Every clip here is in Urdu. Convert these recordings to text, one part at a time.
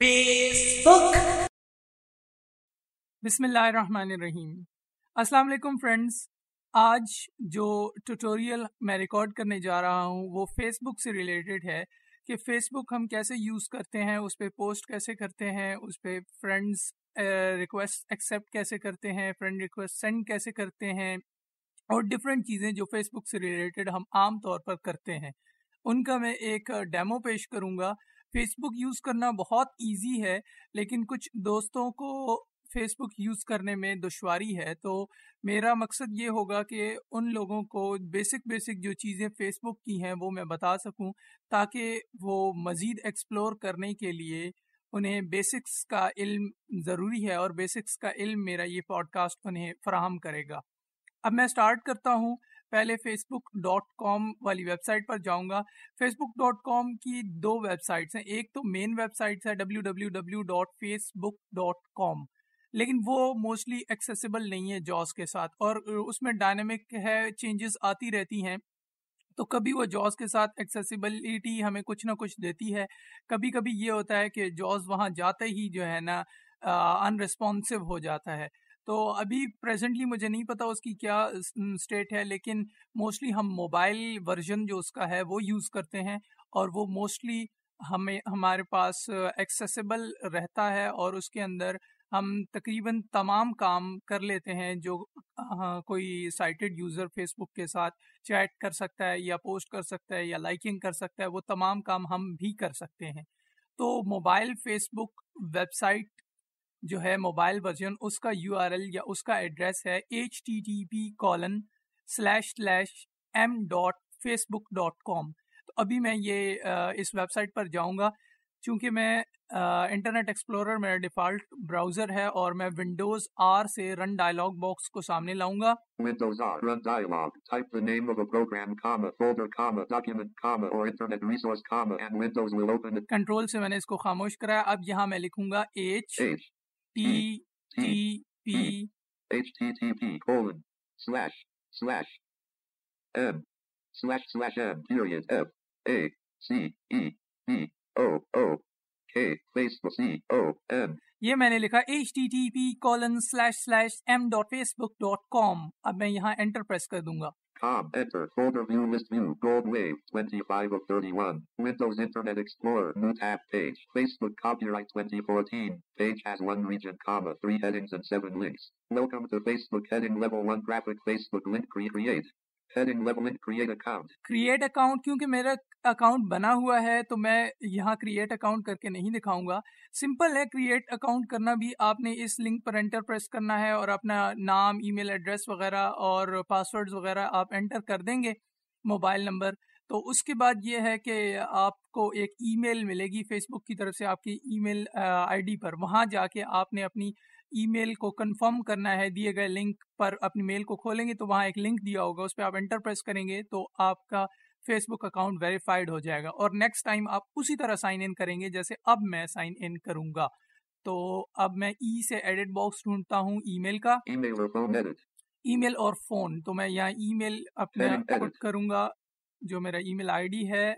بسم اللہ الرحمن الرحیم السلام علیکم فرینڈز آج جو ٹوٹوریل میں ریکارڈ کرنے جا رہا ہوں وہ فیس بک سے ریلیٹڈ ہے کہ فیس بک ہم کیسے یوز کرتے ہیں، اس پہ پوسٹ کیسے کرتے ہیں، اس پہ فرینڈز ریکویسٹ ایکسیپٹ کیسے کرتے ہیں فرینڈ ریکویسٹ سینڈ کیسے کرتے ہیں اور ڈفرینٹ چیزیں جو فیس بک سے ریلیٹڈ ہم عام طور پر کرتے ہیں۔ ان کا میں ایک ڈیمو پیش کروں گا فیس بک یوز کرنا بہت ایزی ہے، لیکن کچھ دوستوں کو فیس بک یوز کرنے میں دشواری ہے۔ تو میرا مقصد یہ ہوگا کہ ان لوگوں کو بیسک بیسک جو چیزیں فیس بک کی ہیں وہ میں بتا سکوں، تاکہ وہ مزید ایکسپلور کرنے کے لیے انہیں بیسکس کا علم ضروری ہے اور بیسکس کا علم میرا یہ پوڈ کاسٹ انہیں فراہم کرے گا۔ اب میں اسٹارٹ کرتا ہوں۔ پہلے فیس بک ڈاٹ کام والی ویب سائٹ پر جاؤں گا۔ فیس بک ڈاٹ کام کی دو ویب سائٹس ہیں۔ ایک تو مین ویب سائٹس ہے W W W dot Facebook dot com لیکن وہ موسٹلی ایکسیسیبل نہیں ہے جاس کے ساتھ، اور اس میں ڈائنامک ہے چینجز آتی رہتی ہیں۔ تو کبھی وہ جاز کے ساتھ ایکسیسیبلٹی ہمیں کچھ نہ کچھ دیتی ہے۔ کبھی کبھی یہ ہوتا ہے کہ جاز وہاں جاتے ہی جو ہے نا ان رسپانسو ہو جاتا ہے۔ تو ابھی پریزنٹلی مجھے نہیں پتا اس کی کیا اسٹیٹ ہے، لیکن موسٹلی ہم موبائل ورژن جو اس کا ہے وہ یوز کرتے ہیں اور وہ موسٹلی ہمیں، ہمارے پاس ایکسیسیبل رہتا ہے اور اس کے اندر ہم تقریباً تمام کام کر لیتے ہیں جو کوئی سائٹڈ یوزر فیس بک کے ساتھ چیٹ کر سکتا ہے یا پوسٹ کر سکتا ہے یا لائکنگ کر سکتا ہے، وہ تمام کام ہم بھی کر سکتے ہیں۔ تو mobile Facebook website جو ہے موبائل ورژن اس کا یو آر ایل یا اس کا ایڈریس ہے H T T P colon slash slash M dot Facebook dot com تو ابھی میں یہ اس ویب سائٹ پر جاؤں گا چونکہ میں انٹرنیٹ ایکسپلورر میرا ڈیفالٹ براؤزر ہے اور میں ونڈوز آر سے رن ڈائلاگ باکس کو سامنے لاؤں گا۔ کنٹرول سے میں نے اس کو خاموش کرایا۔ اب یہاں میں لکھوں گا H T T P HTTP colon slash slash M slash slash M period F A C E B O O K Facebook C O M یہ میں نے لکھا H T T P colon slash slash M dot Facebook dot com اب میں یہاں انٹر پریس کر دوں گا. Com, enter, folder view, list view, gold wave, 25 of 31, Windows Internet Explorer, new tab page, Facebook copyright 2014, page has one region, comma, three headings and seven links. Welcome to Facebook heading level one graphic Facebook link create. Create account کیونکہ میرا اکاؤنٹ بنا ہوا ہے تو میں یہاں کریٹ اکاؤنٹ کر کے نہیں دکھاؤں گا۔ سمپل ہے کریٹ اکاؤنٹ کرنا بھی۔ آپ نے اس لنک پر انٹر پریس کرنا ہے اور اپنا نام ای میل ایڈریس وغیرہ اور پاسورڈ وغیرہ آپ انٹر کر دیں گے موبائل نمبر تو اس کے بعد یہ ہے کہ آپ کو ایک ای میل ملے گی فیس بک کی طرف سے، آپ کی ای میل آئی ڈی پر۔ وہاں جا کے آپ نے اپنی ای میل کو کنفرم کرنا ہے دیے گئے لنک پر اپنی میل کو کھولیں گے تو وہاں ایک لنک دیا ہوگا اس پہ آپ انٹر پریس کریں گے تو آپ کا فیس بک اکاؤنٹ ویریفائڈ ہو جائے گا اور نیکسٹ ٹائم آپ اسی طرح سائن ان کریں گے جیسے اب میں سائن ان کروں گا۔ تو اب میں ای سے ایڈٹ باکس ڈھونڈتا ہوں ای میل کا۔ ای میل اور فون تو میں یہاں ای میل اپنا کروں گا جو میرا ای میل آئی ڈی ہے۔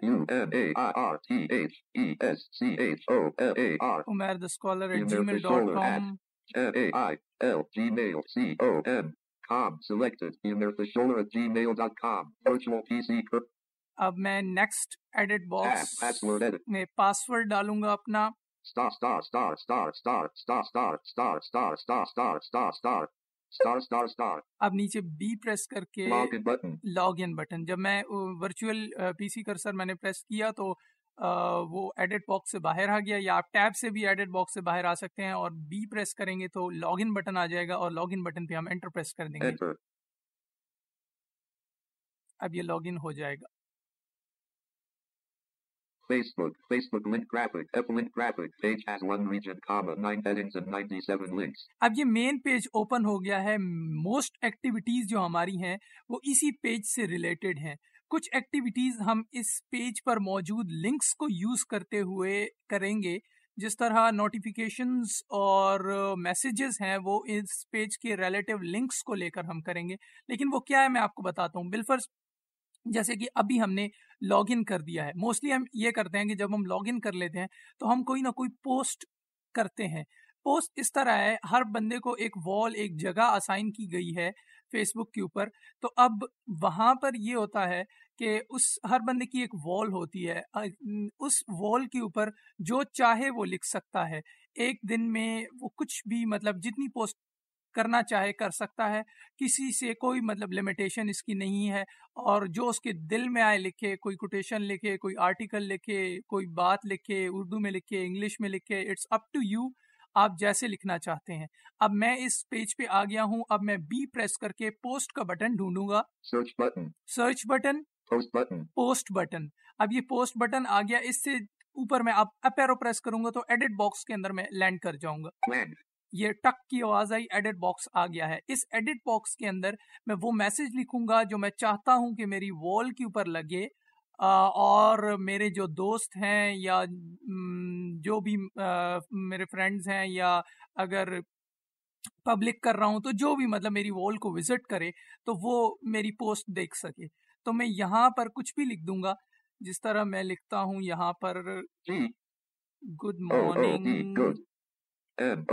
Umair the scholar at gmail dot com اب میں نیکسٹ ایڈٹ باکس میں پاسورڈ ڈالوں گا اپنا اب نیچے بی پریس کر کے لاگ ان بٹن جب میں ورچوئل پی سی کرسر میں نے پریس کیا تو وہ ایڈٹ باکس سے باہر آ گیا یا آپ ٹیب سے بھی ایڈٹ باکس سے باہر آ سکتے ہیں اور بی پریس کریں گے تو لاگ ان بٹن آ جائے گا اور لاگ ان بٹن پہ ہم انٹر پریس کر دیں گے۔ اب یہ لاگ ان ہو جائے گا۔ Facebook, Facebook link graphic, F link graphic, page has one region, comma, nine headings and 97 links. اب یہ مین پیج اوپن ہو گیا ہے۔ موسٹ ایکٹیویٹیز جو ہماری ہیں وہ اسی پیج سے ریلیٹڈ ہیں۔ کچھ ایکٹیویٹیز ہم اس پیج پر موجود لنکس کو یوز کرتے ہوئے کریں گے۔ جس طرح نوٹیفیکیشنز اور میسیجز ہیں، وہ اس پیج کے ریلیٹیو لنکس کو لے کر ہم کریں گے۔ لیکن وہ کیا ہے، میں آپ کو بتاتا ہوں۔ بالفرض جیسے کہ ابھی ہم نے لاگ ان کر دیا ہے۔ موسٹلی ہم یہ کرتے ہیں کہ جب ہم لاگ ان کر لیتے ہیں تو ہم کوئی نہ کوئی پوسٹ کرتے ہیں۔ پوسٹ اس طرح ہے، ہر بندے کو ایک وال ایک جگہ اسائن کی گئی ہے۔ فیس بک کے اوپر، تو اب وہاں پر یہ ہوتا ہے کہ اس، ہر بندے کی ایک وال ہوتی ہے اس وال کے اوپر جو چاہے وہ لکھ سکتا ہے۔ ایک دن میں وہ کچھ بھی مطلب جتنی پوسٹ کرنا چاہے کر سکتا ہے، کسی سے کوئی مطلب لمیٹیشن اس کی نہیں ہے۔ اور جو اس کے دل میں آئے لکھے، کوئی کوٹیشن لکھے، کوئی آرٹیکل لکھے، کوئی بات لکھے، اردو میں لکھے، انگلش میں لکھے اٹس اپ ٹو یو آپ جیسے لکھنا چاہتے ہیں۔ اب میں اس پیج پہ آ گیا ہوں۔ اب میں بی پریس کر کے پوسٹ کا بٹن ڈھونڈوں گا۔ سرچ بٹن پوسٹ بٹن اب یہ پوسٹ بٹن آ گیا۔ اس سے اوپر میں اب اپیرو پریس کروں گا تو ایڈٹ باکس کے اندر میں لینڈ کر جاؤں گا۔ یہ ٹک کی آواز آئی ایڈٹ باکس آ گیا ہے۔ اس ایڈٹ باکس کے اندر میں وہ میسج لکھوں گا جو میں چاہتا ہوں کہ میری وال کے اوپر لگے۔ اور میرے جو دوست ہیں یا جو بھی میرے فرینڈز ہیں یا اگر پبلک کر رہا ہوں تو جو بھی مطلب میری وال کو وزٹ کرے تو وہ میری پوسٹ دیکھ سکے تو میں یہاں پر کچھ بھی لکھ دوں گا جس طرح میں لکھتا ہوں یہاں پر good morning M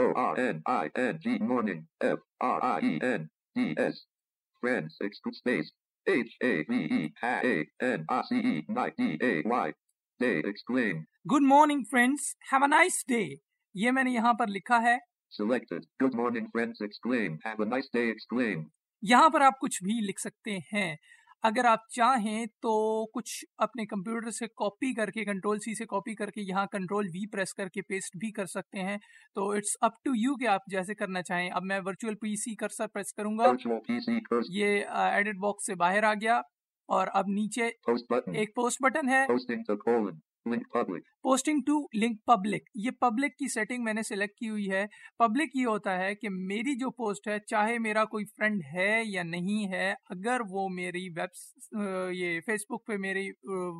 O R N I N G morning F R I E N D S friends space H A V E A N I C E night D A Y day explain Good morning friends have a nice day یہ میں نے یہاں پر لکھا ہے Selected Good morning friends explain have a nice day explain یہاں پر آپ کچھ بھی لکھ سکتے ہیں اگر آپ چاہیں تو کچھ اپنے کمپیوٹر سے کاپی کر کے کنٹرول سی سے کاپی کر کے یہاں کنٹرول وی پریس کر کے پیسٹ بھی کر سکتے ہیں۔ تو اٹس اپ ٹو یو کہ آپ جیسے کرنا چاہیں۔ اب میں virtual P C cursor press کروں گا۔ یہ ایڈٹ باکس سے باہر آ گیا اور اب نیچے ایک پوسٹ بٹن ہے۔ پوسٹنگ ٹو لنک پبلک یہ پبلک کی سیٹنگ میں نے سلیکٹ کی ہوئی ہے۔ پبلک یہ ہوتا ہے کہ میری جو پوسٹ ہے، چاہے میرا کوئی فرینڈ ہے یا نہیں ہے، اگر وہ میری ویب یہ فیس بک پہ میری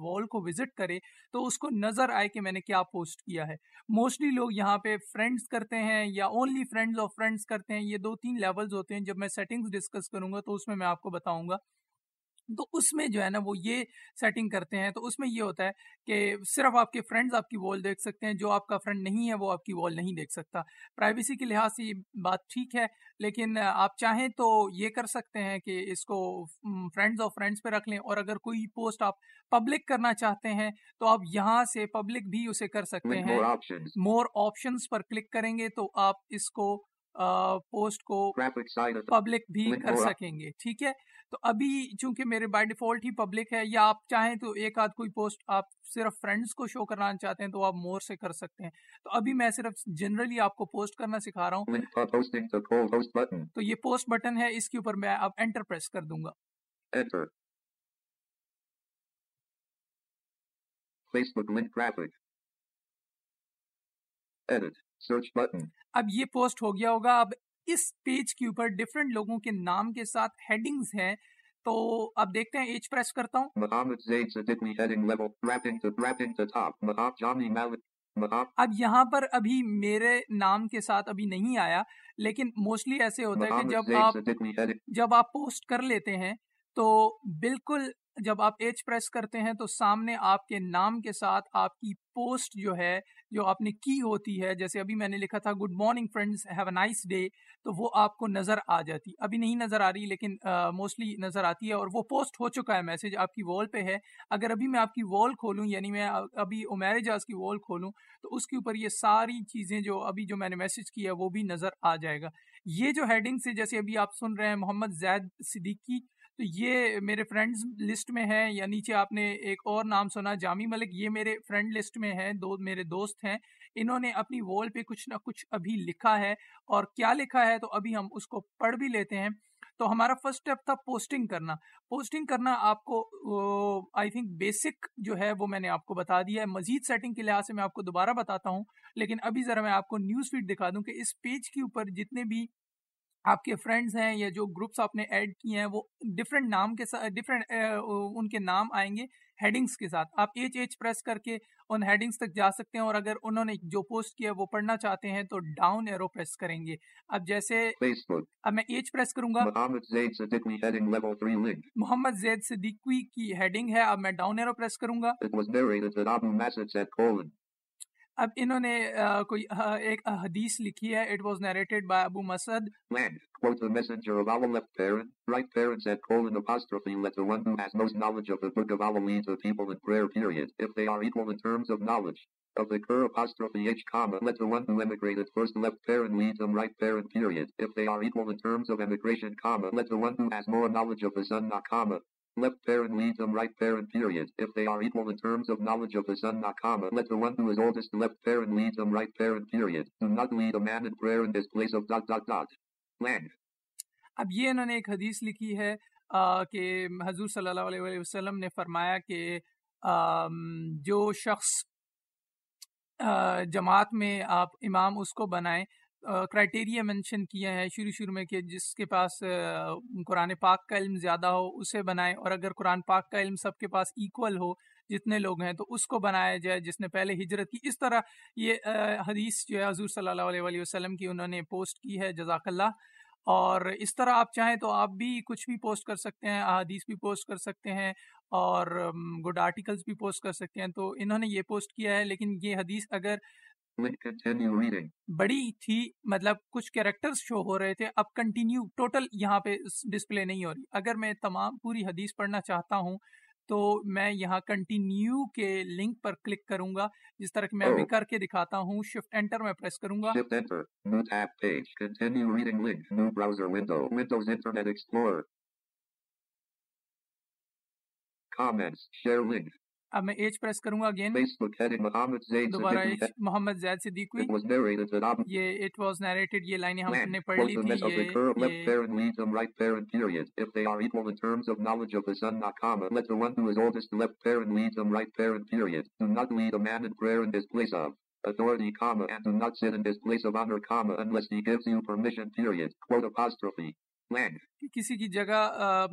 وال کو وزٹ کرے، تو اس کو نظر آئے کہ میں نے کیا پوسٹ کیا ہے۔ موسٹلی لوگ یہاں پہ فرینڈس کرتے ہیں یا اونلی فرینڈز آف فرینڈس کرتے ہیں۔ یہ دو تین لیولز ہوتے ہیں۔ جب میں سیٹنگز ڈسکس کروں گا تو اس میں میں آپ کو بتاؤں گا۔ تو اس میں جو ہے نا وہ یہ سیٹنگ کرتے ہیں۔ تو اس میں یہ ہوتا ہے کہ صرف آپ کے فرینڈز آپ کی وال دیکھ سکتے ہیں جو آپ کا فرینڈ نہیں ہے وہ آپ کی وال نہیں دیکھ سکتا۔ پرائیویسی کے لحاظ سے یہ بات ٹھیک ہے لیکن آپ چاہیں تو یہ کر سکتے ہیں کہ اس کو فرینڈز اور فرینڈز پہ رکھ لیں۔ اور اگر کوئی پوسٹ آپ پبلک کرنا چاہتے ہیں تو آپ یہاں سے پبلک بھی اسے کر سکتے ہیں۔ مور آپشنس پر کلک کریں گے تو آپ اس کو پوسٹ کو پبلک بھی کر سکیں گے ٹھیک ہے؟ تو ابھی چونکہ میرے بائی ڈیفالٹ ہی پبلک ہے یا آپ چاہیں تو ایک آدھ کوئی پوسٹ آپ صرف فرینڈس کو شو کرنا چاہتے ہیں تو آپ مور سے کر سکتے ہیں۔ تو ابھی میں صرف جنرلی آپ کو پوسٹ کرنا سکھا رہا ہوں۔ تو یہ پوسٹ بٹن ہے اس کے اوپر میں اب انٹر پریس کر دوں گا۔ اب یہ پوسٹ ہو گیا ہوگا۔ اب اس پیج کے اوپر ڈفرینٹ لوگوں کے نام کے ساتھ ہیڈنگز ہیں۔ تو اب دیکھتے ہیں ایج پریس کرتا ہوں۔ اب یہاں پر ابھی میرے نام کے ساتھ ابھی نہیں آیا لیکن موسٹلی ایسے ہوتا ہے کہ جب آپ جب آپ پوسٹ کر لیتے ہیں تو بالکل جب آپ ایچ پریس کرتے ہیں تو سامنے آپ کے نام کے ساتھ آپ کی پوسٹ جو ہے، جو آپ نے کی ہوتی ہے، جیسے ابھی میں نے لکھا تھا good morning friends have a nice day تو وہ آپ کو نظر آ جاتی۔ ابھی نہیں نظر آ رہی، لیکن موسٹلی نظر آتی ہے اور وہ پوسٹ ہو چکا ہے میسج آپ کی وال پہ ہے۔ اگر ابھی میں آپ کی وال کھولوں یعنی میں ابھی عمیر جاز کی وال کھولوں، تو اس کے اوپر یہ ساری چیزیں جو ابھی جو میں نے میسج کی ہے، وہ بھی نظر آ جائے گا۔ یہ جو ہیڈنگ سے جیسے ابھی آپ سن رہے ہیں، محمد زید صدیقی تو یہ میرے فرینڈز لسٹ میں ہے یا نیچے آپ نے ایک اور نام سنا، جامی ملک، یہ میرے فرینڈ لسٹ میں ہے دو میرے دوست ہیں۔ انہوں نے اپنی وال پہ کچھ نہ کچھ ابھی لکھا ہے، اور کیا لکھا ہے تو ابھی ہم اس کو پڑھ بھی لیتے ہیں۔ تو ہمارا فرسٹ اسٹیپ تھا پوسٹنگ کرنا۔ پوسٹنگ کرنا آپ کو آئی تھنک بیسک جو ہے وہ میں نے آپ کو بتا دیا ہے۔ مزید سیٹنگ کے لحاظ سے میں آپ کو دوبارہ بتاتا ہوں، لیکن ابھی ذرا میں آپ کو نیوز فیڈ دکھا دوں کہ اس پیج کے اوپر جتنے بھی آپ کے فرینڈز ہیں یا جو گروپس آپ نے ایڈ کیے ہیں وہ ڈفرینٹ نام کے ساتھ ڈفرینٹ ان کے نام آئیں گے ہیڈنگس کے ساتھ۔ آپ ایچ ایچ پریس کر کے ان ہیڈنگس تک جا سکتے ہیں اور اگر انہوں نے جو پوسٹ کیا وہ پڑھنا چاہتے ہیں تو ڈاؤن ایرو پریس کریں گے۔ اب جیسے اب میں ایچ پریس کروں گا۔ محمد زید صدیقی کی ہیڈنگ ہے۔ اب میں ڈاؤن ایرو پریس کروں گا۔ اب انہوں نے کوئی ایک حدیث لکھی ہے اٹ واز نیریٹڈ بائی ابو مسد quote the messenger of Allah left parent, right parent said colon apostrophe let the one who has most knowledge of the book of Allah lead the people in prayer period, if they are equal in terms of knowledge. Of the cur apostrophe h comma let the one who emigrated first left parent lead them right parent period, if they are equal in terms of emigration comma let the one who has more knowledge of the son not comma left parent leads them right parent period. If they are equal in terms of knowledge of the son not comma, let the one who is oldest left parent leads them right parent period. Do not lead a man in prayer in his place of dot dot dot. Land. اب یہ انہوں نے ایک حدیث لکھی ہے کہ حضور صلی اللہ علیہ وسلم نے فرمایا کہ جو شخص جماعت میں آپ امام اس کو بنائیں کرائٹیریا مینشن کیا ہے شروع شروع میں کہ جس کے پاس قرآن پاک کا علم زیادہ ہو اسے بنائیں اور اگر قرآن پاک کا علم سب کے پاس ایکول ہو جتنے لوگ ہیں تو اس کو بنایا جائے جس نے پہلے ہجرت کی۔ اس طرح یہ حدیث جو ہے حضور صلی اللہ علیہ وسلم کی انہوں نے پوسٹ کی ہے، جزاک اللہ۔ اور اس طرح آپ چاہیں تو آپ بھی کچھ بھی پوسٹ کر سکتے ہیں، احادیث بھی پوسٹ کر سکتے ہیں اور گڈ آرٹیکلس بھی پوسٹ کر سکتے ہیں۔ تو انہوں نے یہ پوسٹ کیا ہے، لیکن یہ حدیث اگر بڑی تھی مطلب کچھ کیریکٹرز شو ہو رہے تھے اب کنٹینیو ٹوٹل یہاں پہ ڈسپلے نہیں ہو رہی۔ اگر میں تمام پوری حدیث پڑھنا چاہتا ہوں تو میں یہاں کنٹینیو کے لنک پر کلک کروں گا جس طرح کہ میں ابھی کر کے دکھاتا ہوں شفٹ انٹر میں پریس کروں گا۔ Comments, share link, اب میں ایج پریس کروں گا اگین دوبارہ محمد زید صدیقی یہ اٹ واز نیریٹڈ یہ لائنیں ہم نے پڑھ لی تھی authority comma and do not sit in his place of honor comma unless he gives you permission period quote apostrophe کسی کی جگہ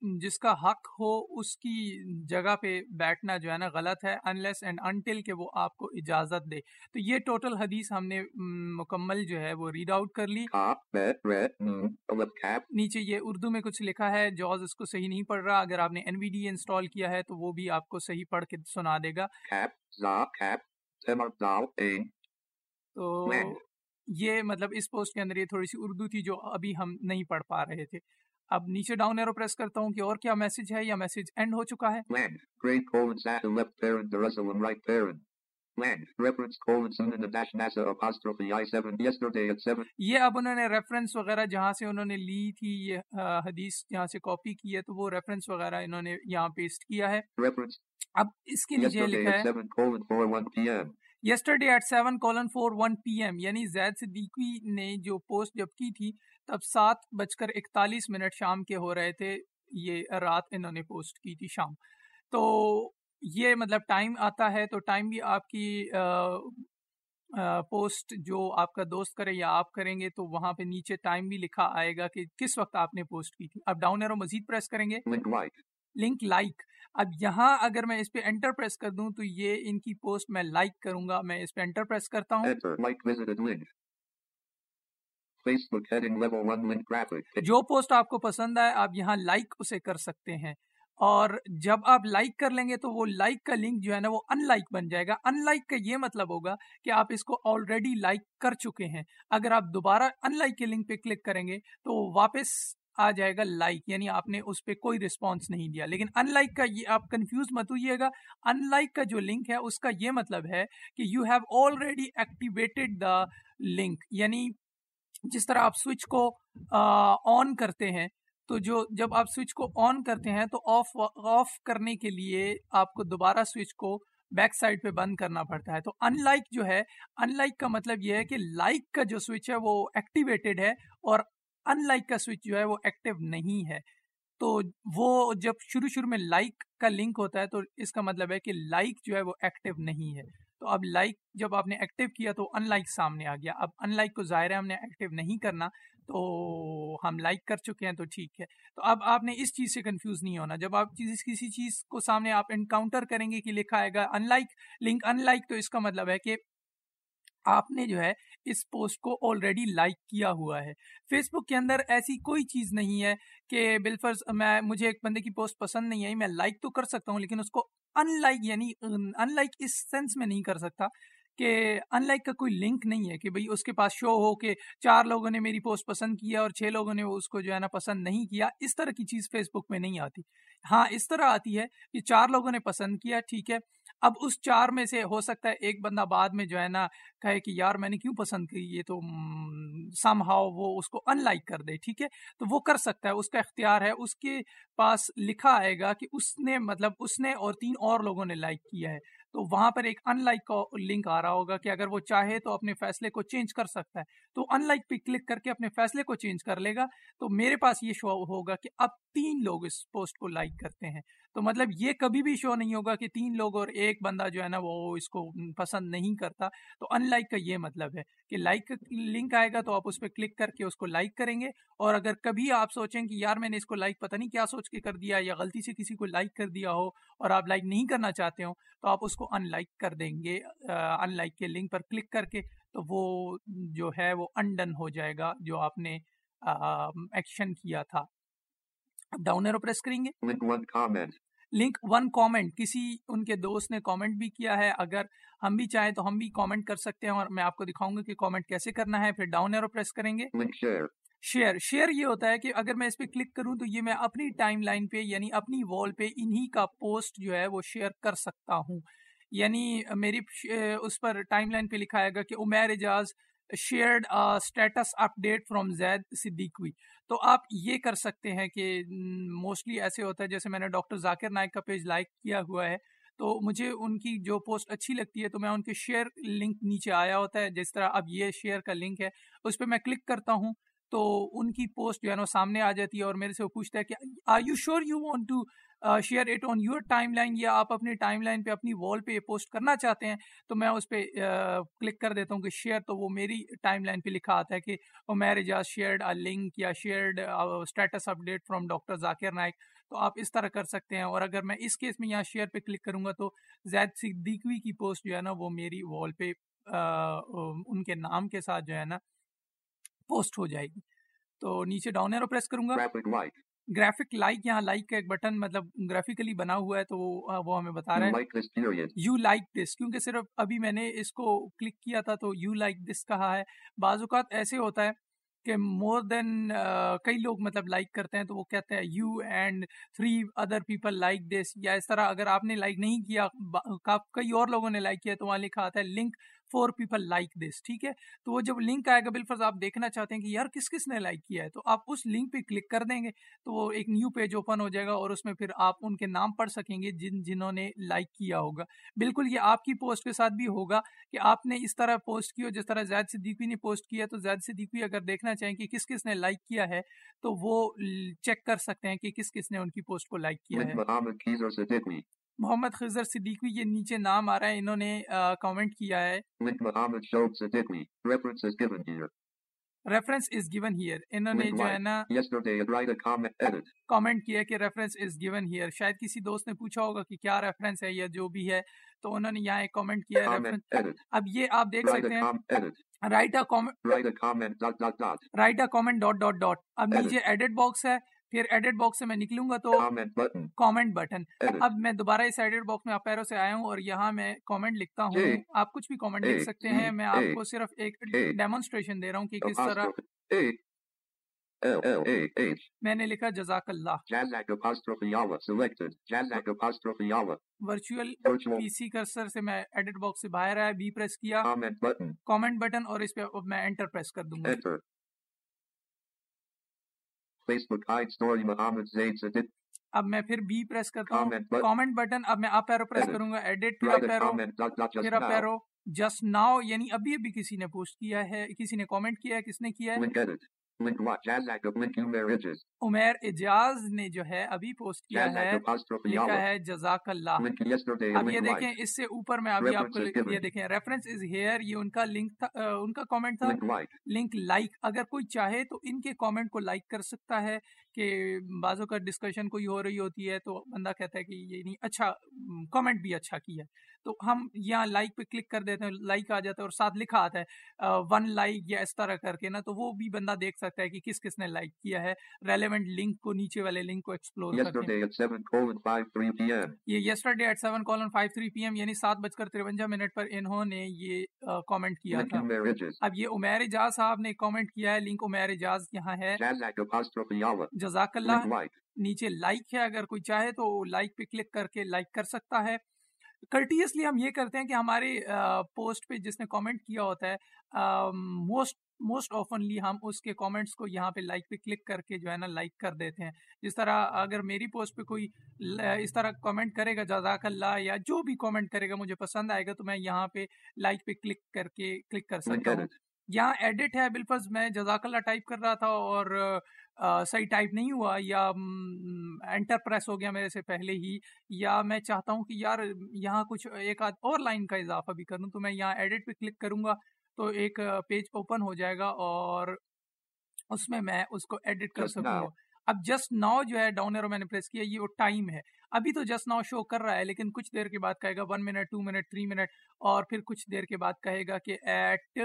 جس کا حق ہو اس کی جگہ پہ بیٹھنا جو ہے نا غلط ہے انلیس اینڈ انٹل کہ وہ آپ کو اجازت دے۔ تو یہ ٹوٹل حدیث ہم نے مکمل جو ہے وہ ریڈ آؤٹ کر لی۔ نیچے یہ اردو میں کچھ لکھا ہے جوز اس کو صحیح نہیں پڑھ رہا۔ اگر آپ نے این وی ڈی انسٹال کیا ہے تو وہ بھی آپ کو صحیح پڑھ کے سنا دے گا۔ تو یہ مطلب اس پوسٹ کے اندر یہ تھوڑی سی اردو تھی جو ابھی ہم نہیں پڑھ پا رہے تھے۔ اب نیچے ڈاؤن ایرو پریس کرتا ہوں کہ اور کیا میسج ہے یا میسج اینڈ ہو چکا ہے۔ یہ اب انہوں نے ریفرنس وغیرہ جہاں سے انہوں نے لی تھی یہ حدیث جہاں سے کاپی کی ہے تو وہ ریفرنس وغیرہ انہوں نے یہاں پیسٹ کیا ہے۔ اب اس کے نیچے لکھا ہے۔ Yesterday at seven colon four one P M یعنی زید صدیقی نے جو پوسٹ جب کی تھی تب سات بج کر اکتالیس منٹ شام کے ہو رہے تھے یہ رات انہوں نے پوسٹ کی تھی شام۔ تو یہ مطلب ٹائم آتا ہے تو ٹائم بھی آپ کی پوسٹ جو آپ کا دوست کرے یا آپ کریں گے تو وہاں پہ نیچے ٹائم بھی لکھا آئے گا کہ کس وقت آپ نے پوسٹ کی تھی۔ اب ڈاؤن ایرو مزید پریس کریں گے۔ لنک لائک اب یہاں اگر میں اس پہ انٹر پریس کر دوں تو یہ ان کی پوسٹ میں لائک کروں گا میں اس پہ انٹر پریس کرتا ہوں۔ جو پوسٹ آپ کو پسند آئے آپ یہاں لائک اسے کر سکتے ہیں۔ اور جب آپ لائک کر لیں گے تو وہ لائک کا لنک جو ہے نا وہ ان لائک بن جائے گا۔ ان لائک کا یہ مطلب ہوگا کہ آپ اس کو آلریڈی لائک کر چکے ہیں۔ اگر آپ دوبارہ ان لائک کے لنک پہ کلک کریں گے تو واپس آ جائے گا لائک یعنی آپ نے اس پہ کوئی رسپانس نہیں دیا۔ لیکن ان لائک کا یہ، آپ کنفیوز مت ہوئیے گا۔ ان لائک کا جو لنک ہے، اس کا یہ مطلب ہے کہ you have already activated the link یعنی جس طرح آپ سوئچ کو آن کرتے ہیں، تو جو جب آپ سوئچ کو آن کرتے ہیں، تو آف آف کرنے کے لیے آپ کو دوبارہ سوئچ کو بیک سائڈ پہ بند کرنا پڑتا ہے۔ تو ان لائک جو ہے ان لائک کا مطلب یہ ہے کہ لائک کا جو سوئچ ہے، وہ ایکٹیویٹیڈ ہے اور ان لائک کا سوئچ جو ہے وہ ایکٹیو نہیں ہے۔ تو وہ جب شروع شروع میں لائک کا لنک ہوتا ہے تو اس کا مطلب ہے کہ لائک جو ہے وہ ایکٹیو نہیں ہے۔ تو اب لائک جب آپ نے ایکٹیو کیا تو ان لائک سامنے آ گیا۔ اب ان لائک کو ظاہر ہے ہم نے ایکٹیو نہیں کرنا تو ہم لائک کر چکے ہیں تو ٹھیک ہے۔ تو اب آپ نے اس چیز سے کنفیوز نہیں ہونا۔ جب آپ چیز کسی چیز کو سامنے آپ انکاؤنٹر کریں گے کہ لکھا آئے گا unlike link unlike تو اس کا مطلب ہے کہ آپ نے جو ہے اس پوسٹ کو آلریڈی لائک کیا ہوا ہے۔ فیس بک کے اندر ایسی کوئی چیز نہیں ہے کہ بالفرض میں، مجھے ایک بندے کی پوسٹ پسند نہیں آئی، میں لائک تو کر سکتا ہوں، لیکن اس کو ان لائک یعنی ان لائک اس سینس میں نہیں کر سکتا۔ کہ ان لائک کا کوئی لنک نہیں ہے کہ بھئی اس کے پاس شو ہو کہ چار لوگوں نے میری پوسٹ پسند کیا اور چھ لوگوں نے اس کو جو ہے نا پسند نہیں کیا، اس طرح کی چیز فیس بک میں نہیں آتی۔ ہاں اس طرح آتی ہے کہ چار لوگوں نے پسند کیا، ٹھیک ہے۔ اب اس چار میں سے ہو سکتا ہے ایک بندہ بعد میں جو ہے نا کہے کہ یار میں نے کیوں پسند کی یہ تو سم ہاؤ وہ اس کو ان لائک کر دے، ٹھیک ہے۔ تو وہ کر سکتا ہے، اس کا اختیار ہے، اس کے پاس لکھا آئے گا کہ اس نے مطلب اس نے اور تین اور لوگوں نے لائک کیا ہے۔ تو وہاں پر ایک ان لائک کا لنک آ رہا ہوگا کہ اگر وہ چاہے تو اپنے فیصلے کو چینج کر سکتا ہے۔ تو ان لائک پہ کلک کر کے اپنے فیصلے کو چینج کر لے گا۔ تو میرے پاس یہ شو ہوگا کہ اب تین لوگ اس پوسٹ کو لائک کرتے ہیں۔ تو مطلب یہ کبھی بھی شو نہیں ہوگا کہ تین لوگ اور ایک بندہ جو ہے نا وہ اس کو پسند نہیں کرتا۔ تو ان لائک کا یہ مطلب ہے کہ لائک لنک آئے گا تو آپ اس پہ کلک کر کے اس کو لائک کریں گے۔ اور اگر کبھی آپ سوچیں کہ یار میں نے اس کو لائک پتہ نہیں کیا سوچ کے کر دیا یا غلطی سے کسی کو لائک کر دیا ہو اور آپ لائک نہیں کرنا چاہتے ہو تو آپ اس کو ان لائک کر دیں گے ان لائک کے لنک پر کلک کر کے تو وہ جو ہے وہ انڈن ہو جائے گا جو آپ نے ایکشن کیا تھا۔ ڈاؤن ایرو پریس کریں گے۔ لنک ون کامنٹ کسی ان کے دوست نے کامنٹ بھی کیا ہے۔ اگر ہم بھی چاہیں تو ہم بھی کامنٹ کر سکتے ہیں اور میں آپ کو دکھاؤں گا کہ کامنٹ کیسے کرنا ہے۔ پھر ڈاؤن ایرو پریس کریں گے۔ شیئر شیئر یہ ہوتا ہے کہ اگر میں اس پہ کلک کروں تو یہ میں اپنی ٹائم لائن پہ یعنی اپنی وال پہ انہی کا پوسٹ جو ہے وہ شیئر کر سکتا ہوں۔ یعنی میری اس پر ٹائم لائن پہ لکھا ہے گا کہ Umair Ejaz shared status update from Zaid Siddiqui تو آپ یہ کر سکتے ہیں کہ موسٹلی ایسے ہوتا ہے جیسے میں نے ڈاکٹر ذاکر نائک کا پیج لائک کیا ہوا ہے۔ تو مجھے ان کی جو پوسٹ اچھی لگتی ہے تو میں ان کے شیئر لنک نیچے آیا ہوتا ہے۔ جس طرح اب یہ شیئر کا لنک ہے، اس پہ میں کلک کرتا ہوں۔ تو ان کی پوسٹ جو ہے نا سامنے آ جاتی ہے اور میرے سے وہ پوچھتا ہے کہ are you sure you want to share it on your timeline یا آپ اپنی ٹائم لائن پہ اپنی وال پہ یہ پوسٹ کرنا چاہتے ہیں؟ تو میں اس پہ uh, کلک کر دیتا ہوں کہ شیئر تو وہ میری ٹائم لائن پہ لکھا آتا ہے کہ Umair Ejaz shared a link یا shared status update from doctor Zakir Naik تو آپ اس طرح کر سکتے ہیں اور اگر میں اس کیس میں یہاں شیئر پہ کلک کروں گا تو زید صدیقوی کی پوسٹ جو ہے نا وہ میری وال پہ uh, um, ان کے نام کے ساتھ جو ہے نا پوسٹ ہو جائے گی۔ تو نیچے ڈاؤن ایرو پریس کروں گا۔ گرافک لائک یہاں لائک کا ایک بٹن مطلب گرافیکلی بنا ہوا ہے تو وہ ہمیں بتا رہا ہے۔ یو لائک دس کیونکہ صرف ابھی میں نے اس کو کلک کیا تھا تو یو لائک دس کہا ہے۔ بعض اوقات ایسے ہوتا ہے کہ مور دین کئی لوگ مطلب لائک کرتے ہیں تو وہ کہتے ہیں you and three other people like this یا اس طرح اگر آپ نے لائک نہیں کیا کئی اور لوگوں نے لائک کیا تو وہاں لکھا آتا ہے link four people like this ٹھیک ہے؟ تو وہ جب لنک آئے گا بالفرض آپ دیکھنا چاہتے ہیں کہ یار کس کس نے لائک کیا ہے تو آپ اس لنک پہ کلک کر دیں گے تو وہ ایک نیو پیج اوپن ہو جائے گا اور اس میں پھر آپ ان کے نام پڑھ سکیں گے جن جنہوں نے لائک کیا ہوگا۔ بالکل یہ آپ کی پوسٹ کے ساتھ بھی ہوگا کہ آپ نے اس طرح پوسٹ کی ہو جس طرح زید صدیقی نے پوسٹ کیا تو زید صدیقی اگر دیکھنا چاہیں کہ کس کس نے لائک کیا ہے تو وہ چیک کر سکتے ہیں کہ کس کس نے ان کی پوسٹ کو لائک کیا ہے۔ محمد خضر صدیقی یہ نیچے نام آ رہا ہے انہوں نے کامنٹ کیا ہے۔ ریفرنس از گیون ہیئر انہوں نے جو ہے نا کامنٹ کیا کہ ریفرنس از گیون ہیئر شاید کسی دوست نے پوچھا ہوگا کہ کیا ریفرنس ہے یا جو بھی ہے تو انہوں نے یہاں ایک کامنٹ کیا ہے اب یہ آپ دیکھ سکتے ہیں۔ Write a comment write a comment dot dot dot اب نیچے ایڈٹ باکس ہے۔ پھر ایڈٹ باکس سے میں نکلوں گا تو کامنٹ بٹن اب میں دوبارہ اس ایڈٹ باکس میں اپیرو سے آیا ہوں اور یہاں میں کامنٹ لکھتا ہوں. آپ کچھ بھی کامنٹ لکھ سکتے ہیں میں آپ کو صرف ایک ڈیمونسٹریشن دے رہا ہوں کہ کس طرح میں نے لکھا جزاک اللہ. ورچوئل پی سی کرسر سے میں ایڈٹ باکس سے باہر آیا بی پریس کیا. کامنٹ بٹن اور اس پہ میں انٹر پریس کر دوں گا. اب میں پھر بی پریس کرتا ہوں۔ کامنٹ بٹن اب میں اپ ایرو پریس کروں گا۔ ایڈٹ پھر اپ ایرو پھر اپ ایرو جسٹ ناؤ یعنی ابھی ابھی کسی نے پوسٹ کیا ہے کسی نے کامنٹ کیا ہے کس نے کیا ہے؟ عمیر اجاز نے جو ہے ابھی پوسٹ کیا ہے لکھا. ہے جزاک اللہ. اب یہ دیکھیں. اس سے اوپر میں ابھی آپ کو. یہ دیکھیں ریفرنس از ہیئر یہ ان کا لنک تھا ان کا کامنٹ تھا. لنک لائک اگر کوئی چاہے تو ان کے کامنٹ کو لائک کر سکتا ہے کہ بعضوں کا ڈسکشن کوئی ہو رہی ہوتی ہے تو بندہ کہتا ہے کہ یہ نہیں اچھا کامنٹ بھی اچھا کیا ہے تو ہم یہاں لائک پہ کلک کر دیتے ہیں لائک آ جاتا ہے اور ساتھ لکھا آتا ہے ون لائک یا اس طرح کر کے نا تو وہ بھی بندہ دیکھ سکتا ہے کہ کس کس نے لائک کیا ہے ریلیونٹ لنک کو نیچے والے لنک کو ایکسپلور کر کے Yesterday at 7 colon 5 3 p.m. یہ yesterday at seven colon five three P M یعنی سات بج کر ترونجا منٹ پر انہوں نے یہ کامنٹ کیا تھا. اب یہ عمیر اجاز صاحب نے کامنٹ کیا ہے لنک عمیر اجاز یہاں ہے. جزاک اللہ. نیچے لائک ہے اگر کوئی چاہے تو لائک پہ کلک کر کے لائک کر سکتا ہے کرٹیسلی ہم یہ کرتے ہیں کہ ہمارے پوسٹ پہ جس نے کامنٹ کیا ہوتا ہے موسٹ موسٹ آفنلی ہم اس کے کامنٹس کو یہاں پہ لائک پہ کلک کر کے جو ہے نا لائک کر دیتے ہیں جس طرح اگر میری پوسٹ پہ کوئی اس طرح کامنٹ کرے گا جزاک اللہ یا جو بھی کامنٹ کرے گا مجھے پسند آئے گا تو میں یہاں پہ لائک پہ کلک کر کے کلک کر سکتا ہوں. یہاں ایڈٹ ہے بالفظ میں جزاک اللہ ٹائپ کر رہا تھا اور صحیح ٹائپ نہیں ہوا یا انٹر پریس ہو گیا میرے سے پہلے ہی یا میں چاہتا ہوں کہ یار یہااں کچھ ایک آدھ اور لائن کا اضافہ بھی کروں تو میں یہاں ایڈٹ پہ کلک کروں گا تو ایک پیج اوپن ہو جائے گا اور اس میں میں اس کو ایڈٹ کر سکوں. گا اب جسٹ ناؤ جو ہے ڈاؤن ایرو میں نے پریس کیا یہ وہ ٹائم ہے ابھی تو جسٹ ناؤ شو کر رہا ہے لیکن کچھ دیر کے بعد کہے گا one minute two minute three minute اور پھر کچھ دیر کے بعد کہے گا کہ at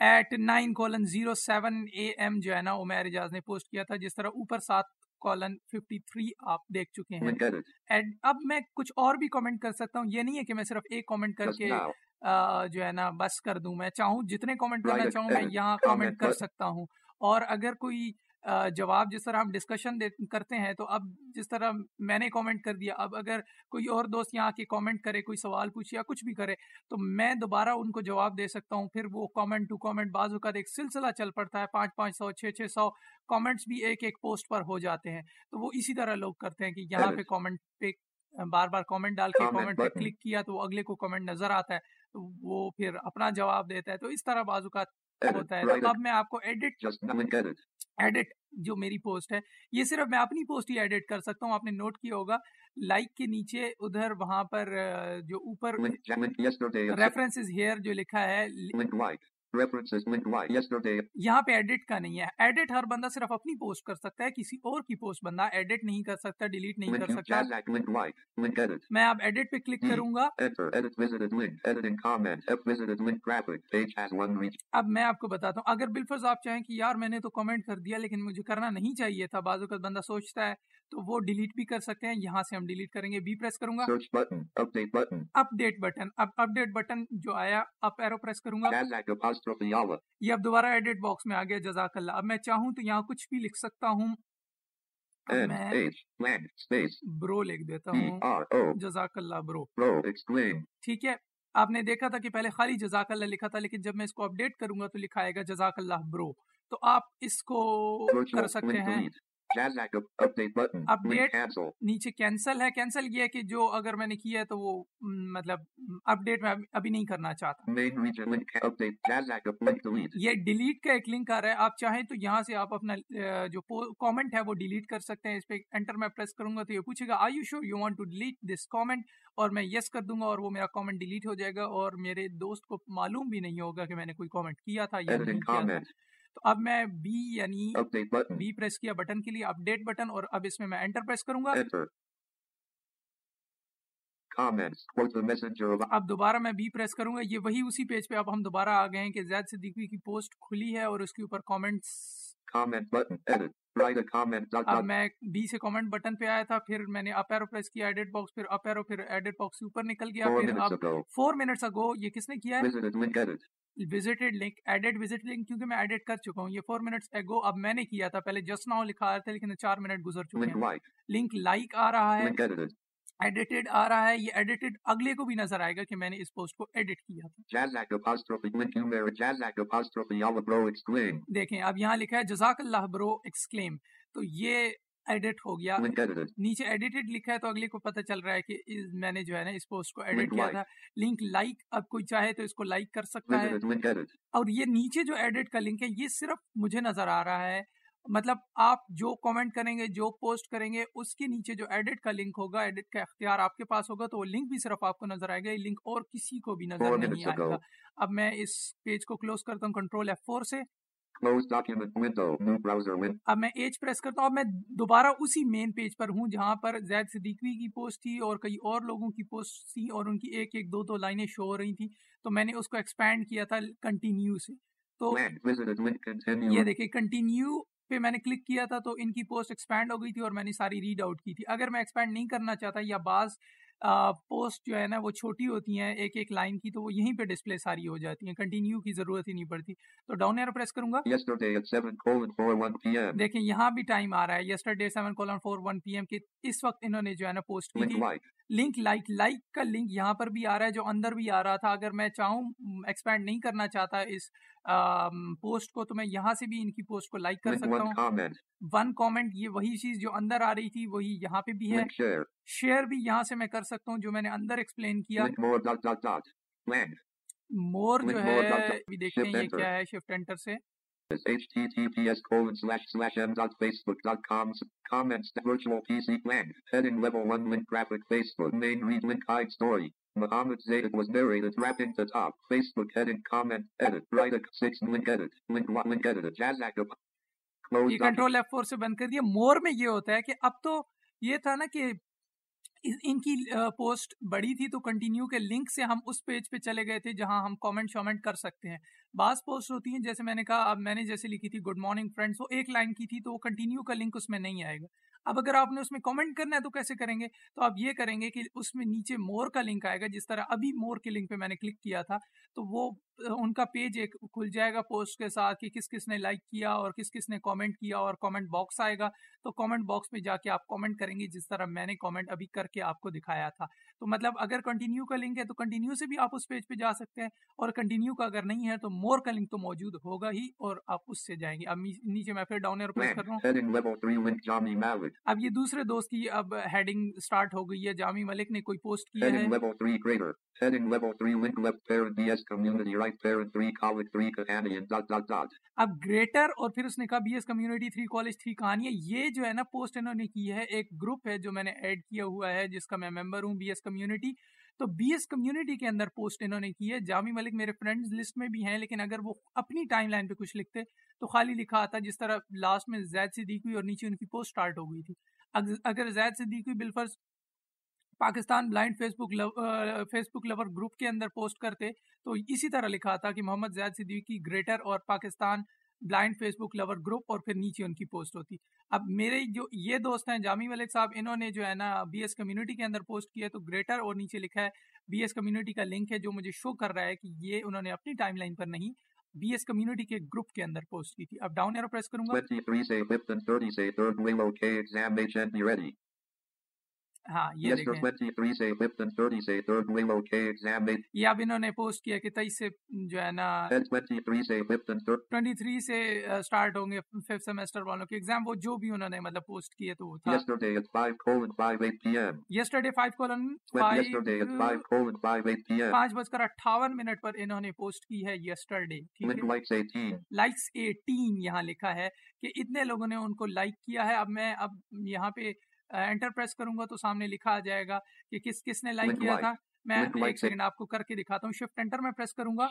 at nine colon zero seven A M جو ہے نا عمیر اجاز نے پوسٹ کیا تھا جس طرح اوپر سات کالن ففٹی تھری آپ دیکھ چکے ہیں۔ اب میں کچھ اور بھی کامنٹ کر سکتا ہوں۔ یہ نہیں ہے کہ میں صرف ایک کامنٹ کر کے جو ہے نا بس کر دوں۔ میں چاہوں جتنے کامنٹ کرنا چاہوں میں یہاں کامنٹ کر. سکتا ہوں۔ اور اگر کوئی جواب جس طرح ہم ڈسکشن کرتے ہیں تو اب جس طرح میں نے کامنٹ کر دیا اب اگر کوئی اور دوست یہاں کے کامنٹ کرے کوئی سوال پوچھے یا کچھ بھی کرے تو میں دوبارہ ان کو جواب دے سکتا ہوں پھر وہ کامنٹ ٹو کامنٹ بعض اوقات ایک سلسلہ چل پڑتا ہے پانچ پانچ سو چھ چھ سو کامنٹس بھی ایک ایک پوسٹ پر ہو جاتے ہیں تو وہ اسی طرح لوگ کرتے ہیں کہ یہاں پہ. کامنٹ پہ بار بار کامنٹ ڈال کے کامنٹ پہ button. کلک کیا تو وہ اگلے کو کامنٹ نظر آتا ہے تو وہ پھر اپنا جواب دیتا ہے تو اس طرح بعض اوقات. ہوتا ہے اب میں آپ کو ایڈٹ. ایڈٹ جو میری پوسٹ ہے یہ صرف میں اپنی پوسٹ ہی ایڈٹ کر سکتا ہوں آپ نے نوٹ کیا ہوگا لائک کے نیچے ادھر وہاں پر جو اوپر Link. ja- Link yesterday at reference here جو لکھا ہے یہاں پہ ایڈٹ کا نہیں ہے۔ ایڈٹ ہر بندہ صرف اپنی پوسٹ کر سکتا ہے کسی اور کی پوسٹ بندہ ایڈٹ نہیں کر سکتا ڈیلیٹ نہیں. کر سکتا. میں اب ایڈٹ پہ کلک Hmm. کروں گا. اب میں آپ کو بتاتا ہوں۔ اگر بالفرض آپ چاہیں کہ یار میں نے تو کامنٹ کر دیا لیکن مجھے کرنا نہیں چاہیے تھا بعض اوقات بندہ سوچتا ہے تو وہ ڈیلیٹ بھی کر سکتے ہیں یہاں سے ہم ڈیلیٹ کریں گے بی پریس کروں گا. اپ ڈیٹ بٹن اب اپ ڈیٹ بٹن جو آیا اپ ایرو پریس کروں گا. یہ اب دوبارہ ایڈٹ باکس میں آ گیا جزاک اللہ اب میں چاہوں تو یہاں کچھ بھی لکھ سکتا ہوں۔ برو لکھ دیتا ہوں۔ جزاک اللہ برو ٹھیک ہے آپ نے دیکھا تھا کہ پہلے خالی جزاک اللہ لکھا تھا لیکن جب میں اس کو اپڈیٹ کروں گا تو لکھا آئے گا جزاک اللہ برو تو آپ اس کو کر سکتے ہیں۔ Cancel. نیچے کینسل ہے. کینسل یہ ہے کہ جو اگر میں نے کیا ہے تو وہ مطلب اپڈیٹ میں ابھی- نہیں کرنا چاہتا۔ یہ ڈیلیٹ کا ایک لنک آ رہا ہے۔ آپ چاہیں تو یہاں سے آپ اپنا جو کامنٹ ہے وہ ڈیلیٹ کر سکتے ہیں۔ اس پہ انٹر میں پریس کروں گا تو یہ پوچھے گا I you sure you want to delete this comment اور میں یس کر دوں گا اور وہ میرا کامنٹ ڈیلیٹ ہو جائے گا اور میرے دوست کو معلوم بھی نہیں ہوگا کہ میں نے کوئی کامنٹ کیا تھا یا نہیں کیا تھا۔ تو اب میں بی یعنی بی پریس کیا بٹن کے لیے اپڈیٹ بٹن اور اب اس میں میں انٹر پریس کروں گا۔ اب دوبارہ میں بی پریس کروں گا۔ یہ وہی اسی پیج پہ اب ہم دوبارہ آ گئے ہیں کہ زید صدیقی کی پوسٹ کھلی ہے اور اس کے اوپر کامنٹس اب میں بی سے کامنٹ بٹن پہ آیا تھا پھر میں نے اپ ایرو پریس کیا ایڈٹ باکس پھر اپ ایرو پھر ایڈٹ باکس اوپر نکل گیا۔ پھر اب فور منٹس اگو یہ کس نے کیا ہے؟ Visited link edit visit link کیونکہ میں ایڈٹ کر چکا ہوں یہ فور منٹس اگو اب میں نے کیا تھا پہلے جسٹ ناؤ لکھا رہا تھا لیکن چار منٹ گزر چکے link ہیں۔ like. لنک لائک آ رہا ہے ایڈیٹڈ آ رہا ہے یہ ایڈیٹڈ اگلے کو بھی نظر آئے گا کہ میں نے اس پوسٹ کو ایڈٹ کیا تھا۔ دیکھیں اب یہاں لکھا ہے جزاک اللہ برو ایکسکلیم تو یہ ایڈٹ ہو گیا. نیچے ایڈیٹڈ لکھا ہے تو اگلے کو پتہ چل رہا ہے کہ میں نے جو ہے نا اس پوسٹ کو ایڈٹ کیا. تھا لنک لائک اب کوئی چاہے تو اس کو لائک کر سکتا ہے. اور یہ نیچے جو ایڈٹ کا لنک ہے یہ صرف مجھے نظر آ رہا ہے مطلب آپ جو کامنٹ کریں گے جو پوسٹ کریں گے اس کے نیچے جو ایڈٹ کا لنک ہوگا ایڈٹ کا اختیار آپ کے پاس ہوگا تو وہ لنک بھی صرف آپ کو نظر آئے گا یہ لنک اور کسی کو بھی نظر نہیں آئے. گا اب میں اس پیج کو کلوز کرتا ہوں کنٹرول ایف فور سے Close document window. New browser window. اب میں ایج پریس کرتا ہوں اب میں دوبارہ اسی مین پیج پر ہوں جہاں پر زید صدیقوی کی پوسٹ تھی اور کئی اور لوگوں کی پوسٹ تھی اور ان کی ایک ایک دو دو لائنیں شو ہو رہی تھیں تو میں نے اس کو ایکسپینڈ کیا تھا کنٹینیو سے تو. یہ دیکھیں کنٹینیو پہ میں نے کلک کیا تھا تو ان کی پوسٹ ایکسپینڈ ہو گئی تھی اور میں نے ساری ریڈ آؤٹ کی تھی اگر میں ایکسپینڈ نہیں کرنا چاہتا یا بعض پوسٹ جو ہے نا وہ چھوٹی ہوتی ہیں ایک ایک لائن کی تو وہ یہیں پہ ڈسپلے ساری ہو جاتی ہیں کنٹینیو کی ضرورت ہی نہیں پڑتی۔ تو ڈاؤن ایرو پریس کروں گا۔ Yesterday at 7 colon 4 1 p.m. دیکھیں یہاں بھی ٹائم آ رہا ہے۔ Yesterday seven colon four one P M کے اس وقت انہوں نے جو ہے نا پوسٹ کی تھی. لنک لائک لائک کا لنک یہاں پر بھی آ رہا ہے جو اندر بھی آ رہا تھا۔ اگر میں چاہوں ایکسپینڈ نہیں کرنا چاہتا اس پوسٹ کو تو میں یہاں سے بھی ان کی پوسٹ کو لائک کر سکتا ہوں۔ ون کامنٹ یہ وہی چیز جو اندر آ رہی تھی وہی یہاں پہ بھی ہے۔ شیئر بھی یہاں سے میں کر سکتا ہوں جو میں نے اندر ایکسپلین کیا۔ مور جو ہے دیکھتے ہیں یہ کیا ہے شفٹ انٹر سے۔ Muhammad Zaid was narrated wrapping the top. Facebook heading comment edit write a six link edit link one link act close یہ کنٹرول ایف فور سے بند کر دیا مور میں یہ ہوتا ہے کہ اب تو یہ تھا نا کہ ان کی پوسٹ بڑی تھی تو کنٹینیو کے لنک سے ہم اس پیج پہ چلے گئے تھے جہاں ہم کامنٹ شامنٹ کر سکتے ہیں۔ بعض پوسٹ ہوتی ہیں، جیسے میں نے کہا، اب میں نے جیسے لکھی تھی گڈ مارننگ فرینڈس وہ ایک لائن کی تھی تو وہ کنٹینیو کا لنک اس میں نہیں آئے گا۔ اب اگر آپ نے اس میں کامنٹ کرنا ہے تو کیسے کریں گے؟ تو آپ یہ کریں گے کہ اس میں نیچے مور کا لنک آئے گا، جس طرح ابھی مور کے لنک پہ میں نے کلک کیا تھا، تو وہ، ان کا پیج ایک کھل جائے گا پوسٹ کے ساتھ کہ کس کس نے لائک کیا اور کس کس نے کامنٹ کیا اور کامنٹ باکس آئے گا۔ تو کامنٹ باکس میں جا کے آپ کامنٹ کریں گے، جس طرح میں نے کامنٹ ابھی کر کے آپ کو دکھایا تھا۔ تو مطلب اگر کنٹینیو کا لنک ہے تو کنٹینیو سے بھی آپ اس پیج پہ جا سکتے ہیں اور کنٹینیو کا اگر نہیں ہے تو مور کا لنک تو موجود ہوگا ہی اور آپ اس سے جائیں گے۔ اب نیچے میں پھر ڈاؤن ایئر پریس کر رہا ہوں۔ اب یہ دوسرے دوست کی اب ہیڈنگ سٹارٹ ہو گئی ہے۔ جامی ملک نے کوئی پوسٹ کیا ہے۔ heading level three greater heading level three link left parent BS community right parent three college three Kahanian dot dot dot. اب گریٹر اور پھر اس نے کہا B S community three college three کہانی یہ جو ہے نا پوسٹ انہوں نے کی ہے ایک گروپ ہے جو میں نے ایڈ کیا ہوا ہے جس کا میں ممبر ہوں بی ایس کمیونٹی تو بی ایس کمیونٹی کے اندر پوسٹ انہوں نے کی ہے۔ جامی ملک میرے فرینڈز لسٹ میں بھی ہیں، لیکن اگر وہ اپنی ٹائم لائن پہ کچھ لکھتے تو خالی لکھا آتا جس طرح لاسٹ میں زید صدیقی اور نیچے ان کی پوسٹ سٹارٹ ہو گئی تھی۔ اگر زید صدیقی بالفرض Pakistan blind Facebook Facebook lover group کے اندر پوسٹ کرتے تو اسی طرح لکھا تھا کہ محمد زید صدیقی گریٹر اور Pakistan blind Facebook lover group اور پھر نیچے ان کی پوسٹ ہوتی۔ اب میرے جو یہ دوست ہیں جامی ملک صاحب، انہوں نے جو ہے نا بی ایس کمیونٹی کے اندر پوسٹ کیا تو گریٹر اور نیچے لکھا ہے بی ایس کمیونٹی کا لنک ہے جو مجھے شو کر رہا ہے کہ یہ انہوں نے اپنی ٹائم لائن پر نہیں بی ایس کمیونٹی کے گروپ کے اندر پوسٹ کی تھی۔ اب ڈاؤن ایرو پریس کروں گا۔ ہاں یہ Yes, sir. دیکھیں 23 say Lipton 30 say third Willow K exam H. یہ اب انہوں نے پوسٹ کیا کہ تیئیس سے جو ہے نا Head 23 say Lipton 30 twenty three سے اسٹارٹ ہوں گے ففتھ سیمسٹر والوں کے ایگزام وہ جو بھی انہوں نے مطلب پوسٹ کیے تو وہ تھا yesterday at 5 colon 5 8 p.m. Yesterday five colon Went yesterday at 5 colon 5 8 p.m. پانچ بج کر اٹھاون منٹ پر انہوں نے پوسٹ کی ہے یسٹرڈے ٹھیک Link ہے likes 18. لائکس ایٹین یہاں لکھا ہے کہ اتنے لوگوں نے ان کو لائک کیا ہے اب میں اب یہاں پہ انٹر پریس کروں گا تو سامنے لکھا آ جائے گا کہ کس کس نے لائک کیا. تھا میں ایک سیکنڈ آپ کو کر کے دکھاتا ہوں شفٹ انٹر میں پریس کروں گا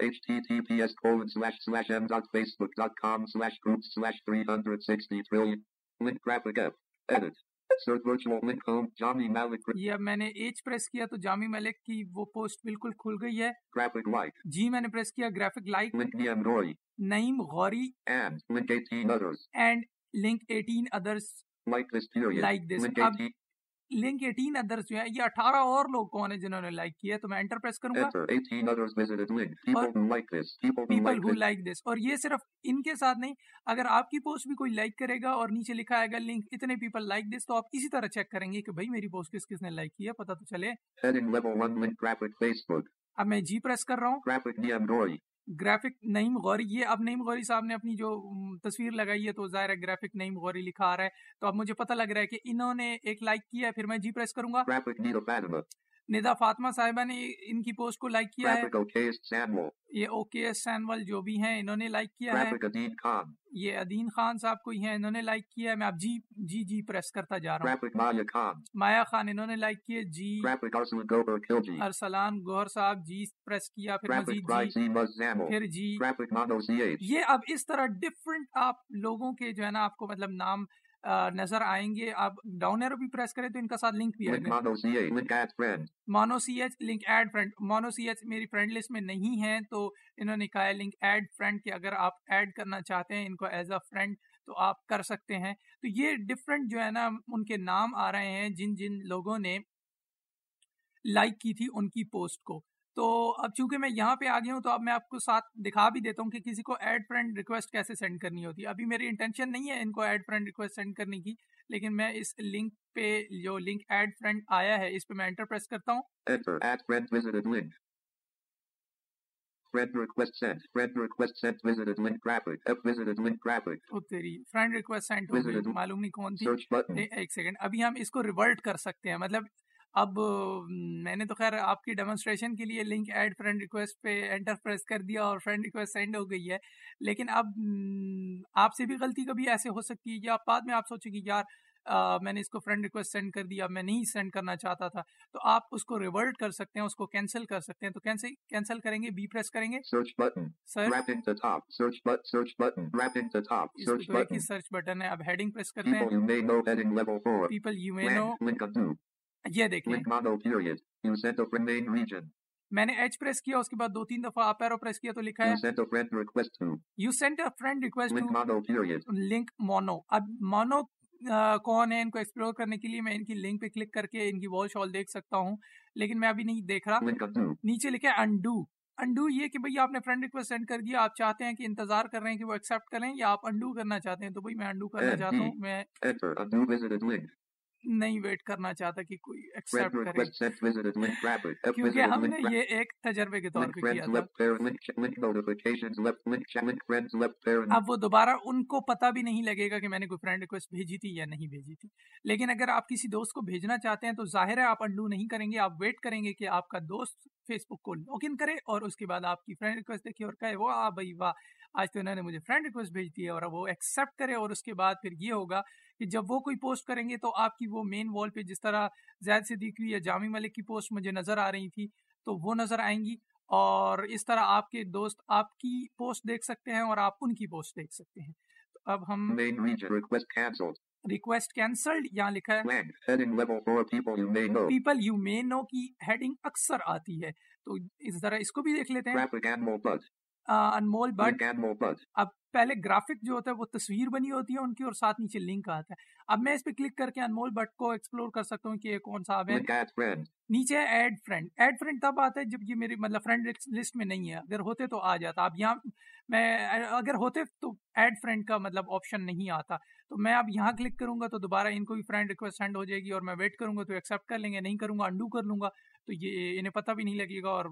https colon slash slash m dot facebook dot com slash groups slash 360 trillion. Link graphic F. Edit. Search virtual link home Johnny Malik gra- یہ میں نے ایج پریس کیا تو جامی ملک کی وہ پوسٹ بالکل کھل گئی ہے graphic like. جی میں نے پریس کیا graphic like Link. Naeem Ghauri And link 18 others. And link eighteen others. Like this اب 18 لنک ایٹین ادرس جو ہے یہ اٹھارہ اور لوگ کون ہیں جنہوں نے لائک کیا تو میں انٹر پریس کروں گا enter. 18 others visited link. People Or- who like this. People who people like ہو this. لائک دس اور یہ صرف ان کے ساتھ نہیں اگر آپ کی پوسٹ بھی کوئی لائک کرے گا اور نیچے لکھا آئے گا لنک اتنے پیپل لائک دس تو آپ اسی طرح چیک کریں گے کہ بھائی میری پوسٹ کس کس نے لائک کی ہے پتہ تو چلے Heading level 1 link graphic Facebook. اب میں جی پریس کر رہا ہوں. گرافک نعیم غوری، یہ اب نعیم غوری صاحب نے اپنی جو تصویر لگائی ہے تو ظاہر ہے گرافک نعیم غوری لکھا آ رہا ہے۔ تو اب مجھے پتہ لگ رہا ہے کہ انہوں نے ایک لائک کیا ہے، پھر میں جی پریس کروں گا۔ ندا فاطمہ صاحبہ نے ان کی پوسٹ کو لائک کیا ہے۔ یہ اوکے ایس سینول جو بھی ہیں انہوں نے لائک کیا ہے۔ یہ ادین خان صاحب کو ہیں انہوں نے لائک کیا ہے۔ میں اب جی جی جی پریس کرتا جا رہا ہوں۔ مایا خان انہوں نے لائک کیا۔ جی۔ ارسلان گوہر صاحب جی پریس کیا۔ پھر مزید جی پھر جی۔ یہ اب اس طرح ڈفرنٹ آپ لوگوں کے جو ہے نا آپ کو مطلب نام نظر آئیں گے آپ ڈاؤن ایرو بھی پریس کریں تو ان کا ساتھ لنک بھی ہے Manu C H link add friend Manu C H میری فرینڈ لسٹ میں نہیں ہے تو انہوں نے کہا ہے لنک ایڈ فرینڈ کہ اگر آپ ایڈ کرنا چاہتے ہیں ان کو ایز اے فرینڈ تو آپ کر سکتے ہیں۔ تو یہ ڈفرینٹ جو ہے نا ان کے نام آ رہے ہیں جن جن لوگوں نے لائک کی تھی ان کی پوسٹ کو۔ تو اب چونکہ میں یہاں پہ آ گیا ہوں تو اب میں آپ کو ساتھ دکھا بھی دیتا ہوں کہ کسی کو ایڈ فرینڈ ریکویسٹ کیسے سینڈ کرنی ہوتی ہے۔ ابھی میری انٹینشن نہیں ہے ان کو ایڈ فرینڈ ریکویسٹ سینڈ کرنے کی لیکن میں اس لنک پہ جو لنک ایڈ فرینڈ آیا ہے اس پہ میں انٹر پریس کرتا ہوں۔ معلوم نہیں کون تھی۔ ایک سیکنڈ ابھی ہم اس کو ریورٹ کر سکتے ہیں۔ مطلب اب میں نے تو خیر آپ کی ڈیمونسٹریشن کے لیے لنک ایڈ فرینڈ ریکویسٹ پہ انٹر پریس کر دیا اور فرینڈ ریکویسٹ سینڈ ہو گئی ہے۔ لیکن اب آپ سے بھی غلطی کبھی ایسے ہو سکتی ہے یا بعد میں آپ سوچیں کہ یار میں نے اس کو فرینڈ ریکویسٹ سینڈ کر دیا میں نہیں سینڈ کرنا چاہتا تھا۔ تو آپ اس کو ریورٹ کر سکتے ہیں اس کو کینسل کر سکتے ہیں۔ تو کینسل کینسل کریں گے؟ بی پریس کریں گے؟ سرچ بٹن ہے۔ اب ہیڈنگ پریس کرتے ہیں۔ پیپل یو مے نو یہ دیکھیں میں نے ایچ پریس کیا اس کے بعد دو تین دفعہ آپ ایرو پریس کیا تو لکھا ہے you sent a friend request link Mono اب مونو کون ہے ان کو ایکسپلور کرنے کے لیے میں ان کی لنک پہ کلک کر کے ان کی وال شال دیکھ سکتا ہوں لیکن میں ابھی نہیں دیکھ رہا نیچے لکھا ہے انڈو انڈو یہ کہ بھائی آپ نے فرینڈ ریکویسٹ سینڈ کر دیا آپ چاہتے ہیں کہ انتظار کر رہے ہیں کہ وہ ایکسپٹ کریں یا آپ انڈو کرنا چاہتے ہیں تو بھائی میں انڈو کرنا چاہتا ہوں میں نہیں ویٹ کرنا چاہتا کہ کوئی ایکسپٹ کرے۔ کیونکہ ہم نے یہ ایک تجربے کے طور پہ کیا تھا۔ اب وہ دوبارہ ان کو پتا بھی نہیں لگے گا کہ میں نے کوئی فرینڈ ریکویسٹ بھیجی تھی یا نہیں بھیجی تھی۔ لیکن اگر آپ کسی دوست کو بھیجنا چاہتے ہیں تو ظاہر ہے آپ انڈو نہیں کریں گے آپ ویٹ کریں گے کہ آپ کا دوست فیس بک کو لاگ ان کرے اور اس کے بعد آپ کی فرینڈ ریکویسٹ دیکھے اور کہے وہ آ بھائی واہ آج تو انہوں نے مجھے فرینڈ ریکویسٹ بھیج دی ہے اور وہ ایکسیپٹ کرے اور اس کے بعد پھر یہ ہوگا کہ جب وہ کوئی پوسٹ کریں گے تو آپ کی وہ مین وال پہ جس طرح زید صدیقی یا جامع ملک کی پوسٹ مجھے نظر آ رہی تھی تو وہ نظر آئیں گی اور اس طرح آپ کے دوست آپ کی پوسٹ دیکھ سکتے ہیں اور آپ ان کی پوسٹ دیکھ سکتے ہیں۔ تو اب ہم ریکویسٹ کینسلڈ یہاں لکھا ہے۔ پیپل یو مے نو کی ہیڈنگ اکثر آتی ہے۔ تو اس طرح اس کو بھی دیکھ لیتے ہیں۔ انمول بٹ اب پہلے گرافک جو ہوتا ہے وہ تصویر بنی ہوتی ہے ان کی اور ساتھ نیچے لنک آتا ہے۔ اب میں اس پہ کلک کر کے انمول بٹ کو ایکسپلور کر سکتا ہوں کہ یہ کون سا ہے۔ نیچے ایڈ فرینڈ ایڈ فرینڈ تب آتا ہے جب یہ میری مطلب فرینڈ لسٹ میں نہیں ہے۔ اگر ہوتے تو آ جاتا۔ اب یہاں میں اگر ہوتے تو ایڈ فرینڈ کا مطلب آپشن نہیں آتا۔ تو میں اب یہاں کلک کروں گا تو دوبارہ ان کو بھی فرینڈ ریکویسٹ سینڈ ہو جائے گی اور میں ویٹ کروں گا تو ایکسیپٹ کر لیں گے نہیں کروں گا انڈو کر لوں گا۔ تو یہ انہیں پتہ بھی نہیں لگے گا اور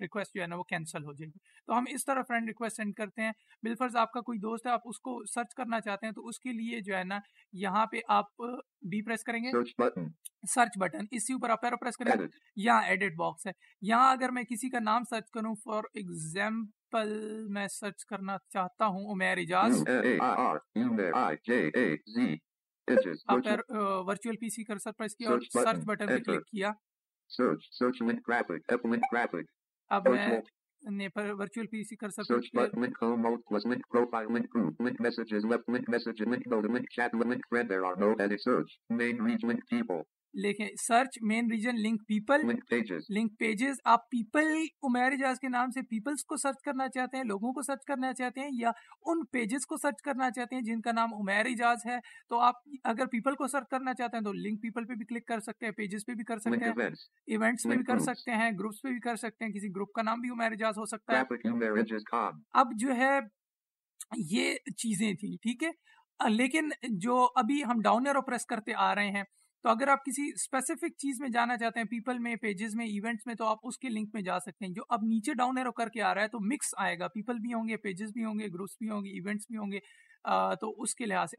ریکویسٹ جو ہے نا وہ کینسل ہو جائے گی۔ تو ہم اس طرح فرینڈ ریکویسٹ سینڈ کرتے ہیں۔ بالفرض آپ کا کوئی دوست ہے آپ اس کو سرچ کرنا چاہتے ہیں تو اس کے لیے جو ہے نا یہاں پہ آپ بی پریس کریں گے۔ سرچ بٹن اس کے اوپر آپ پیرو پریس کریں گے۔ یہاں ایڈٹ باکس ہے۔ یہاں اگر میں کسی کا نام سرچ کروں فار ایگزامپل میں سرچ کرنا چاہتا ہوں عمیر اجاز ورچوئل پی سی کر سر پریس کیا اور سرچ بٹن پہ کلک کیا۔ اب میں ورچوئل پی سی کر سکتا ہوں لیکن search main region link people link pages آپ پیپل عمیر اجاز کے نام سے پیپلز کو سرچ کرنا چاہتے ہیں لوگوں کو سرچ کرنا چاہتے ہیں یا ان پیجز کو سرچ کرنا چاہتے ہیں جن کا نام عمیر اجاز ہے تو آپ اگر پیپل کو سرچ کرنا چاہتے ہیں تو لنک پیپل پہ بھی کلک کر سکتے ہیں پیجز پہ بھی کر سکتے ہیں ایونٹس پہ بھی کر سکتے ہیں گروپس پہ بھی کر سکتے ہیں کسی گروپ کا نام بھی عمیر اجاز ہو سکتا ہے۔ اب جو ہے یہ چیزیں تھیں ٹھیک ہے۔ لیکن جو ابھی ہم ڈاؤن ایرو پریس کرتے آ رہے ہیں تو اگر آپ کسی اسپیسیفک چیز میں جانا چاہتے ہیں پیپل میں پیجز میں ایونٹس میں، تو آپ اس کے لنک میں جا سکتے ہیں، جو اب نیچے ڈاؤن ایرو کر کے آ رہا ہے، تو مکس آئے گا۔ پیپل بھی ہوں گے پیجز بھی ہوں گے گروپس بھی ہوں گے ایونٹس بھی ہوں گے۔ تو اس کے لحاظ سے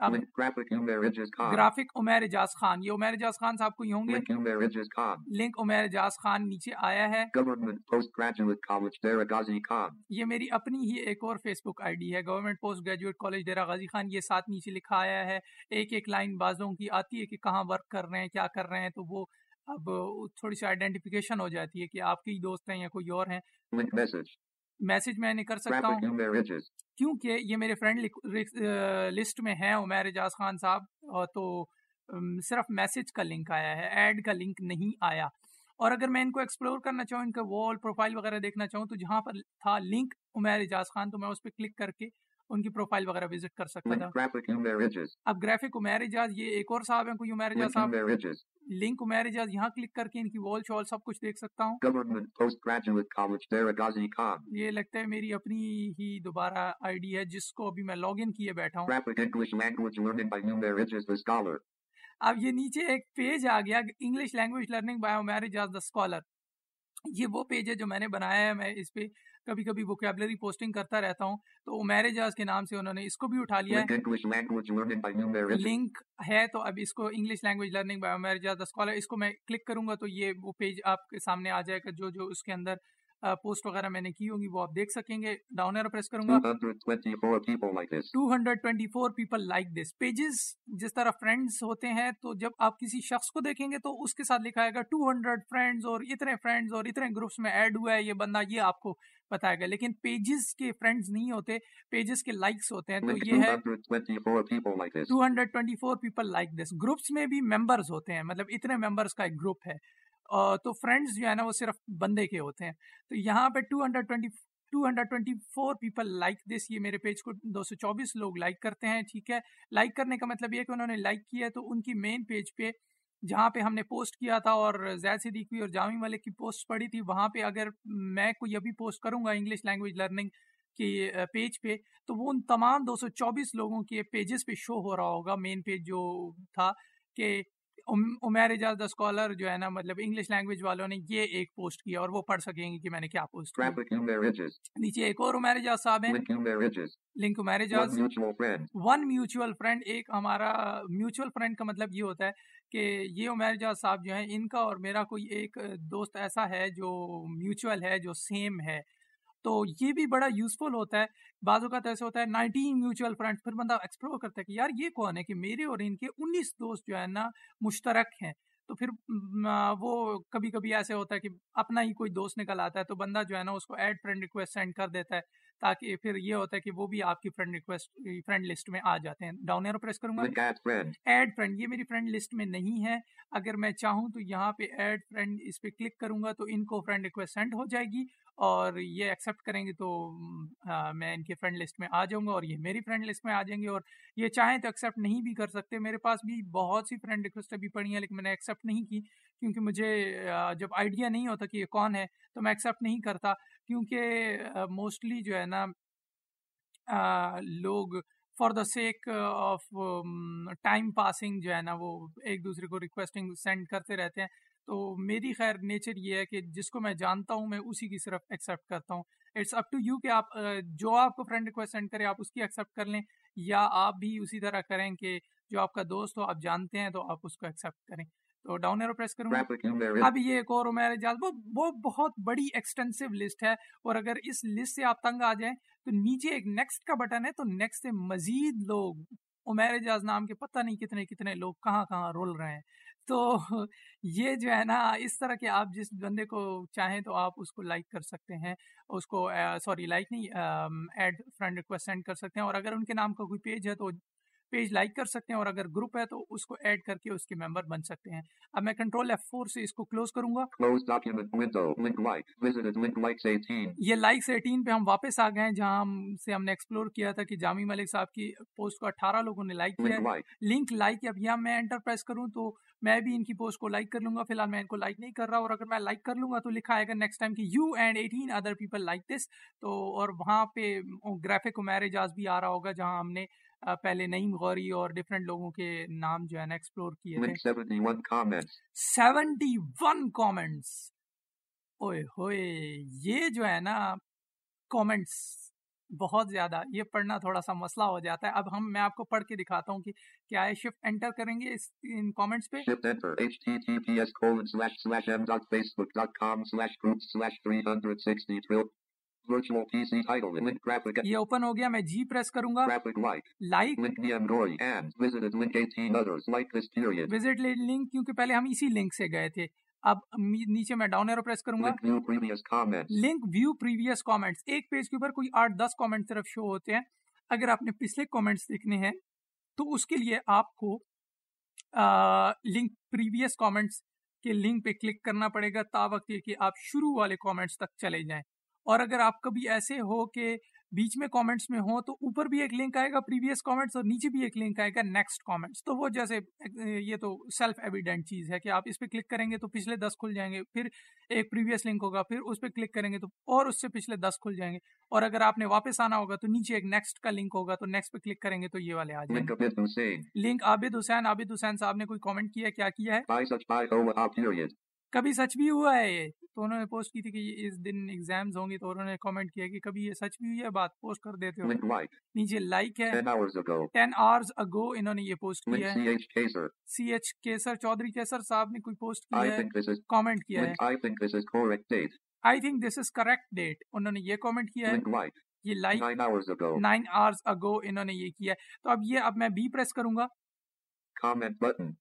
گرافک عمیر اجاز خان یہ عمیر اجاز خان صاحب کو ہی ہوں گے؟ لنک عمیر اجاز خان نیچے آیا ہے۔ یہ میری اپنی ہی ایک اور فیس بک آئی ڈی ہے government post graduate college Dera Ghazi Khan یہ ساتھ نیچے لکھا آیا ہے۔ ایک ایک لائن بازوں کی آتی ہے کہ کہاں ورک کر رہے ہیں کیا کر رہے ہیں تو وہ اب تھوڑی سی آئیڈینٹیفیکیشن ہو جاتی ہے کہ آپ کے ہی دوست ہیں یا کوئی اور ہیں۔ میسج میں نہیں کر سکتا ہوں کیونکہ یہ میرے فرینڈ لسٹ میں ہیں عمیر اجاز خان صاحب تو صرف میسج کا لنک آیا ہے ایڈ کا لنک نہیں آیا۔ اور اگر میں ان کو ایکسپلور کرنا چاہوں ان کا وال پروفائل وغیرہ دیکھنا چاہوں تو جہاں پر تھا لنک عمیر اجاز خان تو میں اس پہ کلک کر کے ان کی پروفائل وغیرہ وزٹ کر سکتا تھا۔ اب گرافک عمیر اجاز یہ ایک اور صاحب ہیں کوئی عمیر اجاز صاحب۔ لنک عمیر اجاز یہاں کلک کر کے ان کی وال شال سب کچھ دیکھ سکتا ہوں۔ یہ لگتا ہے میری اپنی ہی دوبارہ آئی ڈی ہے جس کو ابھی میں لاگ ان کیے بیٹھا ہوں۔ اب یہ نیچے ایک پیج آ گیا English language learning by Umair Ejaz the scholar یہ وہ پیج ہے جو میں نے بنایا ہے میں اس پہ کبھی کبھی ووکیبلری پوسٹنگ کرتا رہتا ہوں تو عمیر جاز کے نام سے انہوں نے اس کو بھی اٹھا لیا۔ ہے لنک ہے تو اب اس کو English language learning by Umair Ejaz scholar اس کو میں کلک کروں گا تو یہ وہ پیج آپ کے سامنے آ جائے گا جو جو اس کے اندر پوسٹ وغیرہ میں نے کی ہوگی وہ آپ دیکھ سکیں گے۔ ڈاؤن ایرو پریس کروں گا۔ 224 پیپل لائک دس پیجز جس طرح فرینڈز ہوتے ہیں تو جب آپ کسی شخص کو دیکھیں گے تو اس کے ساتھ لکھا گا 200 فرینڈز اور اتنے فرینڈز اور اتنے گروپس میں ایڈ ہوا ہے یہ بندہ یہ آپ کو بتائے گا لیکن پیجز کے فرینڈز نہیں ہوتے پیجز کے لائکس ہوتے ہیں تو یہ ہے 224 پیپل لائک دس گروپس میں بھی ممبرز ہوتے ہیں مطلب اتنے ممبرز کا ایک گروپ ہے۔ تو فرینڈز جو ہے نا وہ صرف بندے کے ہوتے ہیں۔ تو یہاں پہ two hundred twenty two hundred twenty four people like this یہ میرے پیج کو دو سو چوبیس لوگ لائک کرتے ہیں ٹھیک ہے۔ لائک کرنے کا مطلب یہ کہ انہوں نے لائک کیا ہے تو ان کی مین پیج پہ جہاں پہ ہم نے پوسٹ کیا تھا اور زید صدیقی اور جامع ملک کی پوسٹ پڑی تھی وہاں پہ اگر میں کوئی ابھی پوسٹ کروں گا انگلش لینگویج لرننگ کی پیج پہ تو وہ ان تمام دو سو چوبیس لوگوں کے پیجز پہ شو ہو رہا ہوگا مین پیج جو تھا کہ عمیر اجاز دا اسکالر جو ہے نا مطلب انگلش لینگویج والوں نے یہ ایک پوسٹ کیا اور وہ پڑھ سکیں گے کہ میں نے کیا پوسٹ کیا۔ نیچے ایک اور عمیر اجاز صاحب ہیں۔ Link Umair Ejaz one mutual friend ایک ہمارا میوچول فرینڈ کا مطلب یہ ہوتا ہے کہ یہ عمیر اجاز صاحب جو ہیں، ان کا اور میرا کوئی ایک دوست ایسا ہے جو میوچول ہے، جو سیم ہے۔ تو یہ بھی بڑا یوزفل ہوتا ہے۔ بعض اوقات ایسے ہوتا ہے، نائنٹین میوچل فرینڈ پھر بندہ ایکسپلور کرتا ہے کہ یار یہ کون ہے کہ میرے اور ان کے انیس دوست جو ہے نا، مشترک ہیں۔ تو پھر وہ کبھی کبھی ایسے ہوتا ہے کہ اپنا ہی کوئی دوست نکل آتا ہے تو بندہ جو ہے نا، اس کو ایڈ فرینڈ ریکویسٹ سینڈ کر دیتا ہے۔ تاکہ پھر یہ ہوتا ہے کہ وہ بھی آپ کی فرینڈ ریکویسٹ فرینڈ لسٹ میں آ جاتے ہیں۔ ڈاؤن ایرو پریس کروں گا۔ ایڈ فرینڈ یہ میری فرینڈ لسٹ میں نہیں ہے۔ اگر میں چاہوں تو یہاں پہ ایڈ فرینڈ اس پہ کلک کروں گا تو ان کو فرینڈ ریکویسٹ سینڈ ہو جائے گی اور یہ ایکسیپٹ کریں گے تو میں ان کے فرینڈ لسٹ میں آ جاؤں گا اور یہ میری فرینڈ لسٹ میں آ جائیں گے اور یہ چاہیں تو ایکسیپٹ نہیں بھی کر سکتے۔ میرے پاس بھی بہت سی فرینڈ ریکویسٹ ابھی پڑی ہیں لیکن میں نے ایکسیپٹ نہیں کی کیونکہ مجھے جب آئیڈیا نہیں ہوتا کہ یہ کون ہے تو میں ایکسیپٹ نہیں کرتا۔ کیونکہ موسٹلی جو ہے نا لوگ for the sake of time passing جو ہے نا، وہ ایک دوسرے کو ریکویسٹنگ سینڈ کرتے رہتے ہیں۔ تو میری خیر نیچر یہ ہے کہ جس کو میں جانتا ہوں، میں اسی کی صرف ایکسیپٹ کرتا ہوں۔ اٹس اپ ٹو یو کہ آپ جو آپ کو فرینڈ ریکویسٹ سینڈ کریں آپ اس کی ایکسیپٹ کر لیں۔ یا آپ بھی اسی طرح کریں کہ جو آپ کا دوست ہو، آپ جانتے ہیں، تو آپ اس کو ایکسیپٹ کریں۔ تو ڈاؤن ایرو پریس کروں گا۔ اب یہ ایک اور عمیر اجاز وہ وہ بہت بڑی ایکسٹینسو لسٹ ہے۔ اور اگر اس لسٹ سے آپ تنگ آ جائیں تو نیچے ایک نیکسٹ کا بٹن ہے تو نیکسٹ سے مزید لوگ عمیر اجاز نام کے پتہ نہیں کتنے کتنے لوگ کہاں کہاں رول رہے ہیں۔ تو یہ جو ہے نا اس طرح کے آپ جس بندے کو چاہیں تو آپ اس کو لائک کر سکتے ہیں۔ اس کو سوری لائک نہیں ایڈ فرینڈ ریکویسٹ سینڈ کر سکتے ہیں۔ اور اگر ان کے نام کا کوئی پیج ہے تو پیج لائک کر سکتے ہیں اور اگر گروپ ہے تو اس کو ایڈ کر کے اس کے ممبر بن سکتے ہیں۔ اب میں کنٹرول ایف فور سے اس کو کلوز کروں گا۔ یہ لائکس ایٹین پہ ہم واپس آ گئے ہیں جہاں سے ہم نے ایکسپلور کیا تھا کہ جامی ملک صاحب کی پوسٹ کو اٹھارہ لوگوں نے لائک کیا لنک لائک اب یہاں میں انٹر پریس کروں تو میں بھی ان کی پوسٹ کو لائک کر لوں گا۔ فی الحال میں ان کو لائک نہیں کر رہا اور اگر میں لائک کر لوں گا تو لکھا آئے گا نیکسٹ ٹائم کہ you and eighteen other people like this تو اور وہاں پہ گرافک میرے اعجاز بھی آ رہا ہوگا جہاں ہم نے پہلے نعیم غوری اور ڈفرینٹ لوگوں کے نام جو ہے نا ایکسپلور کیے Link 71 comments. Seventy one comments اوئے ہوئے یہ جو ہے نا کامنٹس بہت زیادہ یہ پڑھنا تھوڑا سا مسئلہ ہو جاتا ہے۔ اب ہم میں آپ کو پڑھ کے دکھاتا ہوں کہ کیا ہے شفٹ انٹر کریں گے اس ان کامنٹس پہ۔ Shift enter. Https colon slash slash m dot facebook dot com slash groups slash 360 trill virtual PC title link. graphic یہ اوپن ہو گیا میں جی پریس کروں گا۔ Graphic like. Like link Niam Gori and visited link 18 others. Like this period. Visit link کیونکہ پہلے ہم اسی لنک سے گئے تھے۔ اب نیچے میں ڈاؤن ایرو پریس کروں گا۔ Link link view previous comments ایک پیج کے اوپر کوئی آٹھ دس کامنٹ صرف شو ہوتے ہیں۔ اگر آپ نے پچھلے کامنٹس دیکھنے ہیں تو اس کے لیے آپ کو لنک پریویس کامنٹس کے لنک پہ کلک کرنا پڑے گا۔ تا وقت یہ کہ آپ شروع والے کامنٹس تک چلے جائیں۔ اور اگر آپ کبھی ایسے ہو کہ بیچ میں کامنٹس میں ہوں تو اوپر بھی ایک لنک آئے گا پریویس کامنٹس اور نیچے بھی ایک لنک آئے گا نیکسٹ کامنٹس تو وہ جیسے یہ تو سیلف ایویڈینٹ چیز ہے کہ آپ اس پہ کلک کریں گے تو پچھلے دس کھل جائیں گے پھر ایک پریویس لنک ہوگا پھر اس پہ کلک کریں گے تو اور اس سے پچھلے دس کھل جائیں گے. اور اگر آپ نے واپس آنا ہوگا تو نیچے ایک نیکسٹ کا لنک ہوگا تو نیکسٹ پہ کلک کریں گے تو یہ والے آ جائیں گے. لنک عابد حسین عابد حسین صاحب نے کوئی کامنٹ کیا کیا کیا ہے؟ کبھی سچ بھی ہوا ہے یہ۔ تو انہوں نے پوسٹ کی تھی کہ اس دن ایگزامز ہوں گی تو انہوں نے کامنٹ کیا کہ کبھی یہ سچ بھی ہوئی ہے بات پوسٹ کر دیتے ہو۔ نیچے لائک ہے۔ 10 hours ago. Ten hours ago انہوں نے یہ پوسٹ کیا ہے۔ سی ایچ کیسر چودھری کیسر صاحب نے کوئی پوسٹ کیا ہے۔ کامنٹ کیا ہے۔ I think this is correct that انہوں نے یہ کامنٹ کیا ہے۔ یہ like 9 hours ago. Nine hours ago انہوں نے یہ کیا ہے۔ تو اب یہ اب میں بی پریس کروں گا۔ Comment button.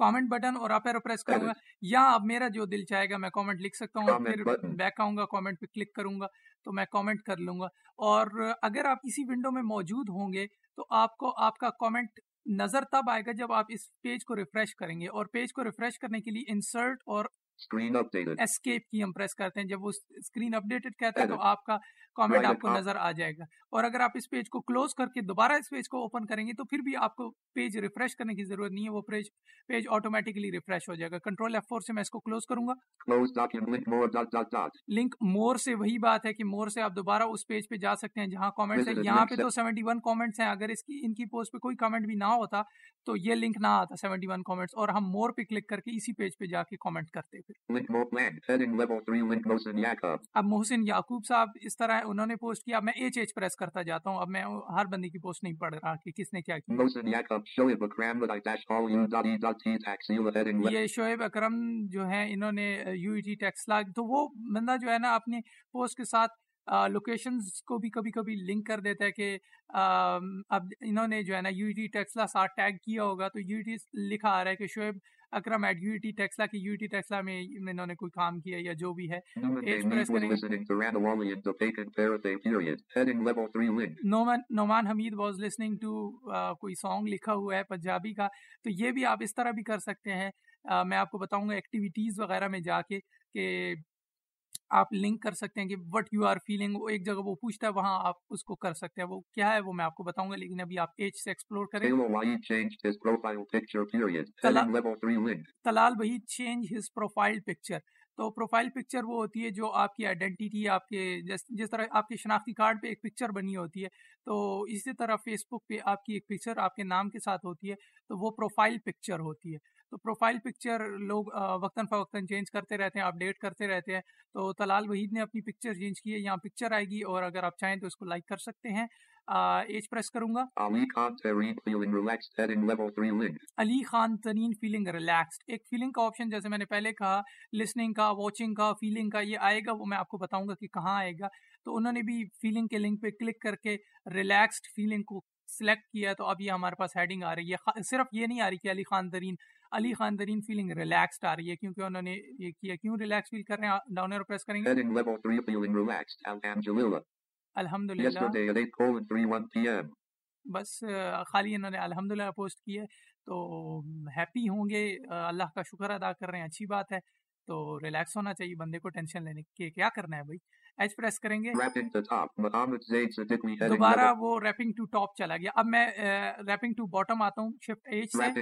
کامنٹ بٹن اور اپ ایرو پریس کروں گا. یا اب میرا جو دل چاہے گا میں کامنٹ لکھ سکتا ہوں پھر. بیک آؤں گا کامنٹ پہ کلک کروں گا تو میں کامنٹ کر لوں گا. اور اگر آپ اسی ونڈو میں موجود ہوں گے تو آپ کو آپ کا کامنٹ نظر تب آئے گا جب آپ اس پیج کو ریفریش کریں گے اور پیج کو ریفریش کرنے کے لیے انسرٹ اور updated. اسکیپ کی ہم پریس کرتے ہیں۔ جب وہ اسکرین اپڈیٹڈ کہتا ہے تو. آپ کا کامنٹ آپ کو نظر آ جائے گا۔ اور اگر آپ اس پیج کو کلوز کر کے دوبارہ اس پیج کو اوپن کریں گے تو پھر بھی آپ کو پیج ریفریش کرنے کی ضرورت نہیں ہے۔ وہ پیج پیج آٹومیٹکلی ریفریش ہو جائے گا۔ کنٹرول ایف فور سے میں اس کو کلوز کروں گا۔ لنک مور سے وہی بات ہے کہ مور سے آپ دوبارہ اس پیج پہ جا سکتے ہیں جہاں کامنٹس ہیں۔ یہاں پہ تو سیونٹی ون کامنٹس ہیں۔ اگر اس کی ان کی پوسٹ پہ کوئی کامنٹ بھی نہ ہوتا تو یہ لنک نہ آتا سیونٹی ون کامنٹس اور ہم مور پہ کلک کر کے اسی پیج پہ جا کے کامنٹ کرتے پھر link more blank heading level 3 link Mohsen Yakub اب محسن یعقوب صاحب اس طرح ہے انہوں نے پوسٹ کیا میں ایچ ایچ پریس کرتا جاتا ہوں اب میں ہر بندے کی پوسٹ نہیں پڑھ رہا کہ کس نے کیا کیا۔ E یہ شعیب اکرم جو ہیں انہوں نے U E T tax log تو وہ بندہ جو ہے نا اپنے پوسٹ کے ساتھ لوکیشنز کو بھی کبھی کبھی لنک کر دیتا ہے کہ آم، اب انہوں نے جو ہے نا یو ٹی ٹیکسلا ساتھ ٹیگ کیا ہوگا تو یو ٹی لکھا آ رہا ہے کہ Shoaib Akram at U T Taxila کی یو ٹی ٹیکسلا میں انہوں نے کوئی کام کیا یا جو بھی ہے Noman Hameed was listening to کوئی سانگ لکھا ہوا ہے پنجابی کا تو یہ بھی آپ اس طرح بھی کر سکتے ہیں۔ میں آپ کو بتاؤں گا ایکٹیویٹیز وغیرہ میں جا کے کہ آپ لنک کر سکتے ہیں کہ وٹ یو آر فیلنگ وہ ایک جگہ وہ پوچھتا ہے وہاں آپ اس کو کر سکتے ہیں۔ وہ کیا ہے وہ میں آپ کو بتاؤں گا لیکن ابھی آپ ایج سے ایکسپلور کریں۔ Taylor Waid changed his profile picture period. Tala- heading level 3 link. Talal وہی چینج ہز پروفائل پکچر تو پروفائل پکچر وہ ہوتی ہے جو آپ کی آئیڈینٹی آپ کے جس جس طرح آپ کے شناختی کارڈ پہ ایک پکچر بنی ہوتی ہے، تو اسی طرح فیس بک پہ آپ کی ایک پکچر آپ کے نام کے ساتھ ہوتی ہے، تو وہ پروفائل پکچر ہوتی ہے۔ تو پروفائل پکچر لوگ وقتاً فوقتاً چینج کرتے رہتے ہیں اپڈیٹ کرتے رہتے ہیں۔ تو طلال وحید نے اپنی پکچر چینج کی ہے، یہاں پکچر آئے گی اور اگر آپ چاہیں تو اس کو لائک کر سکتے ہیں۔ ایج پریس کروں گا۔ Ali Khan Tareen feeling relaxed heading level 3 link Ali Khan Tareen feeling relaxed ایک فیلنگ کا آپشن جیسے میں نے پہلے کہا لسننگ کا واچنگ کا فیلنگ کا یہ آئے گا وہ میں آپ کو بتاؤں گا کہ کہاں آئے گا۔ تو انہوں نے بھی فیلنگ کے لنک پہ کلک کر کے ریلیکسڈ فیلنگ کو سلیکٹ کیا تو اب یہ ہمارے پاس ہیڈنگ آ رہی ہے۔ صرف یہ نہیں آ رہی کہ علی خان ترین علی خان ترین فیلنگ ریلیکسڈ آ رہی ہے۔ کیونکہ انہوں نے یہ کیا کیوں ریلیکس فیل کر رہے ہیں؟ ڈاؤن ایرو پریس کریں گے۔ Heading level 3 feeling relaxed Alhamdulillah الحمد للہ۔ yesterday at 8 colon 3 1 p.m. بس خالی انہوں نے الحمد للہ پوسٹ کی ہے۔ تو ہیپی ہوں گے۔ اللہ کا شکر ادا کر رہے ہیں۔ اچھی بات ہے۔ تو ریلیکس ہونا چاہیے بندے کو ٹینشن لینے کے۔ کیا کرنا ہے بھائی؟ ایچ پریس کریں گے۔ دوبارہ وہ ریپنگ ٹو ٹاپ چلا گیا۔ اب میں ریپنگ ٹو باٹم آتا ہوں۔ شفٹ ایج سے۔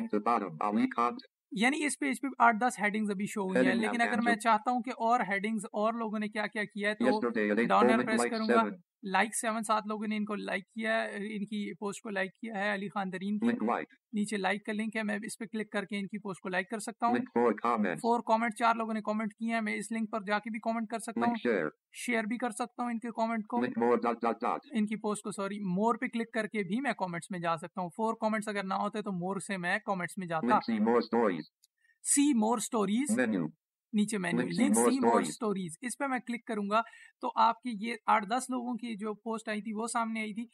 یعنی اس پیج پہ آٹھ دس ہیڈنگز ابھی شو ہوئی ہیں۔ لیکن اگر میں. چاہتا ہوں کہ اور ہیڈنگز اور لوگوں نے کیا کیا کیا ہے تو yesterday at 8 down arrow colon press کروں گا۔ 7 لائک سیون سات لوگوں نے ان کو لائک کیا ہے ان کی پوسٹ کو لائک کیا ہے علی خان درین کی. نیچے لائک کا لنک ہے میں اس پہ کلک کر کے ان کی پوسٹ کو لائک کر سکتا ہوں. فور کامنٹ چار لوگوں نے کامنٹ کیے ہیں میں اس لنک پر جا کے بھی کامنٹ کر سکتا ہوں. شیئر بھی کر سکتا ہوں ان کے کامنٹ کو. ان کی پوسٹ کو سوری مور پہ کلک کر کے بھی میں کامنٹس میں جا سکتا ہوں فور کامنٹس اگر نہ ہوتے تو مور سے میں کامنٹس میں جاتا. See more stories Menu. نیچے see link see more stories. Stories. اس پہ میں کلک کروں گا تو آپ کی یہ آٹھ دس لوگوں کی جو پوسٹ آئی تھی وہ سامنے آئی تھی۔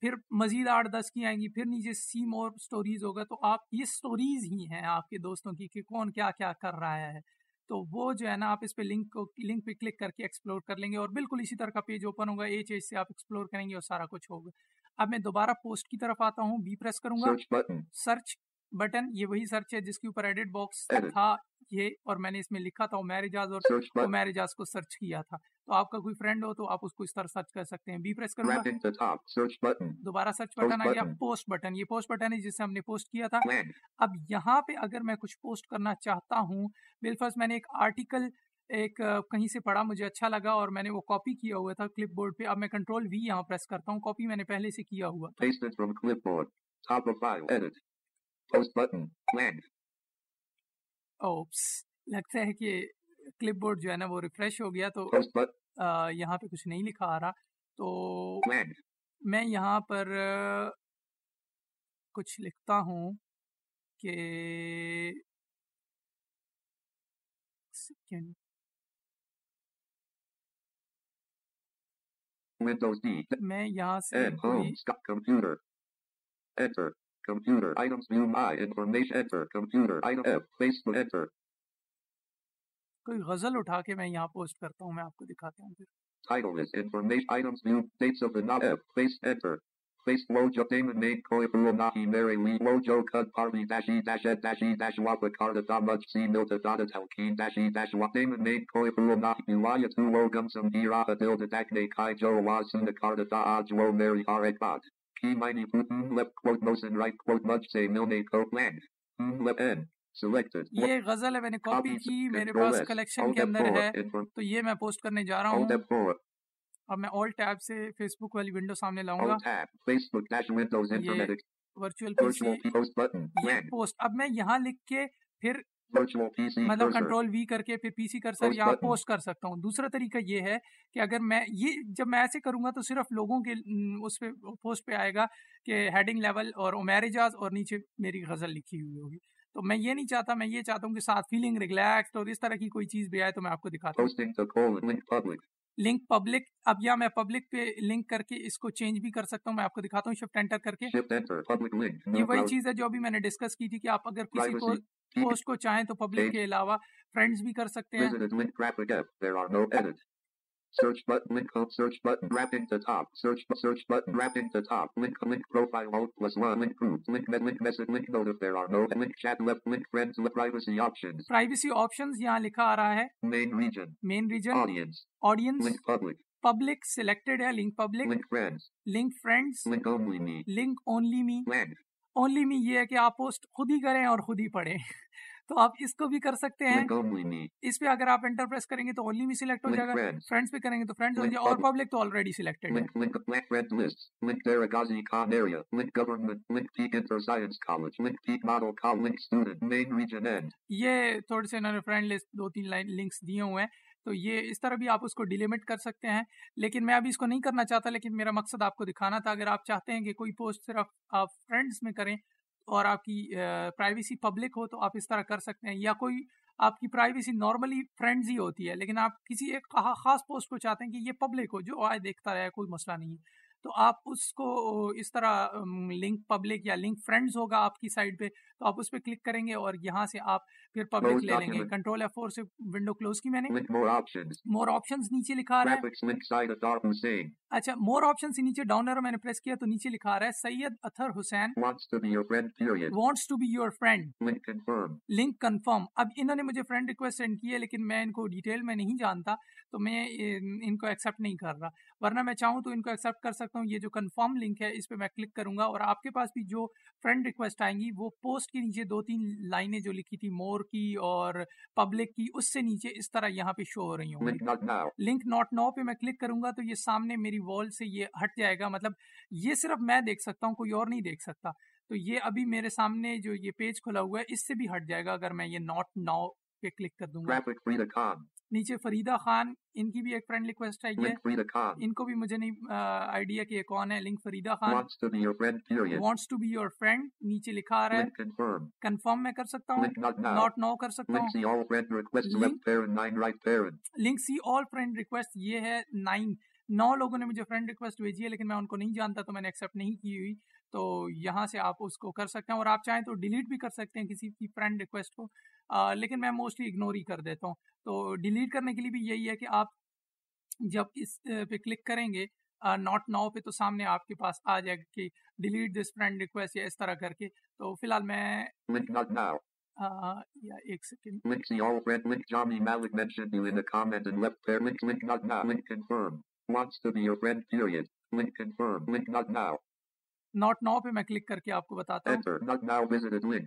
پھر مزید آٹھ دس کی آئیں گی پھر نیچے سی مور سٹوریز ہوگا۔ تو آپ یہ سٹوریز ہی ہیں آپ کے دوستوں کی کہ کون کیا کیا کر رہا ہے۔ تو وہ جو ہے نا آپ اس پہ لنک کو لنک پہ کلک کر کے ایکسپلور کر لیں گے اور بالکل اسی طرح کا پیج اوپن ہوگا۔ ایج ایج سے آپ ایکسپلور کریں گے اور سارا کچھ ہوگا۔ اب میں دوبارہ پوسٹ کی طرف آتا ہوں۔ بی پریس کروں گا. Search button. یہ وہی سرچ ہے جس کے اوپر ایڈٹ باکس. تھا۔ یہ اور میں نے اس میں لکھا تھا میرجاز اور Search وہ button. میرجاز کو سرچ کیا تھا۔ تو آپ کا کوئی فرینڈ ہو تو آپ اس کو اس طرح سرچ کر سکتے ہیں۔ بی پریس کروں گا. دوبارہ سرچ بٹن آ گیا. پوسٹ بٹن یہ پوسٹ بٹن ہے جس سے ہم نے پوسٹ کیا تھا. اب یہاں پہ اگر میں کچھ پوسٹ کرنا چاہتا ہوں بالفرض میں نے ایک آرٹیکل ایک کہیں سے پڑھا مجھے اچھا لگا اور میں نے وہ کاپی کیا ہوا تھا کلپ بورڈ پہ۔ اب میں کنٹرول وی یہاں پریس کرتا ہوں۔ کاپی میں نے پہلے سے کیا ہوا Pasted from clipboard. Top of file. Edit. Post button. Land. Oops لگتا ہے کہ کلپ بورڈ جو ہے نا وہ ریفریش ہو گیا تو یہاں پہ کچھ نہیں لکھا آ رہا تو. میں یہاں پر کچھ لکھتا ہوں کہ سیکنڈ D. میں یہاں سے Computer. Items. View my information. Enter. Computer. Item F. Facebook. Enter. کوئی غزل اٹھا کے میں یہاں پوسٹ کرتا ہوں میں آپ کو دکھاتا ہوں پھر Title is information items view dates of the not F face enter face Wojo Damon made Koi Puru Nahi Mary Lee Wojo cut party dash e dash ed dash e dash wapa carda da much see milta dada telkeen dash e dash wap Damon made Koi Puru Nahi Uwaya tu wo gumsum diraha dilda dakne kai jo wazuna carda da ajwo Mary harek bot mighty left quote most and right quote much say no make hope land. Left N. یہ غزل ہے میں نے کاپی کی میرے پاس کلیکشن کے اندر ہے تو یہ میں پوسٹ کرنے جا رہا ہوں۔ اب میں آل ٹیب سے فیس بک والی ونڈو سامنے لاؤں گا۔ یہ پوسٹ اب میں یہاں لکھ کے پھر مطلب. کنٹرول وی کر کے پھر پی سی کرسر Post یہاں button. پوسٹ کر سکتا ہوں دوسرا طریقہ یہ ہے کہ اگر میں یہ جب میں ایسے کروں گا تو صرف لوگوں کے اس پہ پوسٹ پہ آئے گا کہ ہیڈنگ لیول اور عمیر اجاز اور نیچے میری غزل لکھی ہوئی ہوگی تو میں یہ نہیں چاہتا میں یہ چاہتا ہوں کہ ساتھ فیلنگ ریلیکسڈ اور اس طرح کی کوئی چیز بھی آئے تو میں آپ کو دکھاتا ہوں. لنک پبلک اب یا میں پبلک پہ لنک کر کے اس کو چینج بھی کر سکتا ہوں میں آپ کو دکھاتا ہوں شفٹ انٹر کر کے. یہ وہی. چیز ہے جو ابھی میں نے ڈسکس کی تھی کہ آپ اگر کسی کو کو چاہیں تو پبلک. کے علاوہ فرینڈز بھی کر سکتے ہیں Visited link graphic F. There are no edit. Search button link home search button wrapping the top search bu- search button wrapping the top link link profile alt plus one link group link med link message link note if there are no link chat left link friends left privacy options privacy options یہاں لکھا آ رہا ہے main region main audience audience link public public selected ہے link link friends link friends link only me link only me land only me یہ ہے کہ آپ پوسٹ خود ہی کریں اور خود ہی پڑھیں۔ تو آپ اس کو بھی کر سکتے ہیں۔ اس پہ اگر آپ انٹر پریس کریں گے تو اونلی می سلیکٹ ہو جائے گا۔ فرینڈس پہ کریں گے تو فرینڈس ہو جائے۔ اور. پبلک تو آلریڈی سلیکٹڈ ہے. یہ تھوڑے سے انہوں نے فرینڈ لسٹ دو تین لائن لنکس دیے ہوئے ہیں۔ تو یہ اس طرح بھی آپ اس کو ڈیلیمٹ کر سکتے ہیں۔ لیکن میں ابھی اس کو نہیں کرنا چاہتا، لیکن میرا مقصد آپ کو دکھانا تھا۔ اگر آپ چاہتے ہیں کہ کوئی پوسٹ صرف آپ فرینڈس میں کریں اور آپ کی پرائیویسی پبلک ہو تو آپ اس طرح کر سکتے ہیں۔ یا کوئی آپ کی پرائیویسی نارملی فرینڈز ہی ہوتی ہے، لیکن آپ کسی ایک خاص پوسٹ کو چاہتے ہیں کہ یہ پبلک ہو، جو آئے دیکھتا رہے، کوئی مسئلہ نہیں ہے۔ تو آپ اس کو اس طرح لنک پبلک یا لنک فرینڈز ہوگا آپ کی سائڈ پہ، تو آپ اس پہ کلک کریں گے اور یہاں سے آپ پھر پبلک لے لیں گے. کنٹرول ایف فور سے ونڈو کلوز کی میں نے. مور آپشنز نیچے لکھا رہا ہے. اچھا مور آپشن سے نیچے ڈاؤن ایرو میں نے پریس کیا تو نیچے لکھا رہا ہے Syed Athar Hussain. Wants to be your friend. Link confirm اب انہوں نے مجھے فرینڈ ریکویسٹ سینڈ کی ہے لیکن میں ان کو ڈیٹیل میں نہیں جانتا تو میں ان کو ایکسیپٹ نہیں کر رہا ورنہ میں چاہوں تو ان کو ایکسیپٹ کر سکتا ہوں یہ جو کنفرم لنک ہے اس پہ میں کلک کروں گا اور آپ کے پاس بھی جو فرینڈ ریکویسٹ آئیں گی وہ پوسٹ کے نیچے دو تین لائنیں جو لکھی تھی مور کی اور پبلک کی اس سے نیچے اس طرح یہاں پہ شو ہو رہی ہوں. لنک ناٹ نو پہ میں کلک کروں گا تو یہ سامنے میری وال سے یہ ہٹ جائے گا مطلب یہ صرف میں دیکھ سکتا ہوں کوئی اور نہیں دیکھ سکتا تو یہ ابھی میرے سامنے جو یہ پیج کھلا ہوا ہے اس سے بھی ہٹ جائے گا اگر میں یہ ناٹ ناؤ پہ کلک کر دوں گا. نیچے فریدہ خان ان کی بھی ایک فرینڈ ریکویسٹ آئی ہے. ان کو بھی مجھے نہیں آئیڈیا کہ یہ کون ہے link Farida Khan. Wants to be your friend نیچے لکھا آ رہا ہے. کنفرم میں کر سکتا ہوں. ناٹ نو کر سکتا ہوں. Link see all friend request یہ ہے نائن نو لوگوں نے مجھے فرینڈ ریکویسٹ بھیجی ہے لیکن میں ان کو نہیں جانتا تو میں نے ایکسیپٹ نہیں کی ہوئی تو یہاں سے آپ اس کو کر سکتے ہیں اور آپ چاہیں تو ڈیلیٹ بھی کر سکتے ہیں کسی کی فرینڈ ریکویسٹ کو آ, لیکن میں موسٹلی اگنور ہی کر دیتا ہوں۔ تو ڈیلیٹ کرنے کے لیے بھی یہی ہے کہ آپ جب اس پہ کلک کریں گے ناٹ ناؤ پہ تو سامنے آپ کے پاس آ جائے گا کہ ڈیلیٹ دس فرینڈ ریکویسٹ یا اس طرح کر کے۔ تو فی الحال میں یا ایک سیکنڈ. ناٹ ناؤ پہ میں کلک کر کے آپ کو بتاتا ہوں Enter. Not now visited link.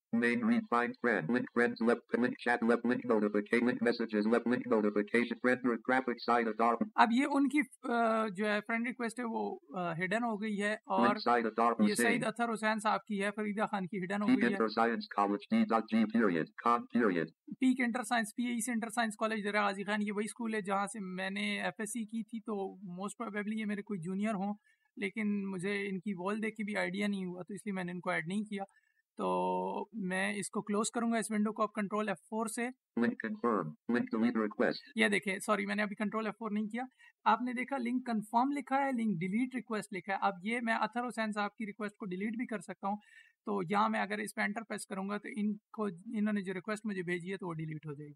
Main read find friend. Link friends left. Link chat left. Link notification. Link messages left. Link notification. Friend graphic side of Dar. اب یہ ان کی جو ہے فرینڈ ریکویسٹ ہے وہ ہڈن ہو گئی ہے اور یہ سعید. اطہر حسین صاحب کی ہے فریدہ خان کی ہڈن ہو گئی ہے Inter Science College D.G period. Con period. Pack inter science P E C inter science college Dera Ghazi Khan یہ وہی اسکول ہے جہاں سے میں نے ایف ایس سی کی تھی تو موسٹ پروبیبلی یہ میرے کوئی جونیئر ہوں لیکن مجھے ان کی وال دیکھ کے بھی آئیڈیا نہیں ہوا تو اس لیے میں نے ان کو ایڈ نہیں کیا تو میں اس کو کلوز کروں گا اس ونڈو کو اب کنٹرول ایف فور سے. یہ دیکھیں سوری میں نے ابھی کنٹرول ایف فور نہیں کیا۔ آپ نے دیکھا لنک کنفرم لکھا ہے لنک ڈیلیٹ ریکویسٹ لکھا ہے۔ اب یہ میں اطہر حسین صاحب کی ریکویسٹ کو ڈیلیٹ بھی کر سکتا ہوں۔ تو یہاں میں اگر اس پہ انٹر پریس کروں گا تو ان کو انہوں نے جو ریکویسٹ مجھے bھیجی ہے تو وہ ڈیلیٹ ہو جائے گی.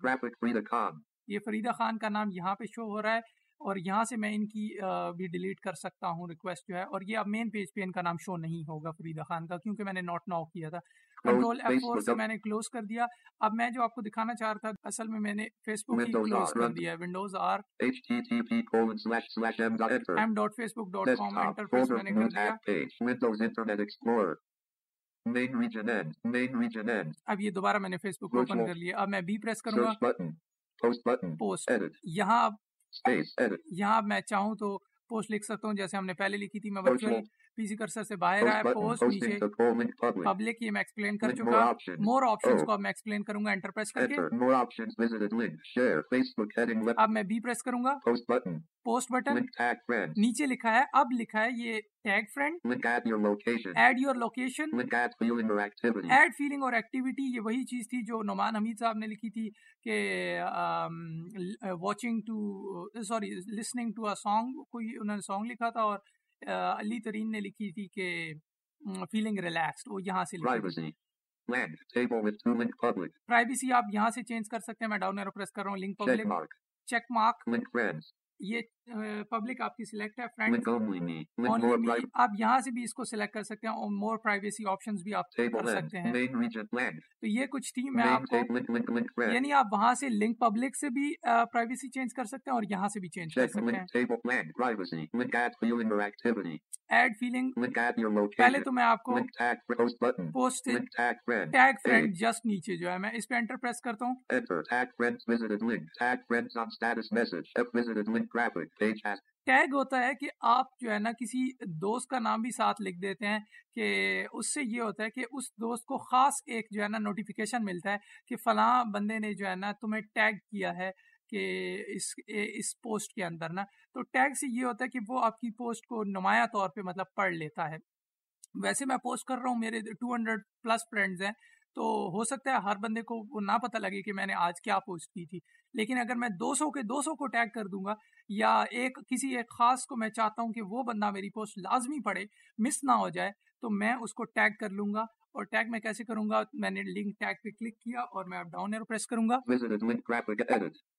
یہ فریدہ خان کا نام یہاں پہ شو ہو رہا ہے۔ اور یہاں سے میں ان کی بھی ڈیلیٹ کر سکتا ہوں ریکویسٹ جو ہے اور یہ اب مین پیج پہ ان کا نام شو نہیں ہوگا فریدہ خان کا کیونکہ میں نے نوٹ ناؤ کیا تھا کنٹرول ایف فور سے میں نے کلوز کر دیا اب میں جو آپ کو دکھانا چاہ رہا تھا اصل میں میں نے فیس بک کلوز کر. دیا ہے windows R. M dot facebook dot com interface میں نے کر دیا. Main region end. Main region end. اب یہ دوبارہ میں نے فیس بک اوپن. کر لیا اب میں بی پریس کروں گا. پوسٹ. یہاں اب. یہاں میں چاہوں تو پوسٹ لکھ سکتا ہوں جیسے ہم نے پہلے لکھی تھی میں ورچوئل Virtual. پی سی کرسر سے باہر آیا. پوسٹ نیچے. پبلک یہ میں ایکسپلین کر چکا. More options Oh. کو اب میں ایکسپلین کروں گا انٹر پریس کر کے. اب میں بی پریس کروں گا. Post button. نیچے لکھا ہے اب لکھا ہے یہ tag friend. Add your location. Add feeling اور ایکٹیویٹی یہ وہی چیز تھی جو نعمان حمید صاحب نے لکھی تھی کہ watching to sorry listening to a song کوئی انہوں نے سانگ لکھا تھا اور علی ترین نے لکھی تھی کہ فیلنگ ریلیکسڈ وہ یہاں سے. پرائیویسی آپ یہاں سے چینج کر سکتے ہیں میں ڈاؤن ایرو پریس کر رہا ہوں لنک پبلک. Check mark. یہ پبلک آپ کی سلیکٹ ہے فرینڈ. آپ یہاں سے بھی اس کو سلیکٹ کر سکتے ہیں اور مور پرائیویسی آپشنز بھی آپ کر. سکتے ہیں. تو یہ کچھ تھی میں آپ کو. یعنی آپ وہاں سے لنک پبلک سے بھی پرائیویسی چینج کر سکتے ہیں اور yہاں سے بھی چینج کر سکتے ہیں. ایڈ فیلنگ پہلے. تو میں آپ کو. پوسٹ. ٹیگ فرینڈ جسٹ نیچے جو ہے میں اس پہ انٹر پریس کرتا ہوں ٹیگ ہوتا ہے کہ آپ جو ہے نا کسی دوست کا نام بھی ساتھ لکھ دیتے ہیں کہ اس سے یہ ہوتا ہے کہ اس دوست کو خاص ایک جو ہے نا نوٹیفیکیشن ملتا ہے کہ فلاں بندے نے جو ہے نا تمہیں ٹیگ کیا ہے کہ اس اس پوسٹ کے اندر نا۔ تو ٹیگ سے یہ ہوتا ہے کہ وہ آپ کی پوسٹ کو نمایاں طور پہ مطلب پڑھ لیتا ہے۔ ویسے میں پوسٹ کر رہا ہوں، میرے ٹو ہنڈریڈ پلس فرینڈز ہیں۔ تو ہو سکتا ہے ہر بندے کو وہ نہ پتہ لگے کہ میں نے آج کیا پوسٹ کی تھی۔ لیکن اگر میں دو سو کے دو سو کو ٹیگ کر دوں گا یا ایک کسی ایک خاص کو میں چاہتا ہوں کہ وہ بندہ میری پوسٹ لازمی پڑھے، مس نہ ہو جائے، تو میں اس کو ٹیگ کر لوں گا۔ اور ٹیگ میں کیسے کروں گا میں نے لنک ٹیگ پہ کلک کیا اور میں اب ڈاؤن ایرو پریس کروں گا.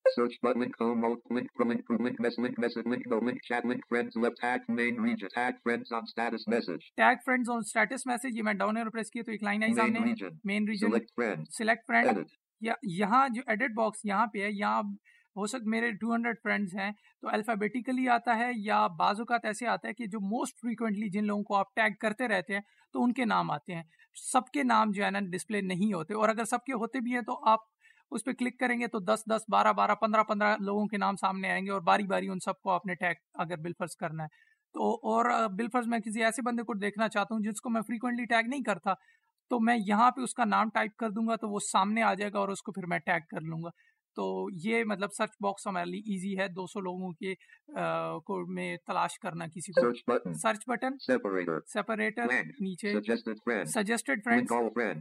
Search button link home mode link from link from link mess link message link no link chat link friends left tag main region tag friends on status message. Tag friends اور اسٹیٹس میسج یہ میں ڈاؤن ایرو پریس کیا تو ایک لائن آئی سامنے region. Main region Select friends. Select friend Edit. یہاں جو ایڈٹ باکس یہاں پہ ہے یہاں ہو سکتا میرے 200 فرینڈز ہیں تو الفابیٹیکلی آتا ہے یا بعض اوقات ایسے آتا ہے کہ جو موسٹ فریکوینٹلی جن لوگوں کو آپ ٹیگ کرتے رہتے ہیں تو ان کے نام آتے ہیں سب کے نام جو ہے نا ڈسپلے نہیں ہوتے، اور اگر سب کے ہوتے بھی ہیں تو آپ اس پہ کلک کریں گے تو دس دس، بارہ بارہ، پندرہ پندرہ لوگوں کے نام سامنے آئیں گے اور باری باری ان سب کو آپ نے ٹیگ اگر بالفرض کرنا ہے۔ تو اور بالفرض میں کسی ایسے بندے کو دیکھنا چاہتا ہوں جس کو میں فریکوینٹلی ٹیگ نہیں کرتا، تو میں یہاں پہ اس کا نام ٹائپ کر دوں گا تو وہ سامنے آ جائے گا اور اس کو پھر میں ٹیگ کر لوں گا۔ تو یہ مطلب سرچ باکس ہمارے لیے ایزی ہے دو سو لوگوں کے کو میں تلاش کرنا کسی کو. Search button. سیپریٹر. نیچے. Suggested friends.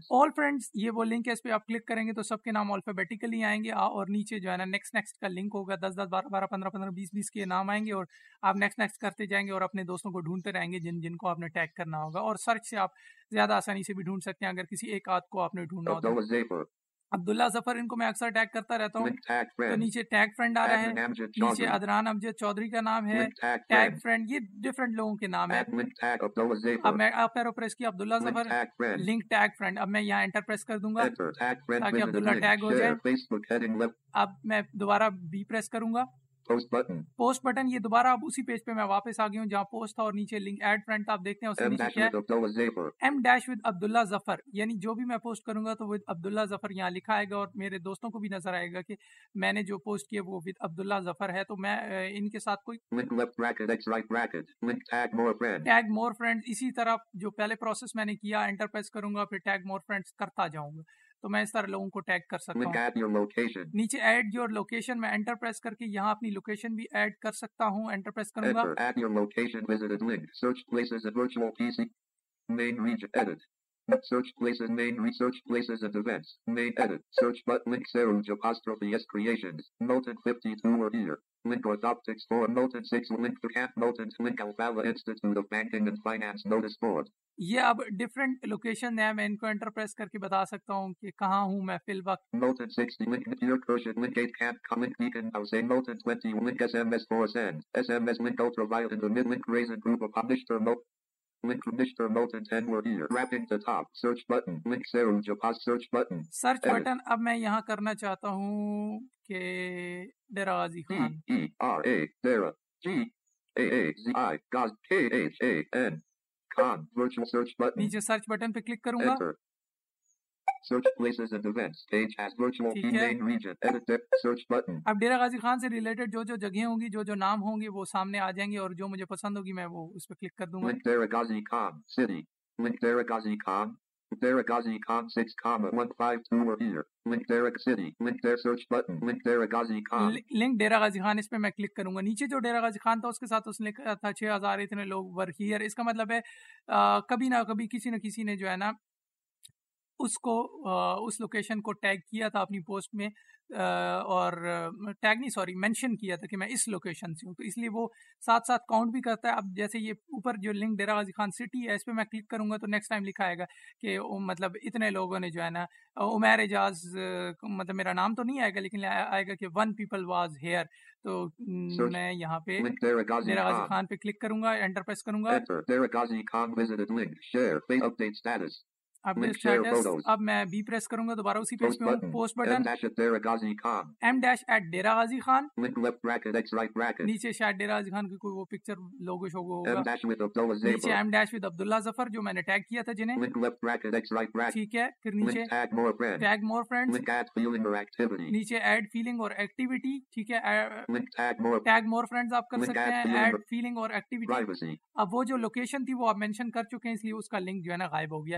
آل فرینڈس یہ وہ لنک ہے اس پہ آپ کلک کریں گے تو سب کے نام الفابیٹیکلی آئیں گے اور نیچے جو ہے نا نیکسٹ نیکسٹ کا لنک ہوگا دس دس بارہ بارہ پندرہ پندرہ بیس بیس کے نام آئیں گے اور آپ نیکسٹ نیکسٹ کرتے جائیں گے اور اپنے دوستوں کو ڈھونڈتے رہیں گے جن جن کو آپ نے ٹیگ کرنا ہوگا اور سرچ سے آپ زیادہ آسانی سے بھی ڈھونڈ سکتے ہیں اگر کسی ایک آدھ کو آپ نے ڈھونڈنا Zafer. عبداللہ ظفر ان کو میں اکثر ٹیگ کرتا رہتا ہوں تو. نیچے ٹیگ فرینڈ آ رہا ہے نیچے. ادران امجد چودھری کا نام ہے ٹیگ. فرینڈ یہ ڈفرینٹ لوگوں کے نام ہے اب. میں آپ پیرو پریس کیا Abdullah Zafar. Link tag friend اب میں یہاں انٹر پریس کر دوں گا تاکہ عبداللہ. ٹیگ ہو جائے. اب میں دوبارہ بی پریس کروں گا Post button. پوسٹ بٹن یہ دوبارہ اب اسی پیج پہ میں واپس آ گئی ہوں جہاں پوسٹ تھا اور نیچے لنک ایڈ فرینڈ آپ دیکھتے ہیں اس نیچے کیا. ہے M dash with Abdullah Zafar یعنی جو بھی میں پوسٹ کروں گا تو ود عبداللہ ظفر یہاں لکھا آئے گا اور میرے دوستوں کو بھی نظر آئے گا کہ میں نے جو پوسٹ کیا وہ ود عبداللہ ظفر ہے تو میں ان کے ساتھ کوئی. ٹیگ مور فرینڈز اسی طرح جو پہلے پروسیس میں نے کیا انٹر پریس کروں گا پھر ٹیگ مور فرینڈز کرتا جاؤں گا تو میں اس طرح لوگوں کو ٹیگ کر سکتا ہوں۔ نیچے ایڈ یور لوکیشن میں انٹر پریس کر کے یہاں اپنی لوکیشن بھی ایڈ کر سکتا ہوں انٹر پریس کروں گا۔ یہ اب ڈیفرنٹ لوکیشن ہے میں ان کو انٹر پریس کر کے بتا سکتا ہوں کہ کہاں ہوں میں فی الوقت۔ سرچ بٹن اب میں یہاں کرنا چاہتا ہوں کہ درازی خان۔ نیچے سرچ بٹن پہ کلک کروں گا اب ڈیراضی خان سے ریلیٹڈ جو جو جگہیں ہوں گی جو جو نام ہوں گی وہ سامنے آ جائیں گے اور جو مجھے پسند ہوگی میں وہ اس پہ کلک کر دوں وہاں Daragazi Khan 6 comma 152 were here. Link Derek City. Link their search button. Link Daragazi Khan. Link Dera Ghazi Khan اس پہ میں کلک کروں گا نیچے جو ڈیرا غازی خان تھا اس کے ساتھ اس نے لکھا تھا چھ ہزار اتنے لوگ ور ہیئر اس کا مطلب ہے آ، کبھی نہ کبھی کسی نہ کسی نے جو ہے نا اس کو آ، اس لوکیشن کو ٹیگ کیا تھا اپنی پوسٹ میں اور ٹیگ نہیں سوری مینشن کیا تھا کہ میں اس لوکیشن سے ہوں۔ تو اس لیے وہ ساتھ ساتھ کاؤنٹ بھی کرتا ہے۔ اب جیسے یہ اوپر جو لنک ڈیرا غازی خان سٹی ہے اس پہ میں کلک کروں گا تو نیکسٹ ٹائم لکھا آئے گا کہ مطلب اتنے لوگوں نے جو ہے نا عمیر اعجاز مطلب میرا نام تو نہیں آئے گا لیکن آئے گا کہ ون پیپل واز ہیئر تو. میں یہاں پہ ڈیرا غازی. خان پہ کلک کروں گا انٹر پریس کروں گا۔ اب. اب میں بی پریس کروں گا دوبارہ اسی پیج پہ ہوں. Post button. M dash at Dera Ghazi Khan. نیچے شاید ڈیرا غازی خان کی کوئی وہ پکچر لوگو شوگو ہوگا نیچے. M dash with Abdullah Zafar جو میں نے ٹیگ کیا تھا جنہیں. ٹھیک ہے پھر نیچے. Tag more activity. نیچے ایڈ فیلنگ اور ایکٹیویٹی ٹھیک ہے ٹیگ مور فرینڈز آپ کر سکتے ہیں ایڈ فیلنگ اور ایکٹیویٹی. اب وہ جو لوکیشن تھی وہ آپ مینشن کر چکے ہیں اس لیے اس کا لنک جو ہے نا غائب ہو گیا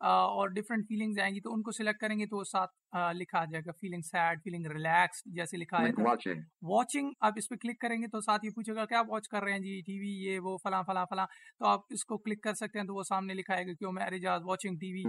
اور ڈفرینٹ فیلنگز آئیں گی تو ان کو سلیکٹ کریں گے تو وہ ساتھ لکھا آ جائے گا۔ فیلنگ سیڈ فیلنگ ریلیکس جیسے لکھا ہے واچنگ آپ اس پہ کلک کریں گے تو ساتھ یہ پوچھے گا کیا واچ کر رہے ہیں؟ جی ٹی وی یہ وہ فلاں فلاں فلاں۔ تو آپ اس کو کلک کر سکتے ہیں تو وہ سامنے لکھا ہے کہ میں اریجاز watching T V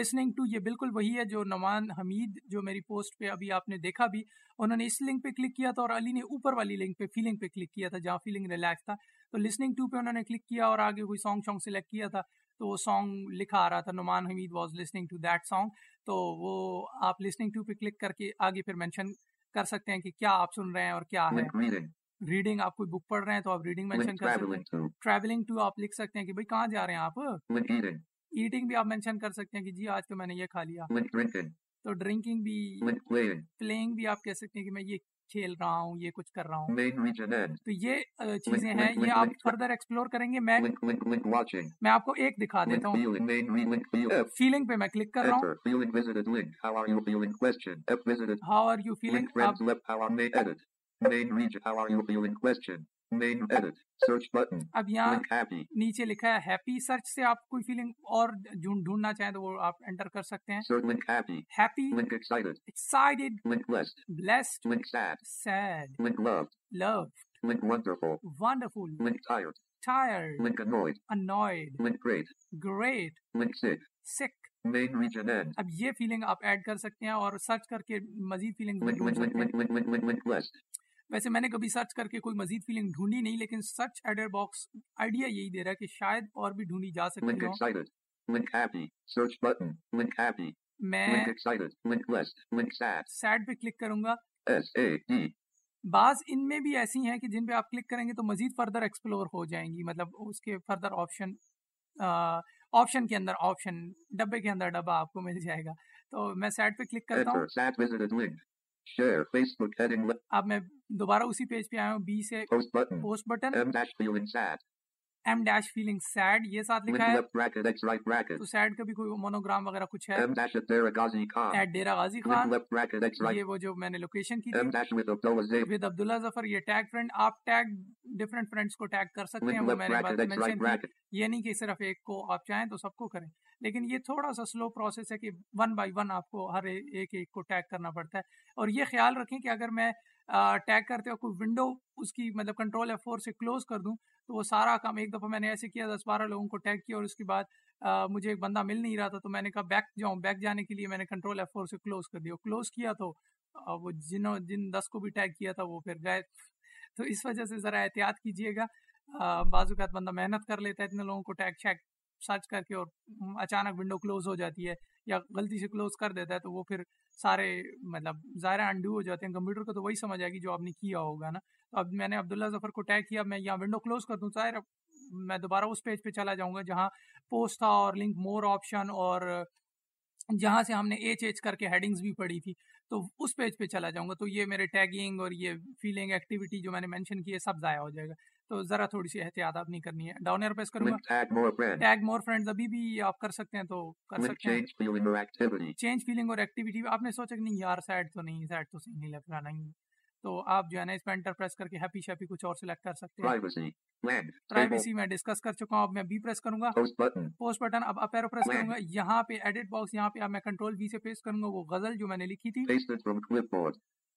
listening to یہ بالکل وہی ہے جو نمان حمید جو میری پوسٹ پہ ابھی آپ نے دیکھا بھی انہوں نے اس لنک پہ کلک کیا تھا اور علی نے اوپر والی لنک پہ فیلنگ پہ کلک کیا تھا جہاں فیلنگ ریلیکس تھا۔ تو لسننگ ٹو پہ انہوں نے کلک کیا اور آگے کوئی سانگ شانگ سلیکٹ کیا تھا۔ تو وہ سانگ لکھا آ رہا تھا Noman Hameed was listening to that song تو وہ آپ لسننگ ٹو پہ کلک کر کے آگے پھر مینشن کر سکتے ہیں کہ کیا آپ سن رہے ہیں اور کیا ہے۔ ریڈنگ آپ کوئی بک پڑھ رہے ہیں تو آپ ریڈنگ مینشن کر سکتے ہیں۔ ٹریولنگ ٹو آپ لکھ سکتے ہیں کہ بھائی کہاں جا رہے ہیں آپ؟ ایٹنگ بھی آپ مینشن کر سکتے ہیں کہ جی آج تو میں نے یہ کھا لیا۔ تو ڈرنکنگ بھی پلینگ بھی آپ کہہ سکتے ہیں کہ میں یہ کھیل رہا ہوں یہ کچھ کر رہا ہوں۔ تو یہ چیزیں ہیں یہ آپ فردر ایکسپلور کریں گے میں میں آپ کو ایک دکھا دیتا ہوں۔ فیلنگ پہ میں کلک کر رہا ہوں۔ ہاؤ آر یو فیلنگ اب یہاں نیچے لکھا ہے ہیپی سرچ سے آپ کوئی فیلنگ اور ڈھونڈنا چاہیں تو وہ آپ انٹر کر سکتے ہیں. Happy sad love wonderful great سکھ اب یہ فیلنگ آپ ایڈ کر سکتے ہیں اور سرچ کر کے مزید فیلنگ ویسے میں نے کبھی سرچ کر کے کوئی مزید فیلنگ ڈھونڈی نہیں لیکن سرچ ایڈر باکس آئیڈیا یہی دے رہا ہے کہ شاید اور بھی ڈھونڈی جا سکتی میں سیڈ پہ کلک کروں گا۔ بعض ان میں بھی ایسی ہیں کہ جن پہ آپ کلک کریں گے تو مزید فردر ایکسپلور ہو جائیں گی۔ مطلب اس کے فردر آپشن آپشن کے اندر آپشن ڈبے کے اندر ڈبا آپ کو مل جائے گا۔ تو میں سیڈ پہ کلک کرتا ہوں۔ اب میں دوبارہ اسی پیج پہ آیا ہوں بی سے post button M dash feeling sad یہ ساتھ لکھا ہے تو سیڈ کا بھی کوئی مونوگرام وغیرہ کچھ ہے؟ ایٹ ڈیرا غازی خان یہ وہ جو میں نے لوکیشن کی تھی. ود عبداللہ ظفر یہ ٹیگ فرینڈ آپ ٹیگ ڈفرینٹ فرینڈس کو ٹیگ کر سکتے ہیں وہ میں نے بات مینشن کی. یہ نہیں کہ صرف ایک کو آپ چاہیں تو سب کو کریں. لیکن یہ تھوڑا سا سلو پروسیس ہے کہ ون بائی ون آپ کو ہر ایک ایک کو ٹیگ کرنا پڑتا ہے. اور یہ خیال رکھیں کہ اگر میں ٹیگ کرتے ہو کوئی ونڈو اس کی مطلب کنٹرول ایف فور سے کلوز کر دوں تو وہ سارا کام ایک دفعہ میں نے ایسے کیا، دس بارہ لوگوں کو ٹیگ کیا اور اس کے بعد مجھے ایک بندہ مل نہیں رہا تھا تو میں نے کہا بیک جاؤں بیک جانے کے لیے میں نے کنٹرول ایف فور سے کلوز کر دیا۔ کلوز کیا تو وہ جنہوں، جن دس کو بھی ٹیگ کیا تھا وہ پھر گئے۔ تو اس وجہ سے ذرا احتیاط کیجیے گا۔ بعض اوقات بندہ محنت کر لیتا ہے اتنے لوگوں کو ٹیگ شیک سرچ کر کے اور اچانک ونڈو کلوز ہو جاتی ہے۔ یا غلطی سے کلوز کر دیتا ہے تو وہ پھر سارے مطلب ظاہر انڈو ہو جاتے ہیں کمپیوٹر کو تو وہی سمجھ آئے گی جو آپ نے کیا ہوگا نا۔ تو اب میں نے عبداللہ ظفر کو ٹیگ کیا، میں یہاں ونڈو کلوز کر دوں۔ ظاہر میں دوبارہ اس پیج پہ چلا جاؤں گا جہاں پوسٹ تھا اور لنک مور آپشن اور جہاں سے ہم نے ایچ ایچ کر کے ہیڈنگز بھی پڑھی تھی۔ تو اس پیج پہ چلا جاؤں گا۔ تو یہ میرے ٹیگنگ اور یہ فیلنگ ایکٹیویٹی جو میں نے مینشن کی ہے سب ضائع ہو جائے گا۔ تو ذرا تھوڑی سی احتیاط آپ نہیں کرنی ہے۔ ڈاؤن ایئر پریس کروں گا؟ ٹیگ مور فرینڈز ابھی بھی آپ کر سکتے ہیں تو کر سکتے ہیں۔ چینج فیلنگ اور ایکٹیویٹی آپ نے سوچا کہ نہیں یار سیڈ تو نہیں سیڈ تو صحیح نہیں لگ رہا نہیں۔ تو آپ جو ہے نا اس پہ انٹر پریس کر کے ہیپی شیپی کچھ اور سلیکٹ کر سکتے ہیں۔ پرائیویسی میں ڈسکس کر چکا ہوں۔ اب میں بی پریس کروں گا۔ پوسٹ بٹن اب اپیرو پریس کروں گا۔ یہاں پہ ایڈٹ باکس یہاں پہ اب میں کنٹرول وی سے پیسٹ کروں گا۔ وہ غزل جو میں نے لکھی تھی۔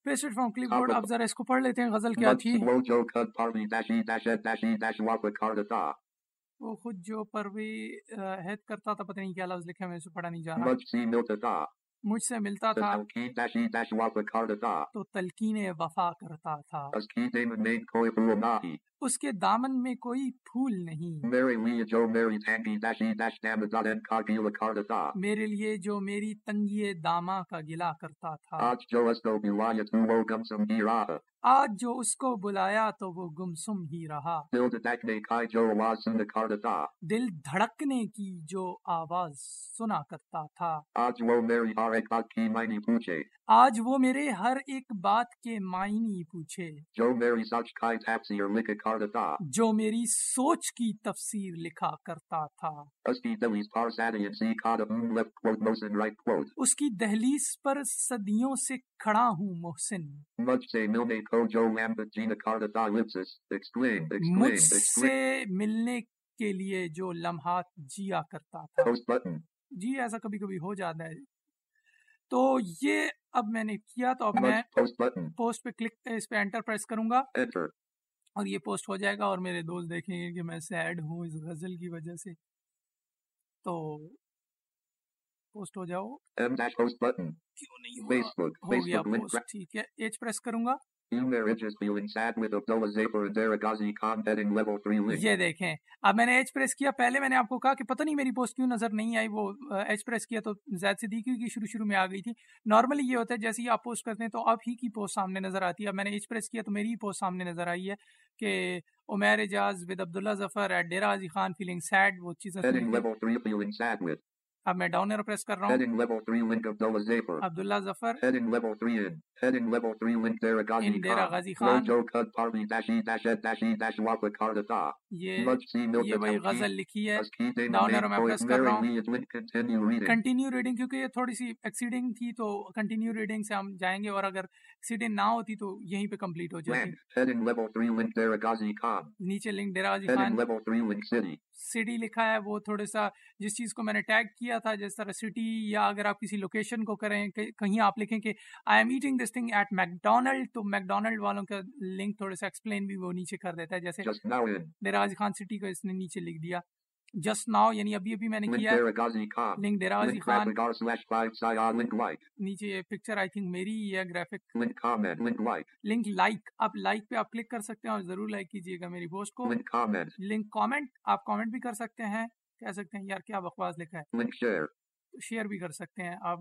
پیسٹڈ فرام کلپ بورڈ اب ذرا اس کو پڑھ لیتے ہیں غزل کیا تھی وہ خود جو پروی ہیت کرتا تھا پتہ نہیں کیا لفظ لکھا میں اسے پڑھا نہیں جا رہا مجھ سے ملتا تھا تو تلقین وفا کرتا تھا۔ اس کے دامن میں کوئی پھول نہیں۔ میرے لیے جو میری تنگی داما کا گلا کرتا تھا۔ آج جو اس کو بلایا تو وہ گمسم ہی رہا۔ دل دھڑکنے کی جو آواز سنا کرتا تھا۔ آج وہ میری ہر ایک بات کی معنی پوچھے۔ آج وہ میرے ہر ایک بات کے معنی پوچھے۔ جو میری سچ کا تفسیر لکھا کرتا تھا۔ جو میری سوچ کی تفسیر لکھا کرتا تھا۔ اس کی دہلیز پر صدیوں سے کھڑا ہوں محسن اس کی دہلیز پر صدیوں سے کھڑا ہوں محسن۔ مجھ سے ملنے کو مجھ سے ملنے کے لیے جو لمحات جیا کرتا تھا جی ایسا کبھی کبھی ہو جاتا ہے تو یہ اب میں نے کیا تو اب میں Post button. پوسٹ پہ کلک اس پہ انٹر پریس کروں گا Enter. اور یہ پوسٹ ہو جائے گا اور میرے دوست دیکھیں گے کہ میں سیڈ ہوں اس غزل کی وجہ سے تو پوسٹ ہو جاؤ M dash post button. کیوں نہیں ہو رہا؟ Facebook. ہو گیا Facebook link. پوسٹ ٹھیک ہے ایج پریس کروں گا Umer is feeling sad with Abdullah Zafar and Daragazi Khan heading level 3 link. یہ دیکھیں اب میں نے ایج پریس کیا پہلے میں نے آپ کو کہا کہ پتہ نہیں میری پوسٹ کیوں نظر نہیں آئی وہ ایج پریس کیا تو زید صدیقی کی شروع شروع میں آ گئی تھی۔ نارملی یہ ہوتا ہے جیسے ہی آپ پوسٹ کرتے ہیں تو آپ ہی کی پوسٹ سامنے نظر آتی ہے۔ اب میں نے ایج پریس کیا تو میری ہی پوسٹ سامنے نظر آئی ہے کہ Umair Ejaz with Abdullah Zafar at Dera Ghazi Khan feeling sad وہ چیزیں اب میں ڈاؤن ایرو پریس کر رہا ہوں۔ عبداللہ ظفر۔ کنٹینیو ریڈنگ کیونکہ یہ تھوڑی سی ایکسیڈنگ تھی تو کنٹینیو ریڈنگ سے ہم جائیں گے اور اگر ایکسیڈنگ نہ ہوتی تو یہیں پہ کمپلیٹ ہو جاتی Land. Heading level 3 link Daragazi Khan. نیچے link Dera Ghazi Heading Khan level 3 link City. City لکھا ہے وہ تھوڑا سا جس چیز کو میں نے ٹیگ کیا تھا جس طرح سٹی یا اگر آپ کسی لوکیشن کو کریں کہ- کہیں آپ لکھیں کہ I am eating this thing at McDonald تو میک ڈونلڈ والوں کا لنک تھوڑا سا ایکسپلین بھی وہ نیچے کر دیتا ہے جیسے. ڈیراج خان سٹی کو اس نے نیچے لکھ دیا جسٹ ناؤ یعنی ابھی ابھی میں نے کیا. لنک ڈیراج Link Khan graphic R slash 5 Saya link like. نیچے یہ پکچر آئی تھنک میری ہی ہے گرافک. لنک لائک آپ لائک پہ آپ کلک کر سکتے ہیں اور ضرور لائک کیجیے گا میری پوسٹ کو Link comment. لنک کامنٹ آپ کامنٹ بھی کر سکتے ہیں کہہ سکتے ہیں یار کیا بکواس لکھا ہے. شیئر بھی کر سکتے ہیں آپ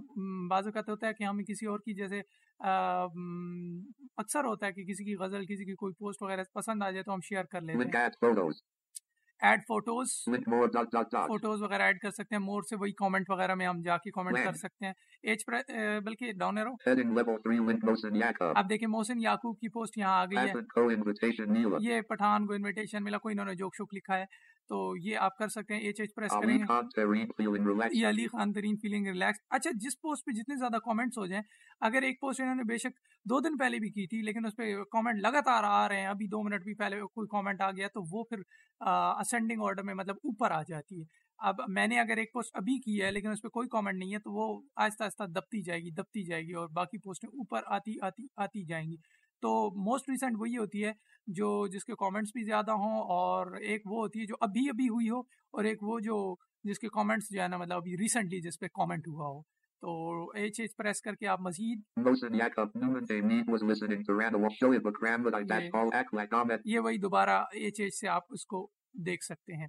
بعض اوقات ہوتا ہے کہ ہمیں کسی اور کی جیسے اکثر ہوتا ہے کہ کسی کی غزل کسی کی کوئی پوسٹ وغیرہ پسند آ جائے تو ہم شیئر کر لیتے ہیں. Add photos. فوٹوز وغیرہ ایڈ کر سکتے ہیں مور سے وہی کامنٹ وغیرہ میں ہم جا کے کامنٹ کر? سکتے ہیں ایج بلکہ down arrow Heading level 3 link Mohsen Yakub. آپ دیکھیں محسن یعقوب کی پوسٹ یہاں آ گئی ہے. یہ پٹھان کو انویٹیشن ملا کوئی انہوں نے جوک شوک لکھا ہے تو یہ آپ کر سکتے ہیں ایچ ایچ پریس کریں گے. یہ علی خان ترین فیلنگ ریلیکس اچھا جس پوسٹ پہ جتنے زیادہ کامنٹس ہو جائیں اگر ایک پوسٹ انہوں نے بے شک دو دن پہلے بھی کی تھی لیکن اس پہ کامنٹ لگاتار آ رہے ہیں ابھی دو منٹ بھی پہلے کوئی کامنٹ آ گیا تو وہ پھر اسینڈنگ آرڈر میں مطلب اوپر آ جاتی ہے۔ اب میں نے اگر ایک پوسٹ ابھی کی ہے لیکن اس پہ کوئی کامنٹ نہیں ہے تو وہ آہستہ آہستہ دبتی جائے گی دبتی جائے گی اور باقی پوسٹیں اوپر آتی آتی آتی جائیں گی۔ تو موسٹ ریسنٹ وہی ہوتی ہے جو جس کے کامنٹس بھی زیادہ ہوں اور ایک وہ ہوتی ہے جو ابھی ابھی ہوئی ہو اور ایک وہ جو جس کے کامنٹس جو ہے نا مطلب ابھی ریسنٹلی جس پہ کامنٹ ہوا ہو۔ تو ایچ ایچ پریس کر کے آپ مزید. یہ وہی دوبارہ ایچ ایچ سے آپ اس کو دیکھ سکتے ہیں۔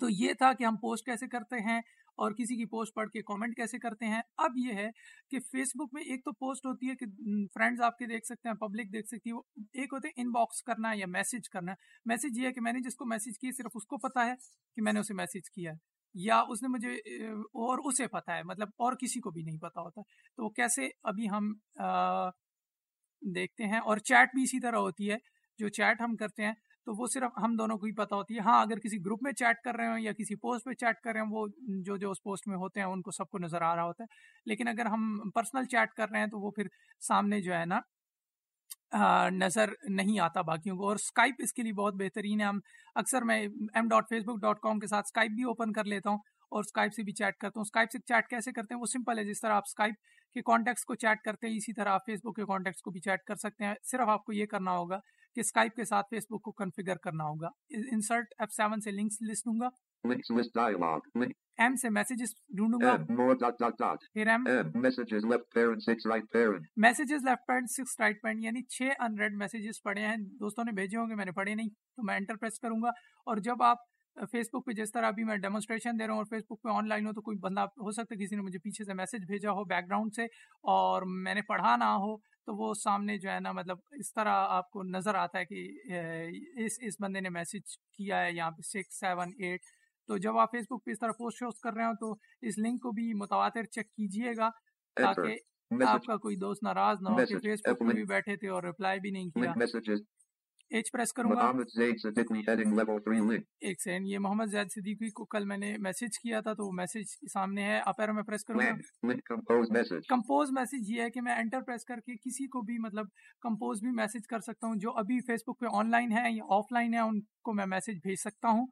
تو یہ تھا کہ ہم پوسٹ کیسے کرتے ہیں۔ اور کسی کی پوسٹ پڑھ کے کامنٹ کیسے کرتے ہیں؟ اب یہ ہے کہ فیس بک میں ایک تو پوسٹ ہوتی ہے کہ فرینڈز آپ کے دیکھ سکتے ہیں پبلک دیکھ سکتی ہے ایک ہوتے ہیں ان باکس کرنا یا میسج کرنا۔ میسج یہ ہے کہ میں نے جس کو میسج کی صرف اس کو پتا ہے کہ میں نے اسے میسج کیا ہے۔ یا اس نے مجھے اور اسے پتا ہے مطلب اور کسی کو بھی نہیں پتا ہوتا۔ تو وہ کیسے ابھی ہم آ، دیکھتے ہیں۔ اور چیٹ بھی اسی طرح ہوتی ہے۔ جو چیٹ ہم کرتے ہیں تو وہ صرف ہم دونوں کو ہی پتہ ہوتی ہے۔ ہاں اگر کسی گروپ میں چیٹ کر رہے ہوں یا کسی پوسٹ پہ چیٹ کر رہے ہیں وہ جو جو اس پوسٹ میں ہوتے ہیں ان کو سب کو نظر آ رہا ہوتا ہے۔ لیکن اگر ہم پرسنل چیٹ کر رہے ہیں تو وہ پھر سامنے جو ہے نا آ، نظر نہیں آتا باقیوں کو۔ اور اسکائپ اس کے لیے بہت بہترین ہے۔ ہم اکثر میں M dot facebook dot com کے ساتھ اسکائپ بھی اوپن کر لیتا ہوں اور اسکائپ سے بھی چیٹ کرتا ہوں۔ اسکائپ سے چیٹ کیسے کرتے ہیں؟ وہ سمپل ہے۔ جس طرح آپ اسکائپ کے کانٹیکٹس کو چیٹ کرتے ہیں اسی طرح آپ فیس بک کے کانٹیکٹس کو بھی چیٹ کر سکتے ہیں۔ صرف آپ کو یہ کرنا ہوگا کہ اسکائپ کے ساتھ فیس بک کو کنفیگر کرنا ہوگا۔ انسرٹ ایف سیون سے لنکس لسٹ دوں گا۔ ایم سے میسیجز ڈھونڈوں گا. پھر M. Messages left pane six right pane یعنی چھ ان ریڈ میسیجز پڑھے ہیں۔ دوستوں نے بھیجے ہوں گے میں نے پڑھے نہیں تو میں انٹر پریس کروں گا۔ اور جب آپ فیس بک پہ جس طرح ابھی میں ڈیمونسٹریشن دے رہا ہوں اور فیس بک پہ آن لائن ہو تو کوئی بندہ ہو سکتا ہے کسی نے مجھے پیچھے سے میسج بھیجا ہو بیک گراؤنڈ سے اور میں نے پڑھا نہ ہو۔ تو وہ سامنے جو ہے نا مطلب اس طرح آپ کو نظر آتا ہے کہ اس اس بندے نے میسج کیا ہے یہاں پہ سکس سیون ایٹ تو جب آپ فیس بک پہ اس طرح پوسٹ شوز کر رہے ہو تو اس لنک کو بھی متواتر چیک کیجیے گا. تاکہ آپ. کا کوئی دوست ناراض نہ ہو کہ. فیس بک پہ بھی بیٹھے تھے اور ریپلائی بھی نہیں کیا. ایچ پریس کروں گا۔ Muhammad Zaid Siddiqui heading level 3 link. ایک سیکنڈ یہ محمد زید صدیقی کو کل میں نے میسج کیا تھا تو وہ میسج سامنے ہے۔ اپیرو میں پریس کروں گا. کمپوز میسج یہ ہے کہ میں انٹر پریس کر کے کسی کو بھی مطلب کمپوز بھی میسج کر سکتا ہوں۔ جو ابھی فیس بک پہ آن لائن ہے یا آف لائن ہے ان کو میں میسج بھیج سکتا ہوں۔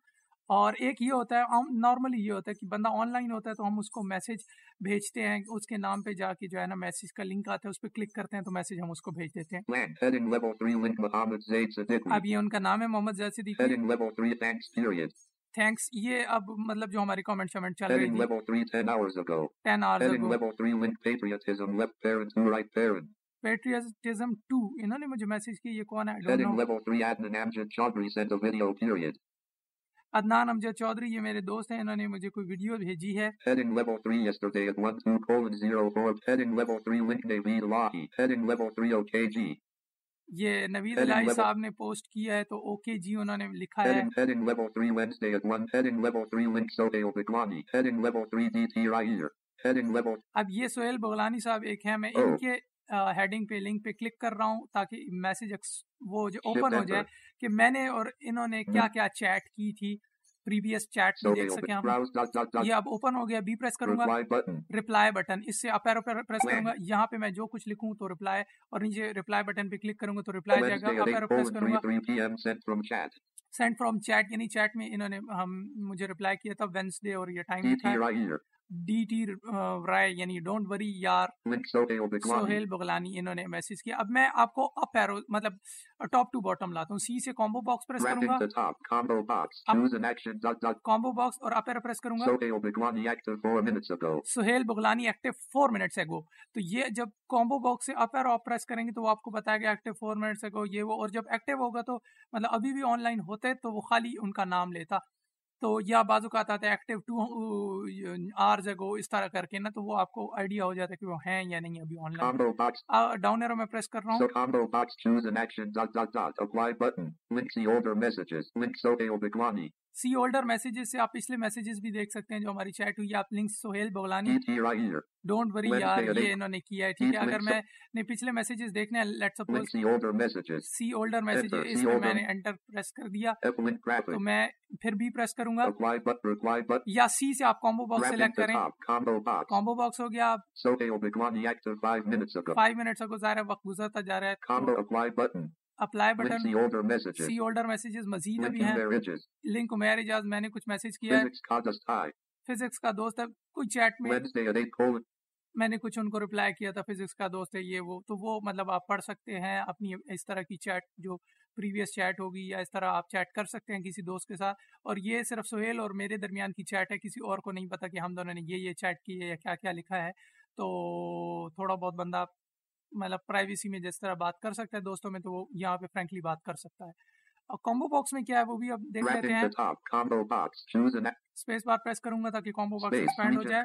اور ایک یہ ہوتا ہے نارملی یہ ہوتا ہے کہ بندہ آن لائن ہوتا ہے تو ہم اس کو میسج بھیجتے ہیں اس کے نام پہ جا کے جو ہے نا میسج کا لنک آتا ہے اس پہ کلک کرتے ہیں تو میسج ہم اس کو بھیج دیتے ہیں Blank. Heading level 3 link Muhammad Zaid Siddiqui. اب یہ ان کا نام ہے Muhammad Zaid Siddiqui Heading level 3 thanks period. Thanks یہ اب مطلب جو ہماری کامنٹ شامنٹ چل رہی تھی level 3 10 hours ago. Ten hours Heading ago level 3 link patriotism left parent to right parent. Patriotism to انہوں نے مجھے میسج کی یہ کون ہے میرے دوست ہیں انہوں نے مجھے کوئی ویڈیو بھیجی ہے۔ یہ نوید علیہ صاحب نے پوسٹ کیا ہے تو اوکے جی انہوں نے لکھا ہے۔ اب یہ سوہیل بغلانی صاحب ایک ہے میں ان کے ہیڈنگ پہ لنک پہ کلک کر رہا ہوں تاکہ میسج وہ جو اوپن ہو. جائے کہ میں نے اور انہوں نے کیا کیا چیٹ کی تھی پریویس چیٹ بھی دیکھ سکیں ہم. یہ اب اوپن ہو گیا بی پریس کروں گا. ریپلائی بٹن اس سے اپیرو پریس کروں? گا یہاں پہ میں جو کچھ لکھوں تو ریپلائی اور نیچے ریپلائی بٹن پہ کلک کروں گا تو ریپلائی جائے گا at 8 اپیرو پریس کروں 3 گا 3 p.m. sent from chat. Send from chat یعنی چیٹ میں انہوں نے ہم مجھے ریپلائی کیا تھا وینسڈے اور یہ ٹائم. ڈی ٹی رائے یعنی ڈونٹ وری یار. سہیل بغلانی انہوں نے میسج کیا۔ اب میں آپ کو اپ ایرو مطلب ٹاپ ٹو باٹم لاتا ہوں۔ سی سے کامبو باکس پریس کروں گا. کامبو باکس اور اپ ایرو پریس کروں گا۔ Sohail Biglani active 4 minutes ago. Sohail Biglani active four minutes ago تو یہ جب کامبو باکس سے اپ ایرو آپ پریس کریں گے تو وہ آپ کو بتائے گا ایکٹیو فور منٹس ایگو یہ وہ اور جب ایکٹیو ہوگا تو مطلب ابھی بھی آن لائن ہوتے تو وہ خالی ان کا نام لیتا۔ تو یا بازو کا آتا تھا ایکٹیو ٹو آرز ایگو اس طرح کر کے نا تو وہ آپ کو آئیڈیا ہو جاتا ہے کہ وہ ہیں یا نہیں ابھی آن لائن. ڈاؤن ایرو میں پریس کر رہا ہوں combo box. Choose an action dot dot dot. Apply button. Link see older messages. Link Sohail Biglani. See older messages سے آپ پچھلے میسیجز بھی دیکھ سکتے ہیں جو ہماری چیٹ ہوئی آپ link Sohail Baghlani. Don't worry یار یہ. انہوں نے کیا ہے ٹھیک ہے اگر میں نے پچھلے میسیجز دیکھنے ہیں let suppose. See older message Enter, اس میں. میں نے انٹر پریس کر دیا تو. میں پھر بھی پریس کروں گا. یا سی سے آپ کامبو باکس سلیکٹ کریں. کامبو باکس ہو گیا آپ Sohail Biglani active 5 minutes ago. Five minutes کو ظاہر وقت گزرتا جا رہا ہے. Apply button. See older messages مزید ابھی ہیں. لنک عمیر اجاز میں نے کچھ میسج کیا ہے. فزکس کا دوست ہے کوئی چیٹ میں Wednesday at 8 colon. میں نے کچھ ان کو ریپلائی کیا تھا فزکس کا دوست ہے یہ وہ تو وہ مطلب آپ پڑھ سکتے ہیں اپنی اس طرح کی چیٹ جو پریویس چیٹ ہوگی یا اس طرح آپ چیٹ کر سکتے ہیں کسی دوست کے ساتھ اور یہ صرف سہیل اور میرے درمیان کی چیٹ ہے کسی اور کو نہیں پتا کہ ہم دونوں نے یہ یہ چیٹ کی ہے یا کیا کیا لکھا ہے تو تھوڑا بہت بندہ مطلب پرائیویسی میں جس طرح بات کر سکتا ہے دوستوں میں تو وہ یہاں پہ فرینکلی بات کر سکتا ہے اور کامبو باکس میں کیا ہے وہ بھی اب دیکھ لیتے ہیں. اسپیس بار پریس کروں گا تاکہ کامبو باکس. ایکسپینڈ ہو جائے.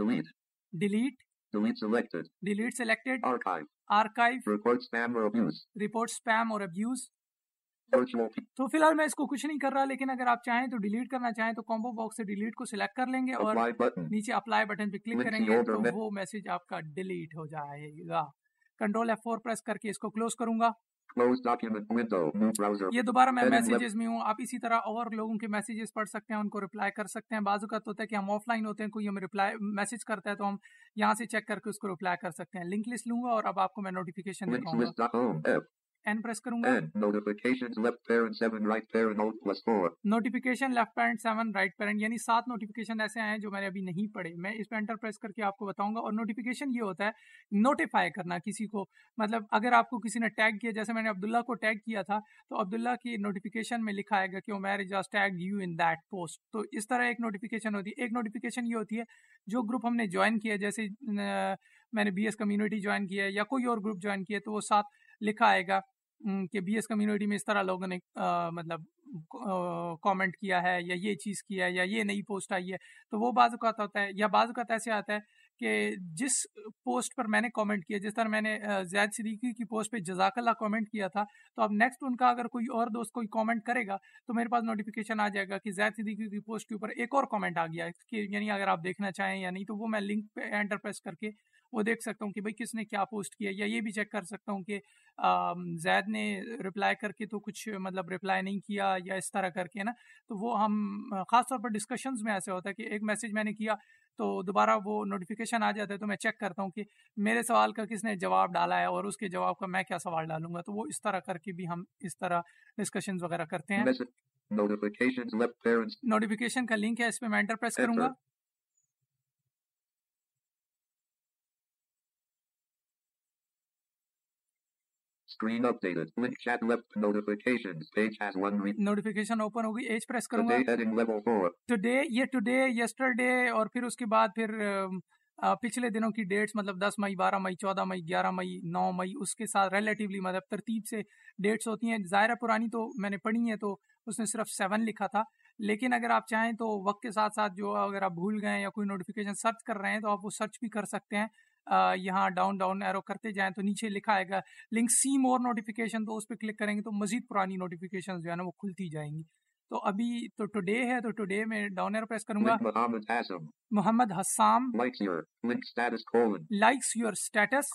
Delete. Delete Delete selected. Delete Archive. Archive Report spam or abuse. Report spam اور ابیوز تو فی الحال میں اس کو کچھ نہیں کر رہا لیکن اگر آپ چاہیں تو ڈیلیٹ کرنا چاہیں تو کامبو باکس سے ڈیلیٹ کو سلیکٹ کر لیں گے اور. نیچے اپلائی بٹن پہ کلک کریں گے تو وہ میسج آپ کا ڈیلیٹ ہو جائے گا۔ کنٹرول ایف فور پریس کر کے اس کو کلوز کروں گا. یہ دوبارہ میں میسیجز میں ہوں۔ آپ اسی طرح اور لوگوں کے میسیجز پڑھ سکتے ہیں ان کو ریپلائی کر سکتے ہیں۔ بعض اوقات ہوتا ہے کہ ہم آف لائن ہوتے ہیں کوئی ہمیں ریپلائی میسج کرتا ہے تو ہم یہاں سے چیک کر کے اس کو ریپلائی کر سکتے ہیں۔ لنک لسٹ لوں گا اور اب آپ کو میں نوٹیفیکیشن دکھاؤں گا۔ این پریس کروں گا N. Notifications left parent 7 right parent alt plus 4. Notification left parent seven right parent یعنی سات نوٹیفیکیشن ایسے آئے ہیں جو میں نے ابھی نہیں پڑھے میں اس پہ انٹر پریس کر کے آپ کو بتاؤں گا اور نوٹیفیکیشن یہ ہوتا ہے نوٹیفائی کرنا کسی کو مطلب اگر آپ کو کسی نے ٹیگ کیا جیسے میں نے عبداللہ کو ٹیگ کیا تھا تو عبداللہ کی نوٹیفیکیشن میں لکھا آئے گا کہ Umair just tag you in that post تو اس طرح ایک نوٹیفیکیشن ہوتی ہے ایک نوٹیفیکیشن یہ ہوتی ہے جو گروپ ہم نے جوائن کیا جیسے میں نے بی ایس کمیونٹی جوائن کیا ہے یا کوئی اور گروپ جوائن کیا تو وہ ساتھ لکھا آئے گا کہ بی ایس کمیونٹی میں اس طرح لوگوں نے مطلب کامنٹ کیا ہے یا یہ چیز کیا ہے یا یہ نئی پوسٹ آئی ہے۔ تو وہ بعض اوقات ہوتا ہے، یا بعض اوقات ایسے آتا ہے کہ جس پوسٹ پر میں نے کامنٹ کیا، جس طرح میں نے زید صدیقی کی پوسٹ پہ جزاک اللہ کامنٹ کیا تھا، تو اب نیکسٹ ان کا اگر کوئی اور دوست کوئی کامنٹ کرے گا، تو میرے پاس نوٹیفیکیشن آ جائے گا کہ زید صدیقی کی پوسٹ کے اوپر ایک اور کامنٹ آ گیا، کہ یعنی اگر آپ دیکھنا چاہیں یا نہیں، تو وہ میں لنک پہ انٹر پریس کر کے وہ دیکھ سکتا ہوں کہ بھائی کس نے کیا پوسٹ کیا یا یہ بھی چیک کر سکتا ہوں کہ زید نے رپلائی کر کے تو کچھ مطلب رپلائی نہیں کیا یا اس طرح کر کے نا۔ تو وہ ہم خاص طور پر ڈسکشنز میں ایسے ہوتا ہے کہ ایک میسج میں نے کیا تو دوبارہ وہ نوٹیفیکیشن آ جاتا ہے تو میں چیک کرتا ہوں کہ میرے سوال کا کس نے جواب ڈالا ہے اور اس کے جواب کا میں کیا سوال ڈالوں گا۔ تو وہ اس طرح کر کے بھی ہم اس طرح ڈسکشنز وغیرہ کرتے ہیں. نوٹیفیکیشن کا لنک ہے اس پہ میں انٹر پریس کروں گا۔ Screen updated. Link chat left notifications. Page has one read. Notification open ہوگی ایج پریس کروں گا Today heading level 4. ٹوڈے یہ ٹوڈے یسٹرڈے اور پھر اس کے بعد پھر پچھلے دنوں کی ڈیٹس مطلب دس مئی بارہ مئی چودہ مئی گیارہ مئی نو مئی اس کے ساتھ ریلیٹیولی مطلب ترتیب سے ڈیٹس ہوتی ہیں ظاہرہ پرانی تو میں نے پڑھی ہیں تو اس نے صرف سیون لکھا تھا لیکن اگر آپ چاہیں تو وقت کے ساتھ ساتھ جو اگر آپ بھول گئے ہیں یا کوئی نوٹیفیکیشن سرچ کر رہے ہیں تو آپ وہ سرچ بھی کر سکتے ہیں یہاں ڈاؤن ڈاؤن ایرو کرتے جائیں تو نیچے لکھا آئے گا لنک سی مور نوٹیفیکیشن تو اس پہ کلک کریں گے تو مزید پرانی نوٹیفیکیشن جو ہے نا وہ کھلتی جائیں گی تو ابھی تو ٹوڈے ہے تو ٹوڈے میں ڈاؤن ایرو پریس کروں گا. Muhammad Hussam. Likes your status.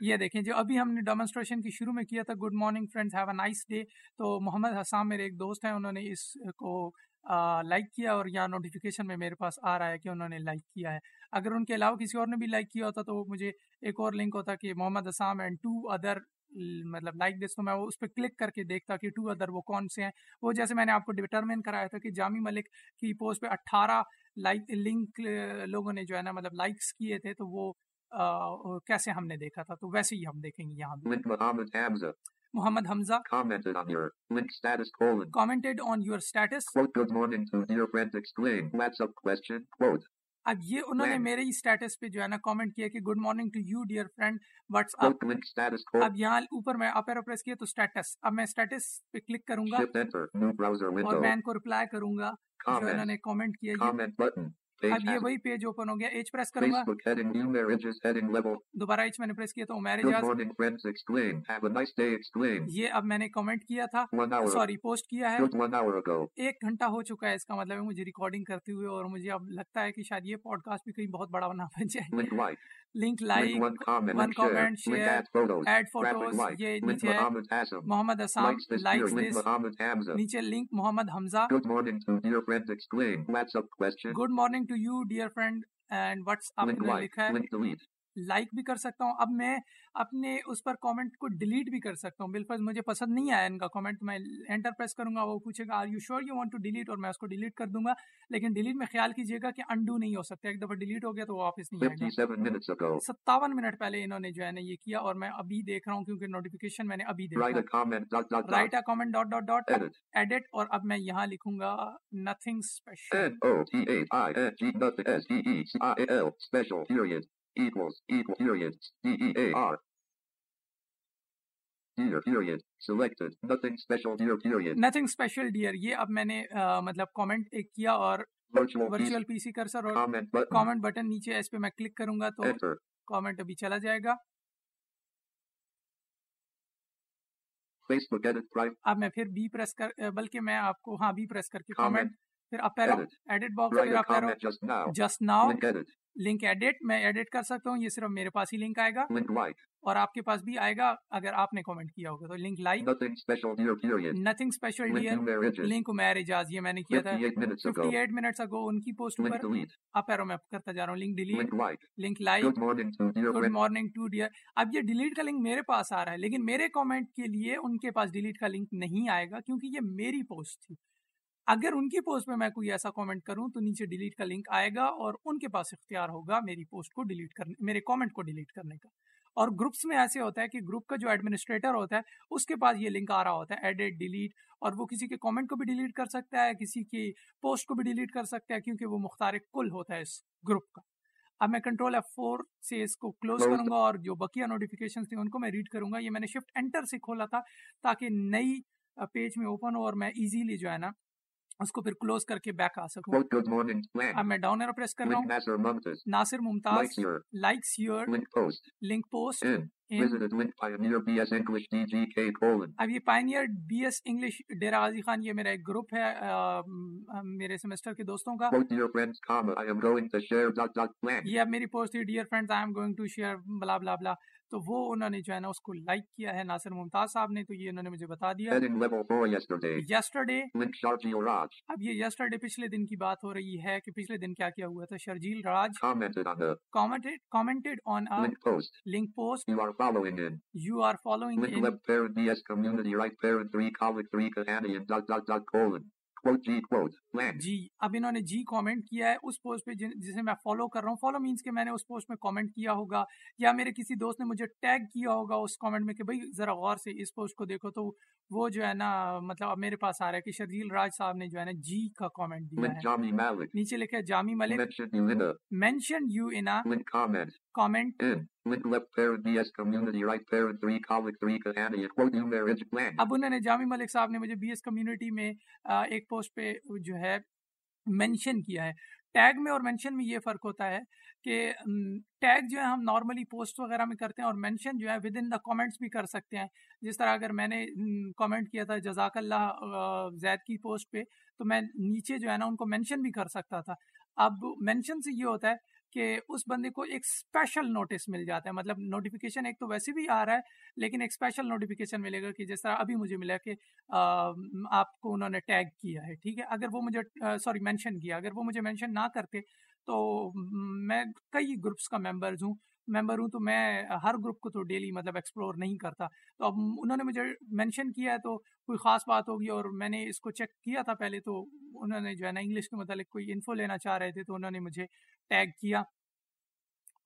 یہ دیکھیں جو ابھی ہم نے ڈیمونسٹریشن کی شروع میں کیا تھا good morning friends have a nice day تو محمد حسام میرے ایک دوست ہیں انہوں نے اس کو لائک کیا اور یہاں نوٹیفیکیشن میں میرے پاس آ رہا ہے کہ انہوں نے لائک کیا ہے۔ اگر ان کے علاوہ کسی اور نے بھی لائک کیا ہوتا تو وہ مجھے ایک اور لنک ہوتا کہ Muhammad Hussam and two other مطلب لائک دس تو میں وہ اس پہ کلک کر کے دیکھتا کہ ٹو ادر وہ کون سے ہیں۔ وہ جیسے میں نے آپ کو ڈٹرمن کرایا تھا کہ جامی ملک کی پوسٹ پہ اٹھارہ لائک لنک لوگوں نے جو ہے نا مطلب لائکس کیے تھے تو وہ کیسے ہم نے دیکھا تھا؟ تو ویسے ہی ہم دیکھیں گے یہاں Muhammad Hamza. Muhammad Hamza Commented on your. Link status colon. Commented on your status Quote good morning to dear friends exclaim. What's up question. Quote. اب یہ انہوں نے? میرے ہی اسٹیٹس پہ جو ہے نا کامنٹ کیا کہ good morning to you dear friend WhatsApp status. اب یہاں اوپر میں اپ ایرو پریس کیا تو اسٹیٹس اب میں اسٹیٹس پہ کلک کروں گا اور. میں ان کو رپلائی کروں گا جو انہوں Comment. نے کامنٹ کیا یہ وہی پیج اوپن ہو گیا۔ دوبارہ یہ اب میں نے کمنٹ کیا تھا۔ ایک گھنٹہ ہو چکا ہے اس کا مطلب مجھے ریکارڈنگ کرتے ہوئے اور مجھے اب لگتا ہے پوڈ کاسٹ بھی کہیں بہت بڑا بنا فیملی یہ محمد نیچے link Muhammad Hamza good morning to you dear friend and whats نے like. لکھا ہے لائک بھی کر سکتا ہوں۔ اب میں اپنے اس پر کامنٹ کو ڈیلیٹ بھی کر سکتا ہوں۔ بالفرض مجھے پسند نہیں آیا ان کا کامنٹ میں انٹر پریس کروں گا وہ پوچھے گا are you sure you want to delete اور میں اس کو ڈیلیٹ کر دوں گا۔ لیکن ڈیلیٹ میں خیال کیجیے گا کہ انڈو نہیں ہو سکتا۔ ایک دفعہ ڈیلیٹ ہو گیا تو وہ واپس نہیں آئے گا۔ 57 minutes ago. ستاون منٹ پہلے انہوں نے جو ہے نا یہ کیا اور میں ابھی دیکھ رہا ہوں kیونکہ نوٹیفیکیشن میں نے ابھی دیکھا. Write a comment dot dot dot. Edit اور اب میں یہاں لکھوں گا nothing special Nothing special equals equal period D E A R. Dear period selected nothing special dear. Period nothing special dear یہ اب میں نے مطلب کامنٹ ایک کیا اور ورچوئل پی سی کرسر اور comment button. کامنٹ بٹن نیچے اس پہ میں کلک کروں گا تو کامنٹ ابھی چلا جائے گا Facebook edit private اب میں پھر بی پریس کر بلکہ میں آپ کو ہاں بی پریس کر کے کامنٹ comment. پھر up arrow edit. Edit box پھر up arrow comment just now. Just now link edit میں ایڈٹ کر سکتا ہوں یہ صرف میرے پاس ہی لنک آئے گا۔ اور آپ کے پاس بھی آئے گا اگر آپ نے کامنٹ کیا ہوگا۔ تو link like nothing special dear link Umair Ijaz یہ میں نے کیا تھا۔ 58 minutes ago. 58 منٹس اگو ان کی پوسٹ پر اپ ایرو میں کرتا جا رہا ہوں۔ Link delete link like good morning to dear اب یہ ڈیلیٹ کا لنک میرے پاس آ رہا ہے لیکن میرے کامنٹ کے لیے ان کے پاس ڈیلیٹ کا لنک نہیں آئے گا کیونکہ یہ میری پوسٹ تھی۔ اگر ان کی پوسٹ پہ میں کوئی ایسا کامنٹ کروں تو نیچے ڈیلیٹ کا لنک آئے گا اور ان کے پاس اختیار ہوگا میری پوسٹ کو ڈیلیٹ کرنے میرے کامنٹ کو ڈیلیٹ کرنے کا۔ اور گروپس میں ایسے ہوتا ہے کہ گروپ کا جو ایڈمنسٹریٹر ہوتا ہے اس کے پاس یہ لنک آ رہا ہوتا ہے ایڈٹ ڈیلیٹ اور وہ کسی کے کامنٹ کو بھی ڈیلیٹ کر سکتا ہے کسی کی پوسٹ کو بھی ڈیلیٹ کر سکتا ہے کیونکہ وہ مختار کل ہوتا ہے اس گروپ کا۔ اب میں کنٹرول ایف فور سے اس کو کلوز کروں گا اور جو بقیہ نوٹیفیکیشن تھے ان کو میں ریڈ کروں گا۔ یہ میں نے شفٹ انٹر سے کھولا تھا تاکہ نئی پیج میں اوپن ہو اور میں ایزیلی جو ہے نا اس کو پھر کلوز کر کے بیک آ سکوں۔ اب میں ڈاؤن ایرو پریس کر رہا ہوں۔ Nasir Mumtaz likes your link post اب یہ pioneer B S English Dera Ghazi Khan یہ میرا ایک گروپ ہے میرے سیمسٹر کے دوستوں کا۔ یہ اب میری پوسٹ تھی dear friends I am going to share blah blah blah تو وہ انہوں نے جو ہے نا اس کو لائک کیا ہے ناصر ممتاز صاحب نے تو یہ انہوں نے مجھے بتا دیا۔ Heading level 4 yesterday. یسٹرڈے. اب یہ یسٹرڈے پچھلے دن کی بات ہو رہی ہے کہ پچھلے دن کیا کیا ہوا تھا؟ شرجیل راج Commented on the commented commented on a link post. link post You are following in. you are following Link in web parent DS community right parent 3 colleague 3 Kahanian dot dot dot colon. Quote G quote. Land. جی اب انہوں نے جی کامنٹ کیا ہے اس پوسٹ پہ جسے میں فالو کر رہا ہوں فالو مینس کہ میں نے اس پوسٹ میں کامنٹ کیا ہوگا یا میرے کسی دوست نے مجھے ٹیگ کیا ہوگا اس کامنٹ میں کہ بھائی ذرا غور سے اس پوسٹ کو دیکھو تو وہ جو ہے نا مطلب اب میرے پاس آ رہا ہے کہ شرجیل راج صاحب نے جو ہے نا جی کا کامنٹ دیا ہے. نیچے لکھا ہے Jami Malik mention you in. Comment In. Link left parent DS community right parent 3 colleague 3 Kahanian quote you marriage plan. اب انہوں نے جامی ملک صاحب نے مجھے بی ایس کمیونٹی میں ایک پوسٹ پہ جو ہے مینشن کیا ہے ٹیگ میں اور مینشن میں یہ فرق ہوتا ہے کہ ٹیگ جو ہے ہم نارملی پوسٹ وغیرہ میں کرتے ہیں اور مینشن جو ہے ود ان دا کامنٹس بھی کر سکتے ہیں جس طرح اگر میں نے کامنٹ کیا تھا جزاک اللہ زید کی پوسٹ پہ تو میں نیچے جو ہے نا ان کو مینشن بھی کر سکتا تھا اب مینشن سے یہ ہوتا ہے کہ اس بندے کو ایک اسپیشل نوٹس مل جاتا ہے۔ مطلب نوٹیفیکیشن ایک تو ویسے بھی آ رہا ہے، لیکن ایک اسپیشل نوٹیفیکیشن ملے گا کہ جس طرح ابھی مجھے ملا کہ آپ کو انہوں نے ٹیگ کیا ہے، ٹھیک ہے؟ اگر وہ مجھے سوری مینشن کیا، اگر وہ مجھے مینشن نہ کرتے تو میں کئی گروپس کا ممبرز ہوں۔ ممبر ہوں تو میں ہر گروپ کو تو ڈیلی مطلب ایکسپلور نہیں کرتا۔ تو اب انہوں نے مجھے مینشن کیا ہے تو کوئی خاص بات ہوگی اور میں نے اس کو چیک کیا تھا پہلے تو انہوں نے جو ہے نا انگلش کے متعلق کوئی انفو لینا چاہ رہے تھے تو انہوں نے مجھے ٹیگ کیا۔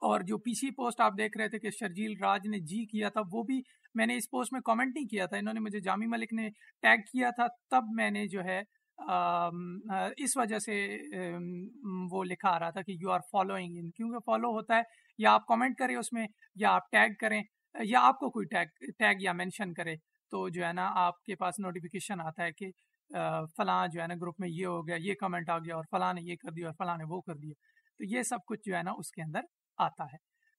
اور جو پی سی پوسٹ آپ دیکھ رہے تھے کہ شرجیل راج نے جی کیا تھا وہ بھی میں نے اس پوسٹ میں کامنٹ نہیں کیا تھا۔ انہوں نے مجھے جامی ملک نے ٹیگ کیا تھا، تب میں نے جو ہے اس وجہ سے وہ لکھا آ رہا تھا کہ یو آر فالوئنگ ان کیونکہ فالو ہوتا ہے، یا آپ کامنٹ کریں اس میں، یا آپ ٹیگ کریں، یا آپ کو کوئی ٹیگ ٹیگ یا مینشن کرے، تو جو ہے نا، آپ کے پاس نوٹیفیکیشن آتا ہے کہ فلاں جو ہے نا گروپ میں یہ ہو گیا، یہ کمنٹ آ گیا، اور فلاں نے یہ کر دیا، اور فلاں نے وہ کر دیا۔ تو یہ سب کچھ جو ہے نا اس کے اندر آتا ہے۔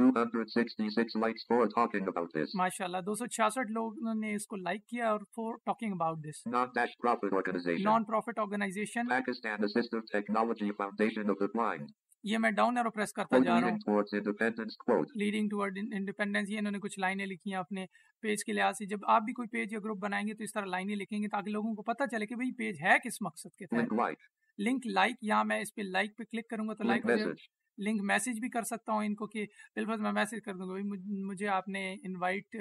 Pakistan Assistive Technology Foundation. 266 likes for talking about this. ماشاء اللہ دو سو چھیاسٹھ لوگوں نے اس کو lائک kya اور organization. Pakistan Assistive Technology Foundation of the Blind. یہ میں ڈاؤن ایرو پریس کرتا جا رہا ہوں. لیڈنگ ٹورڈ انڈیپینڈنس یہ انہوں نے کچھ لائنیں لکھی ہیں اپنے پیج کے لحاظ سے جب آپ بھی کوئی پیج یا گروپ بنائیں گے تو اس طرح لائنیں لکھیں گے تاکہ لوگوں کو پتہ چلے کہ بھئی پیج ہے کس مقصد کے تحت. لنک لائک یہاں میں اس پہ لائک پہ کلک کروں گا تو لائک. لنک میسج بھی کر سکتا ہوں ان کو کہ بالفظ میں میسج کر دوں گا مجھے آپ نے انوائٹ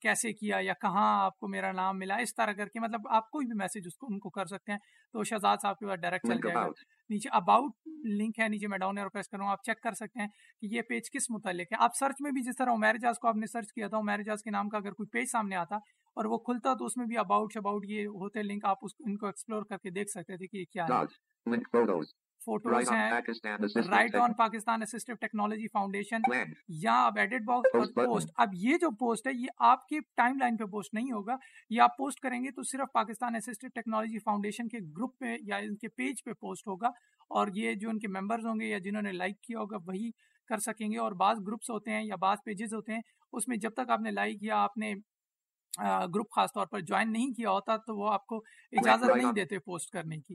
کیسے کیا یا کہاں آپ کو میرا نام ملا؟ اس طرح کر کے مطلب آپ کوئی بھی میسج اس کو ان کو کر سکتے ہیں۔ تو شہزاد صاحب کے پاس ڈائریکٹ چل جائے گا. نیچے اباؤٹ لنک ہے نیچے میں ڈاؤن ایرو پریس کروں آپ چیک کر سکتے ہیں کہ یہ پیج کس متعلق ہے۔ آپ سرچ میں بھی جس طرح عمیر جاز کو آپ نے سرچ کیا تھا عمیر جاز کے نام کا اگر کوئی پیج سامنے آتا اور وہ کھلتا تو اس میں بھی اباؤٹ اباؤٹ یہ ہوتے لنک آپ اس ان کو ایکسپلور کر کے دیکھ سکتے تھے کہ یہ کیا ہے۔ فوٹوز ہیں write on Pakistan assistive technology foundation. یا اب ایڈٹ باکس اور. پوسٹ اب یہ جو پوسٹ ہے یہ آپ کے ٹائم لائن پہ پوسٹ نہیں ہوگا یہ آپ پوسٹ کریں گے تو صرف پاکستان اسسٹو ٹیکنالوجی فاؤنڈیشن کے گروپ پہ یا ان کے پیج پہ پوسٹ ہوگا اور یہ جو ان کے ممبرز ہوں گے یا جنہوں نے لائک کیا ہوگا وہی کر سکیں گے اور بعض گروپس ہوتے ہیں یا بعض پیجز ہوتے ہیں اس میں جب تک آپ نے لائک یا آپ نے گروپ خاص طور پر جوائن نہیں کیا ہوتا تو وہ آپ کو اجازت نہیں. دیتے پوسٹ کرنے کی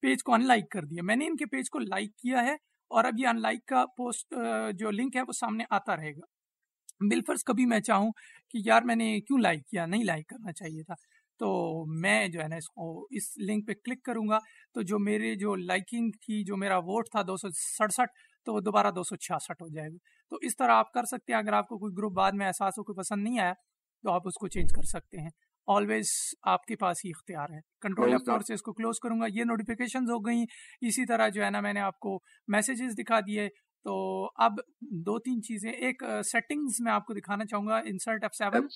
پیج کو ان لائک کر دیا۔ میں نے ان کے پیج کو لائک کیا ہے اور اب یہ ان لائک کا پوسٹ جو لنک ہے وہ سامنے آتا رہے گا۔ بالفرض کبھی میں چاہوں کہ یار میں نے کیوں لائک کیا؟ نہیں لائک کرنا چاہیے تھا۔ تو میں جو ہے نا اس کو اس لنک پہ کلک کروں گا۔ تو جو میرے جو لائکنگ تھی، جو میرا ووٹ تھا دو سو سڑسٹھ، تو وہ دوبارہ دو سو چھیاسٹھ ہو جائے گا۔ تو اس طرح آپ کر سکتے ہیں۔ اگر آپ کو کوئی گروپ بعد میں احساس ہو، کوئی پسند نہیں آیا، تو آپ اس کو چینج کر سکتے ہیں۔ آلویز آپ کے پاس ہی اختیار ہے۔ کنٹرول ایف فور سے اس کو کلوز کروں گا۔ یہ نوٹیفیکیشن ہو گئیں۔ اسی طرح جو ہے نا میں نے آپ کو میسیجز دکھا دیے۔ تو اب دو تین چیزیں۔ ایک سیٹنگز میں آپ کو دکھانا چاہوں گا۔ Insert F seven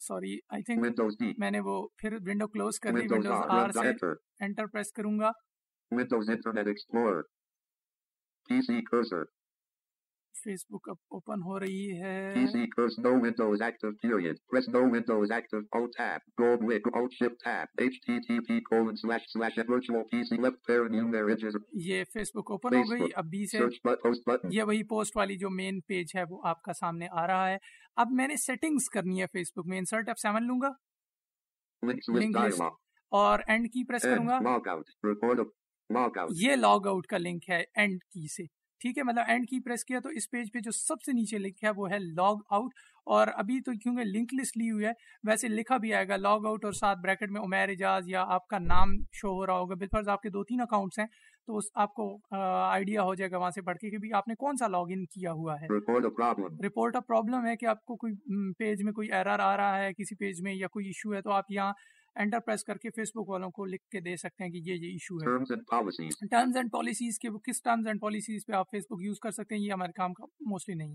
sorry I think میں نے وہ پھر ونڈو کلوز کر دی ونڈوز آر سے انٹر پریس کروں گا۔ Windows Internet Explorer PC cursor Facebook اب اوپن ہو رہی ہے۔ یہ فیس بک اوپن ہو گئی۔ اب بھی سے یہ وہی پوسٹ والی جو مین پیج ہے وہ آپ کا سامنے آ رہا ہے۔ اب میں نے سیٹنگز کرنی ہے فیس بک میں۔ انسرٹ اپ سیون لوں گا۔ اور اینڈ کی پریس کروں گا۔ یہ لاگ آؤٹ کا لنک ہے سے۔ ٹھیک ہے مطلب اینڈ کی پریس کیا تو اس پیج پہ جو سب سے نیچے لنک ہے وہ ہے لاگ آؤٹ اور ابھی تو کیونکہ لنک لسٹ لی ہوئی ہے ویسے لکھا بھی آئے گا لاگ آؤٹ اور ساتھ بریکٹ میں عمیر اجاز یا آپ کا نام شو ہو رہا ہوگا۔ بالفرض آپ کے دو تین اکاؤنٹس ہیں تو اس آپ کو آئیڈیا ہو جائے گا وہاں سے پڑھ کے کہ بھی آپ نے کون سا لاگ ان کیا ہوا ہے۔ رپورٹ آف پرابلم ہے کہ آپ کو کوئی پیج میں کوئی ایرر آ رہا ہے کسی پیج میں یا کوئی ایشو ہے تو آپ یہاں انٹر پریس کر کے فیس بک والوں کو لکھ کے دے سکتے ہیں کہ یہ یہ ایشو ہے۔ ٹرمز اینڈ پالیسیز کے وہ کس ٹرمز اینڈ پالیسیز پہ آپ فیس بک یوز کر سکتے ہیں؟ یہ ہمارے کام کا موسٹلی نہیں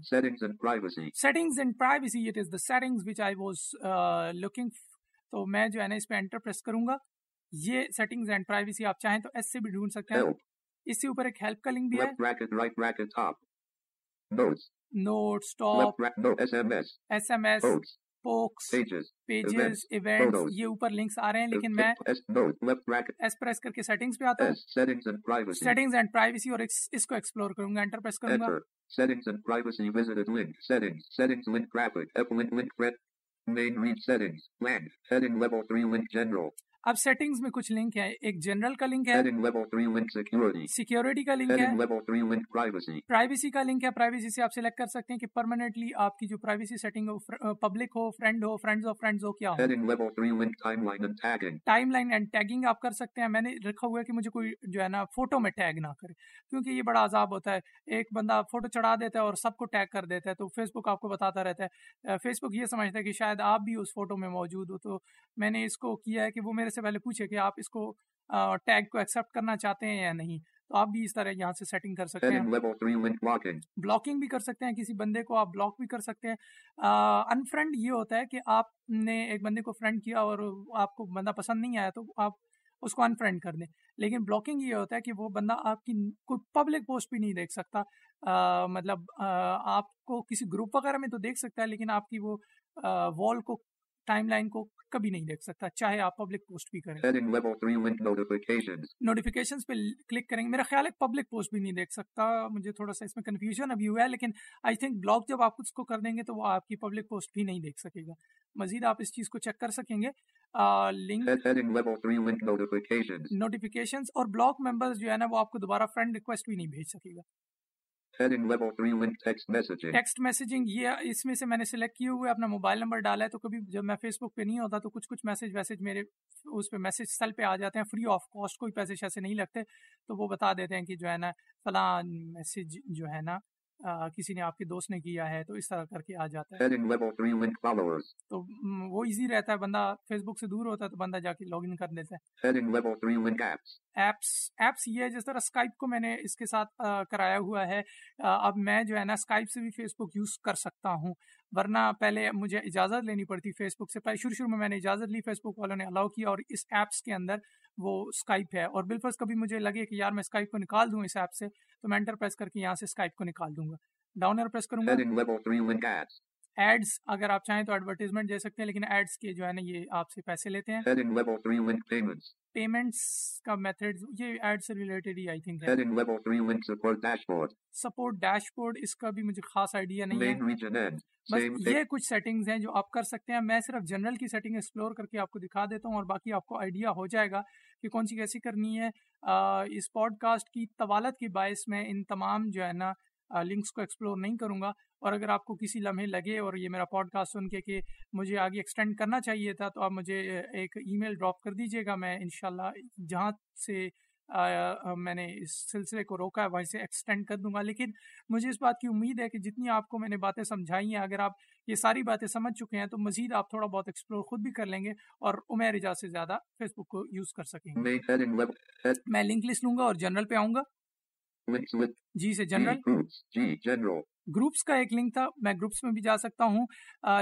settings and privacy it is the settings which I was looking تو میں جو ہے نا اس پہ انٹر پریس کروں گا۔ یہ سیٹنگز اینڈ پرائیویسی آپ چاہیں تو ایس سے بھی ڈھونڈ سکتے ہیں۔ اس سے اوپر ایک ہیلپ کا لنک بھی ہے۔ Note stop S M S pokes pages event یہ اوپر لنکس آ رہے ہیں لیکن میں ایس پریس کر کے سیٹنگز پہ آتا ہوں۔ سیٹنگز اینڈ پرائیویسی اور اس کو ایکسپلور کروں گا انٹر پریس کروں گا۔ Settings and privacy visited link settings settings link graphic up link link read main read settings land heading level 3 link general اب سیٹنگز میں کچھ لنک ہے ایک جنرل کا لنک ہے heading level 3 link security. Security کا لنک ہے۔ heading level 3 link privacy. Privacy کا لنک ہے۔ پرائیویسی سے آپ سلیکٹ کر سکتے ہیں کہ پرماننٹلی آپ کی جو پرائیویسی سیٹنگ ہو پبلک ہو فرینڈ ہو فرینڈز آف فرینڈز ہو کیا ہو۔ Heading level 3 link timeline and tagging. Timeline and tagging آپ کر سکتے ہیں۔ میں نے رکھا ہوا ہے کہ مجھے کوئی جو ہے نا فوٹو میں ٹیگ نہ کرے کیونکہ یہ بڑا عذاب ہوتا ہے۔ ایک بندہ فوٹو چڑھا دیتا ہے اور سب کو ٹیگ کر دیتا ہے تو فیس بک آپ کو بتاتا رہتا ہے۔ فیس بک یہ سمجھتا ہے کہ شاید آپ بھی اس فوٹو میں موجود ہو۔ تو میں نے اس کو کیا ہے کہ وہ میرے سے پہلے پوچھے کہ آپ اس کو ٹیگ کو ایکسیپٹ کرنا چاہتے ہیں یا نہیں؟ تو آپ بھی اس طرح یہاں سے سیٹنگ کر سکتے ہیں۔ بلاکنگ بھی کر سکتے ہیں کسی بندے کو آپ بلاک بھی کر سکتے ہیں۔ انفرینڈ یہ ہوتا ہے کہ آپ نے ایک بندے کو فرینڈ کیا اور آپ کو بندہ پسند نہیں آیا تو آپ اس کو انفرینڈ کر دیں۔ لیکن بلاکنگ یہ ہوتا ہے کہ وہ بندہ آپ کی کوئی پبلک پوسٹ بھی نہیں دیکھ سکتا۔ آ, مطلب آ, آپ کو کسی گروپ وغیرہ میں تو دیکھ سکتا ہے لیکن آپ کی وہ وال کو ٹائم لائن کو کبھی نہیں دیکھ سکتا چاہے آپ پبلک پوسٹ بھی کریں۔ Heading level 3 link notifications. Notifications پہ کلک کریں گے۔ میرا خیال ہے پبلک پوسٹ بھی نہیں دیکھ سکتا۔ مجھے تھوڑا سا اس میں کنفیوژن ابھی ہوا ہے لیکن آئی تھنک بلاک جب آپ اس کو کر دیں گے تو وہ آپ کی پبلک پوسٹ بھی نہیں دیکھ سکے گا۔ مزید آپ اس چیز کو چیک کر سکیں گے۔ Link Head- heading level 3 link notifications. Notifications اور بلاک ممبرز جو ہے نا وہ آپ کو دوبارہ فرینڈ ریکویسٹ بھی نہیں بھیج سکے گا۔ Heading level 3 link text messaging. Text messaging یہ اس میں سے میں نے سلیکٹ کیے ہوئے، اپنا موبائل نمبر ڈالا ہے تو کبھی جب میں فیس بک پہ نہیں ہوتا تو کچھ کچھ میسج ویسج میرے اس پہ میسج سیل پہ آ جاتے ہیں فری آف کاسٹ کوئی پیسے شیسے نہیں لگتے، تو وہ بتا دیتے ہیں کہ جو ہے نا فلاں میسج جو ہے نا کسی نے آپ کے دوست نے کیا ہے تو اس طرح کر کے آ جاتا ہے۔ Heading level 3 link followers. تو وہ ایزی رہتا ہے بندہ فیس بک سے دور ہوتا ہے تو بندہ جا کے لاگ ان کر دیتا ہے۔ Heading level 3 link apps. Apps apps یہ ہے جس طرح اسکائپ کو میں نے اس کے ساتھ کرایا ہوا ہے۔ اب میں جو ہے نا اسکائپ سے بھی فیس بک یوز کر سکتا ہوں۔ ورنہ پہلے مجھے اجازت لینی پڑتی فیس بک سے۔ پہلے شروع شروع میں میں نے اجازت لی فیس بک والوں نے الاؤ کیا اور اس ایپس کے اندر وہ اسکائپ ہے۔ اور بالفرض کبھی مجھے لگے کہ یار میں اسکائپ کو نکال دوں اس ایپ سے تو میں انٹر پریس کر کے یہاں سے اسکائپ کو نکال دوں گا۔ ڈاؤن پریس کروں گا۔ Heading level 3 link ads ads اگر آپ چاہیں تو ایڈورٹیزمنٹ دے سکتے ہیں لیکن ایڈس کے جو ہے نا یہ آپ سے پیسے لیتے ہیں۔ Heading level 3 link payments. Payments کا میتھڈ یہ ایڈ سے ریلیٹڈ ہی آئی تھنک ہے۔ Heading level 3 link support dashboard. Support dashboard اس کا بھی مجھے خاص آئیڈیا نہیں ہے۔ بس یہ کچھ سیٹنگز ہیں جو آپ کر سکتے ہیں۔ میں صرف جنرل کی سیٹنگ ایکسپلور کر کے آپ کو دکھا دیتا ہوں اور باقی آپ کو آئیڈیا ہو جائے گا کہ کون سی کیسی کرنی ہے۔ اس پوڈ کاسٹ کی طوالت کی باعث میں ان تمام جو ہے نا لنکس کو ایکسپلور نہیں کروں گا۔ اور اگر آپ کو کسی لمحے لگے اور یہ میرا پوڈ کاسٹ سن کے کہ مجھے آگے ایکسٹینڈ کرنا چاہیے تھا تو آپ مجھے ایک ای میل ڈراپ کر دیجیے گا۔ میں انشاءاللہ جہاں سے میں نے اس سلسلے کو روکا ہے وہیں سے ایکسٹینڈ کر دوں گا۔ لیکن مجھے اس بات کی امید ہے کہ جتنی آپ کو میں نے باتیں سمجھائی ہیں اگر آپ یہ ساری باتیں سمجھ چکے ہیں تو مزید آپ تھوڑا بہت ایکسپلور خود بھی کر لیں گے اور عمیر اجاز سے زیادہ فیس بک کو یوز کر سکیں گے۔ میں لنک لسٹ لوں گا اور جنرل پہ آؤں گا۔ جی سے جنرل. G general. گروپس کا ایک لنک تھا میں گروپس میں بھی جا سکتا ہوں۔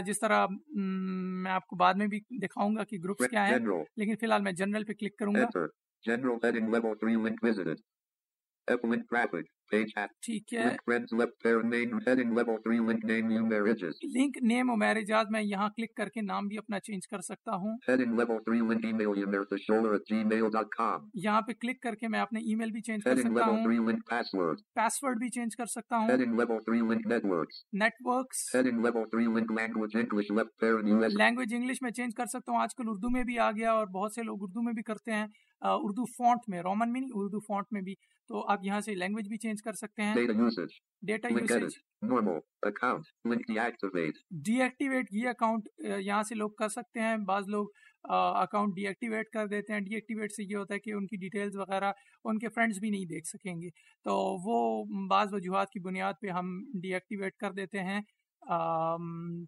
جس طرح میں آپ کو بعد میں بھی دکھاؤں گا کہ گروپس کیا ہیں. لیکن فی الحال میں جنرل پہ کلک کروں گا۔ Enter. General heading level 3 link visited. F link graphic. Page hat. ٹھیک ہے Link friends left pair main heading level 3 link name you marriages. Link name Umair Ijaz میں یہاں کلک کر کے نام بھی اپنا چینج کر سکتا ہوں Heading level 3 link email umirthashola at gmail.com. یہاں پہ کلک کر کے میں اپنے ای میل بھی چینج کر Heading سکتا level ہوں 3 link password. پاس ورڈ بھی چینج کر سکتا ہوں Heading level 3 link networks. Networks Heading level 3 link language English left pair and US. Language English میں چینج کر سکتا ہوں آج کل اردو میں بھی آ گیا اور بہت سے لوگ اردو میں بھی کرتے ہیں اردو فونٹ میں رومن میں نہیں اردو فونٹ میں بھی۔ تو آپ یہاں سے لینگویج بھی چینج کر سکتے ہیں. ڈیٹا. ڈی ایکٹیویٹ یہ اکاؤنٹ یہاں سے لوگ کر سکتے ہیں۔ بعض لوگ اکاؤنٹ ڈی ایکٹیویٹ کر دیتے ہیں۔ ڈی ایکٹیویٹ سے یہ ہوتا ہے کہ ان کی ڈیٹیلز وغیرہ ان کے فرینڈس بھی نہیں دیکھ سکیں گے۔ تو وہ بعض وجوہات کی بنیاد پہ ہم ڈی ایکٹیویٹ کر دیتے ہیں۔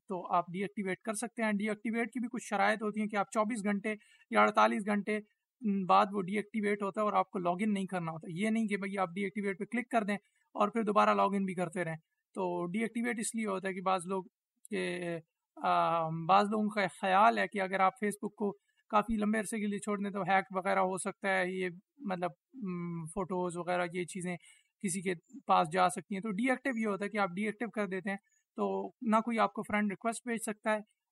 تو آپ ڈی ایکٹیویٹ کر سکتے ہیں۔ ڈی ایکٹیویٹ کی بھی کچھ شرائط ہوتی ہیں کہ آپ چوبیس گھنٹے یا اڑتالیس گھنٹے بعد وہ ڈی ایکٹیویٹ ہوتا ہے اور آپ کو لاگ ان نہیں کرنا ہوتا۔ یہ نہیں کہ بھائی آپ ڈی ایکٹیویٹ پہ کلک کر دیں اور پھر دوبارہ لاگ ان بھی کرتے رہیں۔ تو ڈی ایکٹیویٹ اس لیے ہوتا ہے کہ بعض لوگ کہ بعض لوگوں کا خیال ہے کہ اگر آپ فیس بک کو کافی لمبے عرصے کے لیے چھوڑ دیں تو ہیک وغیرہ ہو سکتا ہے، یہ مطلب فوٹوز وغیرہ، یہ چیزیں کسی کے پاس جا سکتی ہیں۔ تو ڈی ایکٹیو یہ ہوتا ہے کہ آپ ڈی ایکٹیو کر دیتے ہیں تو نہ کوئی آپ کو فرینڈ ریکویسٹ بھیج سکتا ہے۔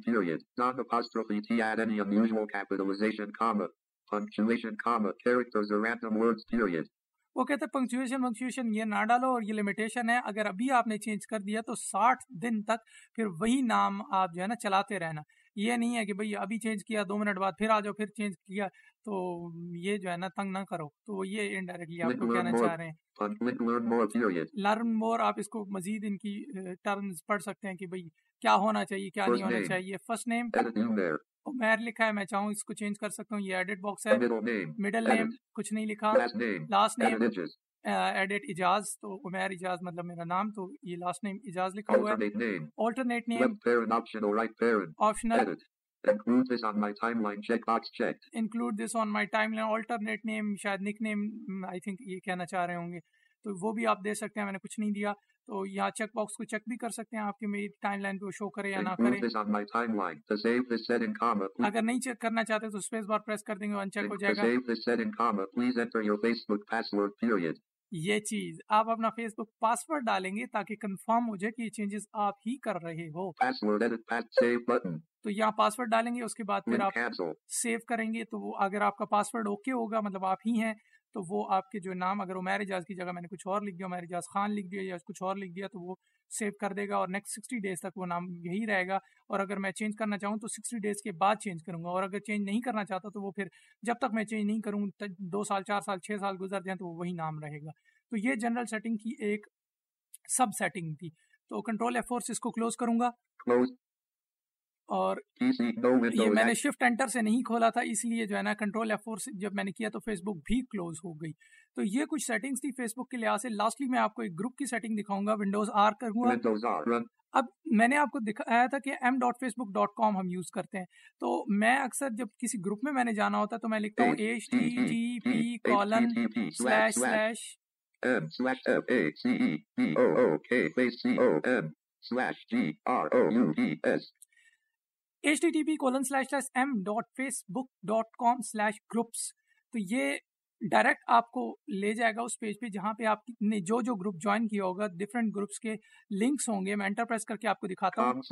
period. Non apostrophe T add any unusual capitalization comma. Punctuation comma. Characters or random words period. وہ کہتے ہیں پنکچویشن ونکچویشن یہ نہ ڈالو اور یہ لمیٹیشن ہے اگر ابھی آپ نے چینج کر دیا تو ساٹھ دن تک پھر وہی نام آپ جو ہے نا چلاتے رہنا یہ نہیں ہے کہ بھئی ابھی چینج کیا دو منٹ بعد پھر آ جاؤ پھر چینج کیا تو یہ جو ہے نا تنگ نہ کرو تو یہ انڈائریکٹلی آپ کو کہنا چاہ رہے ہیں. لرن مور آپ اس کو مزید ان کی ٹرمز پڑھ سکتے ہیں کہ بھئی کیا ہونا چاہیے کیا نہیں ہونا. چاہیے فرسٹ نیم. عمیر لکھا ہے میں چاہوں اس کو چینج کر سکتا ہوں یہ ایڈٹ باکس ہے. مڈل نیم کچھ نہیں لکھا. Last name. ایڈٹ اجاز تو عمیر اجاز مطلب میرا نام تو یہ لاسٹ نیم اجاز لکھا ہوا ہے. Alternate name. Optional Edit. Include this on my timeline checkbox checked. Include this on my timeline alternate name شاید نک نیم آئی تھنک یہ کہنا چاہ رہے ہوں گے تو وہ بھی آپ دے سکتے ہیں، میں نے کچھ نہیں دیا۔ تو یہاں چیک باکس کو چیک بھی کر سکتے ہیں آپ کے میری ٹائم لائن پہ شو کرے یا نہ کرے۔ اگر نہیں چیک کرنا چاہتے تو اسپیس بار پریس کر دیں گے ان چیک ہو جائے گا۔ یہ چیز، آپ اپنا فیس بک پاسورڈ ڈالیں گے تاکہ کنفرم ہو جائے کہ یہ چینجز آپ ہی کر رہے ہو۔ تو یہاں پاسورڈ ڈالیں گے، اس کے بعد پھر آپ سیو کریں گے۔ تو اگر آپ کا پاسورڈ اوکے ہوگا مطلب آپ ہی ہیں تو وہ آپ کے جو نام، اگر عمیر اجاز کی جگہ میں نے کچھ اور لکھ دیا، عمیر خان لکھ دیا یا کچھ اور لکھ دیا، تو وہ سیو کر دے گا اور نیکسٹ سکسٹی ڈیز تک وہ نام یہی رہے گا۔ اور اگر میں چینج کرنا چاہوں تو سکسٹی ڈیز کے بعد چینج کروں گا۔ اور اگر چینج نہیں کرنا چاہتا تو وہ پھر جب تک میں چینج نہیں کروں دو سال، چار سال، چھ سال گزر جائیں تو وہ وہی نام رہے گا۔ تو یہ جنرل سیٹنگ کی ایک سب سیٹنگ تھی۔ تو کنٹرول ایف فورس اس کو کلوز کروں گا۔ Close. اور یہ. میں نے act- شفٹ انٹر سے نہیں کھولا تھا اس لیے جو ہے نا کنٹرول ایف فور سے جب میں نے کیا تو فیس بک بھی کلوز ہو گئی تو یہ کچھ سیٹنگز تھی فیس بک کے لحاظ سے لاسٹلی میں آپ کو ایک گروپ کی سیٹنگ دکھاؤں گا ونڈوز آر کروں گا. اب میں نے آپ کو دکھایا تھا کہ M dot Facebook dot com ہم یوز کرتے ہیں تو میں اکثر جب کسی گروپ میں میں نے جانا ہوتا تو میں لکھتا ہوں H T G P colon slash slash H T T P colon slash slash M dot Facebook dot com slash groups تو یہ ڈائریکٹ آپ کو لے جائے گا اس پیج پہ جہاں پہ آپ نے جو جو گروپ جوائن کیا ہوگا ڈفرینٹ گروپس کے لنکس ہوں گے میں انٹر پریس کر کے آپ کو دکھاتا ہوں۔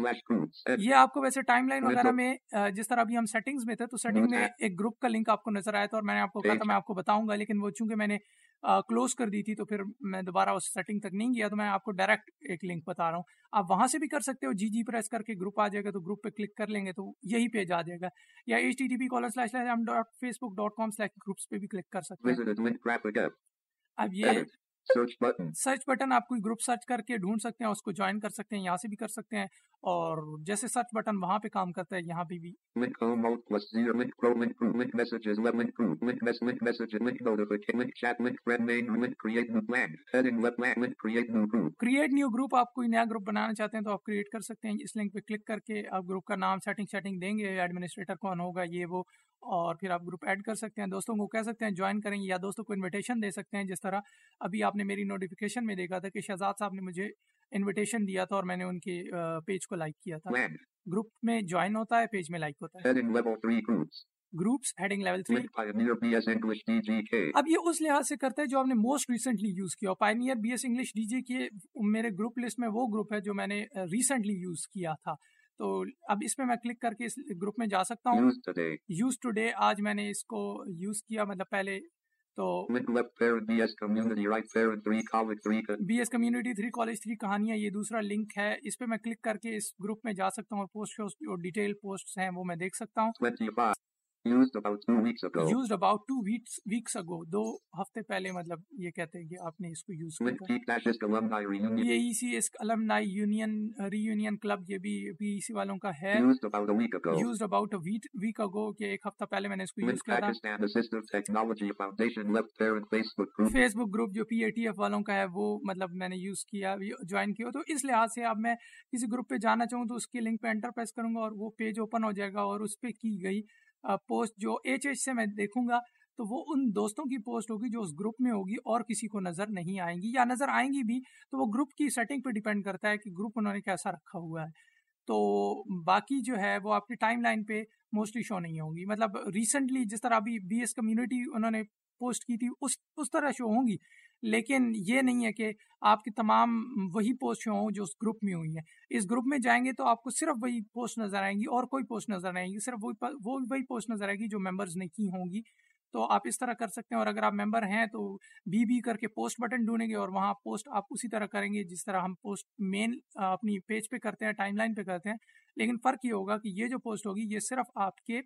یہ آپ کو ویسے ٹائم لائن وغیرہ میں جس طرح ابھی ہم سیٹنگز میں تھے تو سیٹنگ میں ایک گروپ کا لنک آپ کو نظر آیا تھا اور میں نے آپ کو کہا تھا میں آپ کو بتاؤں گا لیکن وہ چونکہ میں نے کلوز کر دی تھی تو پھر میں دوبارہ اس سیٹنگ تک نہیں گیا تو میں آپ کو ڈائریکٹ ایک لنک بتا رہا ہوں۔ آپ وہاں سے بھی کر سکتے ہو۔ جی جی پریس کر کے گروپ آ جائے گا تو گروپ پہ کلک کر لیں گے تو یہی پیج آ جائے گا۔ یا H T T P colon slash dot Facebook dot com slash groups پہ بھی کلک کر سکتے ہیں. اب یہ Search button. سرچ بٹن آپ کوئی گروپ سرچ کر کے ڈھونڈ سکتے ہیں اس کو جوائن کر سکتے ہیں یہاں سے بھی کر سکتے ہیں اور جیسے سرچ بٹن وہاں پہ کام کرتا ہے یہاں پہ بھی. کریٹ نیو گروپ آپ کوئی نیا گروپ بنانا چاہتے ہیں تو آپ کریٹ کر سکتے ہیں اس لنک پہ کلک کر کے آپ گروپ کا نام سیٹنگ سیٹنگ دیں گے ایڈمنسٹریٹر کون ہوگا یہ وہ اور پھر آپ گروپ ایڈ کر سکتے ہیں دوستوں کو کہہ سکتے ہیں جوائن کریں یا دوستوں کو انویٹیشن دے سکتے ہیں جس طرح ابھی آپ نے میری نوٹیفیکیشن میں دیکھا تھا کہ شہزاد صاحب نے مجھے انویٹیشن دیا تھا اور میں نے ان کے پیج کو لائک کیا تھا. گروپ میں جوائن ہوتا ہے پیج میں لائک ہوتا ہے. Groups heading level three. اب یہ اس لحاظ سے کرتا ہے جو آپ نے موسٹ ریسنٹلی یوز کیا pioneer B S English D J کے میرے گروپ لسٹ میں وہ گروپ ہے جو میں نے ریسنٹلی یوز کیا تھا تو اب اس میں میں کلک کر کے اس گروپ میں جا سکتا ہوں. یوز ٹو ڈے آج میں نے اس کو یوز کیا مطلب پہلے تو B S community three college three کہانیاں یہ دوسرا لنک ہے اس پہ میں کلک کر کے اس گروپ میں جا سکتا ہوں اور پوسٹ جو ڈیٹیل پوسٹس ہیں وہ میں دیکھ سکتا ہوں. Used about two weeks ago. ویکس ویکس اگو دو ہفتے پہلے مطلب یہ kehte ہیں کہ آپ نے اس کو یوز کیا alumni. یہ E C S alumni union reunion club یہ بھی پی ای سی والوں کا ہے Used about a week ago. کہ ایک ہفتہ پہلے میں نے اس کو یوز کیا تھا Assistive Technology Foundation left parent Facebook group. Facebook group جو پی اے ٹی ایف والوں کا ہے وہ مطلب میں نے یوز کیا جوائن کیا تو اس لحاظ سے اب میں کسی گروپ پہ جانا چاہوں تو اس کے لنک پہ انٹر پریس کروں گا اور وہ پیج اوپن ہو جائے گا اور اس پہ کی گئی پوسٹ جو ایچ ایچ سے میں دیکھوں گا، تو وہ ان دوستوں کی پوسٹ ہوگی جو اس گروپ میں ہوگی اور کسی کو نظر نہیں آئیں گی یا نظر آئیں گی بھی، تو وہ گروپ کی سیٹنگ پہ ڈیپینڈ کرتا ہے کہ گروپ انہوں نے کیسا رکھا ہوا ہے۔ تو باقی جو ہے وہ آپ کی ٹائم لائن پہ موسٹلی شو نہیں ہوں گی۔ مطلب ریسنٹلی جس طرح ابھی بی ایس کمیونٹی انہوں نے پوسٹ کی تھی، اس اس طرح شو ہوں گی۔ لیکن یہ نہیں ہے کہ آپ کی تمام وہی پوسٹ ہوں جو اس گروپ میں ہوئی ہیں۔ اس گروپ میں جائیں گے تو آپ کو صرف وہی پوسٹ نظر آئیں گی اور کوئی پوسٹ نظر آئیں گی، صرف وہی وہ وہی پوسٹ نظر آئے گی جو ممبرز نے کی ہوں گی۔ تو آپ اس طرح کر سکتے ہیں اور اگر آپ ممبر ہیں تو بی بی کر کے پوسٹ بٹن ڈھونڈیں گے اور وہاں پوسٹ آپ اسی طرح کریں گے جس طرح ہم پوسٹ مین اپنی پیج پہ کرتے ہیں، ٹائم لائن پہ کرتے ہیں۔ لیکن فرق یہ ہوگا کہ یہ جو پوسٹ ہوگی یہ صرف آپ کے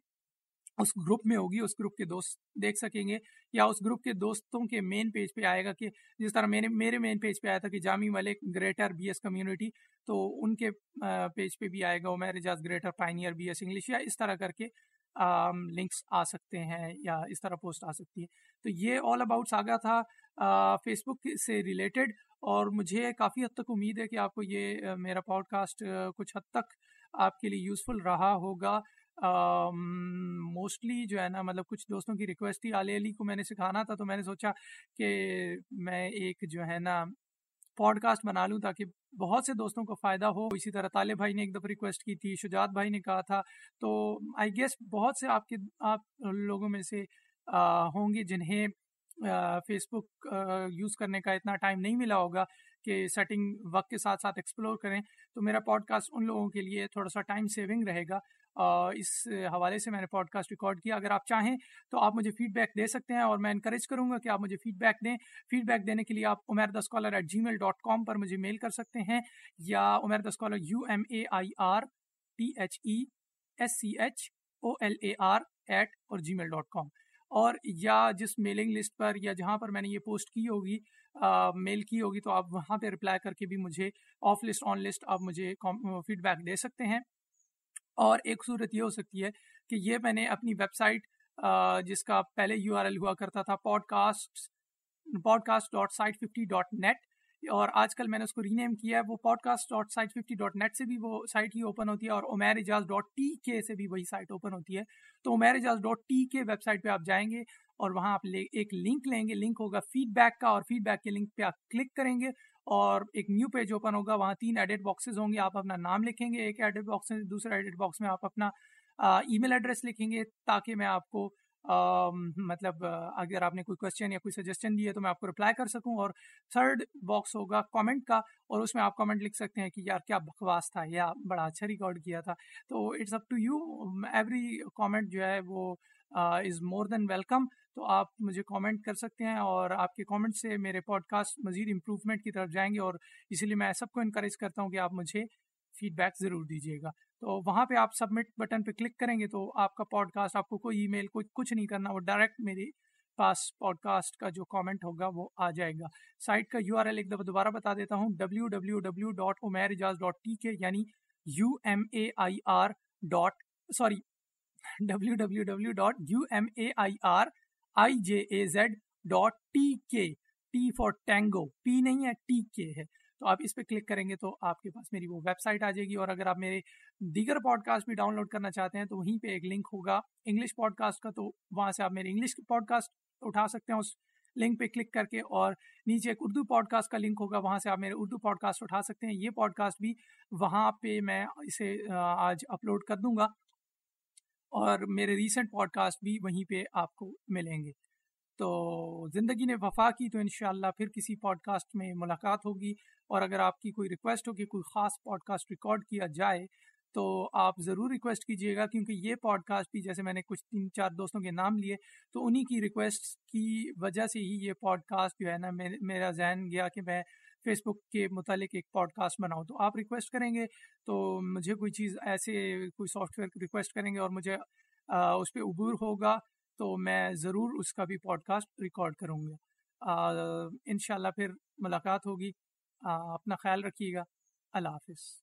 اس گروپ میں ہوگی، اس گروپ کے دوست دیکھ سکیں گے، یا اس گروپ کے دوستوں کے مین پیج پہ آئے گا کہ جس طرح میرے میرے مین پیج پہ آیا تھا کہ Jami Malik greater B S community تو ان کے پیج پہ بھی آئے گا Umair Ejaz greater pioneer B S English یا اس طرح کر کے لنکس آ سکتے ہیں یا اس طرح پوسٹ آ سکتی ہے تو یہ آل اباؤٹ ساگا تھا فیس بک سے ریلیٹڈ اور مجھے کافی حد تک امید ہے کہ آپ کو یہ میرا پوڈ کاسٹ کچھ حد تک آپ کے لیے یوزفل رہا ہوگا۔ موسٹلی جو ہے نا مطلب کچھ دوستوں کی ریکویسٹ تھی علی علی کو میں نے سکھانا تھا تو میں نے سوچا کہ میں ایک جو ہے نا پوڈ کاسٹ بنا لوں تاکہ بہت سے دوستوں کو فائدہ ہو۔ اسی طرح طالب بھائی نے ایک دفعہ ریکویسٹ کی تھی، شجاعت بھائی نے کہا تھا۔ تو آئی گیس بہت سے آپ کے، آپ لوگوں میں سے ہوں گے جنہیں فیس بک یوز کرنے کا اتنا ٹائم نہیں ملا ہوگا کہ سیٹنگ وقت کے ساتھ ساتھ ایکسپلور کریں۔ تو میرا پوڈ کاسٹ ان لوگوں کے لیے تھوڑا سا ٹائم سیونگ رہے گا۔ اس حوالے سے میں نے پوڈ کاسٹ ریکارڈ کیا۔ اگر آپ چاہیں تو آپ مجھے فیڈ بیک دے سکتے ہیں اور میں انکریج کروں گا کہ آپ مجھے فیڈ بیک دیں۔ فیڈ بیک دینے کے لیے آپ Umair the scholar at gmail dot com پر مجھے میل کر سکتے ہیں یا Umair the scholar U M A I R T H E S C H O L A R at اور جی میل ڈاٹ کام اور یا جس میلنگ لسٹ پر یا جہاں پر میں نے یہ پوسٹ کی ہوگی میل کی ہوگی تو آپ وہاں پہ رپلائی کر کے بھی مجھے آف لسٹ آن لسٹ آپ مجھے فیڈ بیک دے سکتے ہیں۔ اور ایک صورت یہ ہو سکتی ہے کہ یہ میں نے اپنی ویب سائٹ جس کا پہلے یو آر ایل ہوا کرتا تھا podcast podcast dot site fifty dot net اور آج کل میں نے اس کو ری نیم کیا ہے، وہ podcast dot site fifty dot net سے بھی وہ سائٹ ہی اوپن ہوتی ہے اور عمیر اجاز ڈاٹ ٹی کے سے بھی وہی سائٹ اوپن ہوتی ہے۔ تو Umair Ejaz dot T K website پہ آپ جائیں گے اور وہاں آپ ایک لنک لیں گے لنک ہوگا فیڈ بیک کا اور فیڈ بیک کے لنک پہ آپ کلک کریں گے اور ایک نیو پیج اوپن ہوگا، وہاں تین ایڈٹ باکسز ہوں گے آپ اپنا نام لکھیں گے ایک ایڈٹ باکس میں دوسرے ایڈٹ باکس میں آپ اپنا ای میل ایڈریس لکھیں گے تاکہ میں آپ کو مطلب اگر آپ نے کوئی کوشچن یا کوئی سجیشن دی ہے تو میں آپ کو رپلائی کر سکوں اور تھرڈ باکس ہوگا کامنٹ کا اور اس میں آپ کامنٹ لکھ سکتے ہیں کہ یار کیا بکواس تھا، یا بڑا اچھا ریکارڈ کیا تھا۔ تو it's up to you every comment جو ہے وہ از مور دین ویلکم تو آپ مجھے کامنٹ کر سکتے ہیں اور آپ کے کامنٹ سے میرے پوڈ کاسٹ مزید امپروومنٹ کی طرف جائیں گے اور اسی لیے میں سب کو انکریج کرتا ہوں کہ آپ مجھے فیڈ بیک ضرور دیجیے گا۔ تو وہاں پہ آپ سبمٹ بٹن پہ کلک کریں گے تو آپ کا پوڈ کاسٹ آپ کو کوئی ای میل کوئی کچھ نہیں کرنا، وہ ڈائریکٹ میرے پاس پوڈ کاسٹ کا جو کامنٹ ہوگا وہ آ جائے گا۔ سائٹ کا یو آر ایل ایک دفعہ دوبارہ بتا دیتا ہوں W W W dot Umair Ejaz dot T K یعنی U M A I R dot sorry W W W dot U M A I R I J A Z dot T K T for tango P نہیں ہے ٹی کے ہے. تو آپ اس پہ کلک کریں گے تو آپ کے پاس میری وہ ویب سائٹ آ جائے گی اور اگر آپ میرے دیگر پوڈ کاسٹ بھی ڈاؤن لوڈ کرنا چاہتے ہیں تو وہیں پہ ایک لنک ہوگا انگلش پوڈ کاسٹ کا، تو وہاں سے آپ میرے انگلش پوڈ کاسٹ اٹھا سکتے ہیں، اس لنک پہ کلک کر کے اور نیچے ایک اردو پوڈ کاسٹ کا لنک ہوگا، وہاں سے آپ میرے اردو پوڈ کاسٹ اٹھا سکتے ہیں۔ یہ پوڈ کاسٹ بھی وہاں پہ میں اسے آج اپلوڈ کر دوں گا۔ اور میرے ریسنٹ پوڈ کاسٹ بھی وہیں پہ آپ کو ملیں گے۔ تو زندگی نے وفا کی تو انشاءاللہ پھر کسی پوڈ کاسٹ میں ملاقات ہوگی۔ اور اگر آپ کی کوئی ریکویسٹ ہو کہ کوئی خاص پوڈ کاسٹ ریکارڈ کیا جائے تو آپ ضرور ریکویسٹ کیجیے گا کیونکہ یہ پوڈ کاسٹ بھی جیسے میں نے کچھ تین چار دوستوں کے نام لیے تو انہی کی ریکویسٹ کی وجہ سے ہی یہ پوڈ کاسٹ جو ہے نا میرا ذہن گیا کہ میں فیس بک کے متعلق ایک پوڈ کاسٹ بناؤں۔ تو آپ ریکویسٹ کریں گے تو مجھے کوئی چیز ایسے کوئی سافٹ ویئر ریکویسٹ کریں گے اور مجھے اس پہ عبور ہوگا تو میں ضرور اس کا بھی پوڈ کاسٹ ریکارڈ کروں گا۔ ان شاء اللہ پھر ملاقات ہوگی۔ اپنا خیال رکھیے گا۔ اللہ حافظ۔